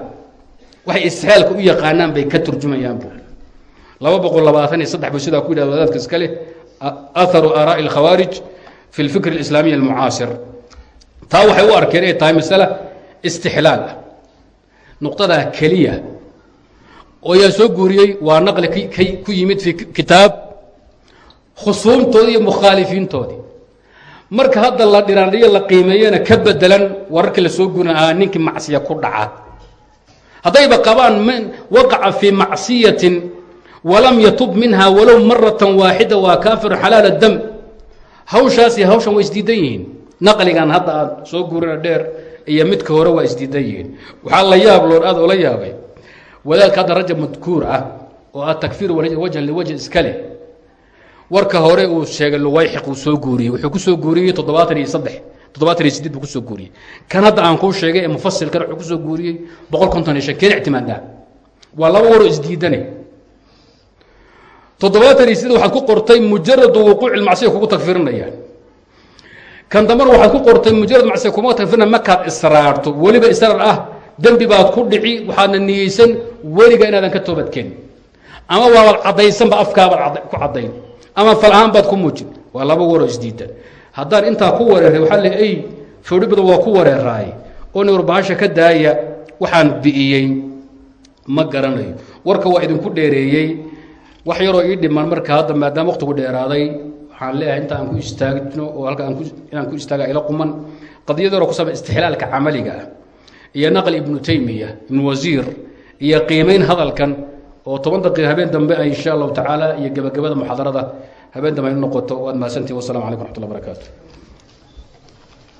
waxay istixlaalka u yaqaanaan bay ka turjumayaanbu laba boqol labaatan iyo saddex buu sidaa ku yidhahda wadaadka iskale aharu aaraa'i اlkhawaarij fi lfikr اlislaamiy almucaasir taa waxay u arkeen inay tahay masale istixlaal ah. Nuqdadaa keliya oo yaa soo guuriyey waa naqli ku yimid fi kitaab khusuumtoodii iyo mukhaalifiintoodii marka hadda la dhiraandhiyo la qiimeeyana ka bedelan wararkii la soo guurin ah ninkii macsiya ku dhaca. Haddayba qabaan waqaca fii macsiyatin walam yatub minha walow maratan waaxida waa kaafiru xalaala dam. Hawshaasi hawshan waa isdiidan yihiin. Naqligan hadda aad soo guurina dheer iyo midka hore waa isdiidan yihiin. Waxaa la yaab loor aad oola yaabay. Wadaadka hadda rajab madkuur ah oo ah takfiir wajhan liwajh iska leh. Warka hore uu sheegay luwayxiq uu soo guuriyey. Wuxuu ku soo guuriyey toddobaatan iyo saddex toddobaatan iyo sideed buu ku soo guuriyey. Kan hadda aan kuu sheegay ee mufasilkan wuxuu ku soo guuriyey boqol konton iyo shan keen ictimaadaa waa laba waroo isdiidane toddobaatan iyo sideed waxaad ku qortay mujaradu wuquuci lmacsiya kugu tagfirinaya kan dambana waxaad ku qortay mujarad macsiya kuma tagfirina markaad israarto weliba israr ah dembi baad ku dhici waxaadna niyeysan weliga inaadan ka toobadkeen ama waabaad caddaysanba afkaabaad ku caddayn. Ama fal ahaan baad ku muujin. Waa laba waroo isdiidan. Haddaan intaa ku wareeray waxaa le ey foodhi badan waa ku wareeraay. Oo ni warbahasha ka daaya waxaan bi'iyey. Ma garanayo. Warka waa idinku dheereeyey wax yaroo ii dhiman marka hadda maadaama waqtigu dheeraaday waxaan leeyahay inta aan ku istaagno oo halka inaan ku istaaga ila quman qadiyad yaroo ku saabsan istixlaalka camaliga ah iyo naqli ibnu taymiya ibnu wasiir iyo qiimayn hadalkan oo toban daqiiqa habeen dambe ah insha allahu tacaala iyo gebagabada muxaadarada habeen dambe ay noqoto waad mahadsantihi wasalam calaykum raxmat ullah barakaatu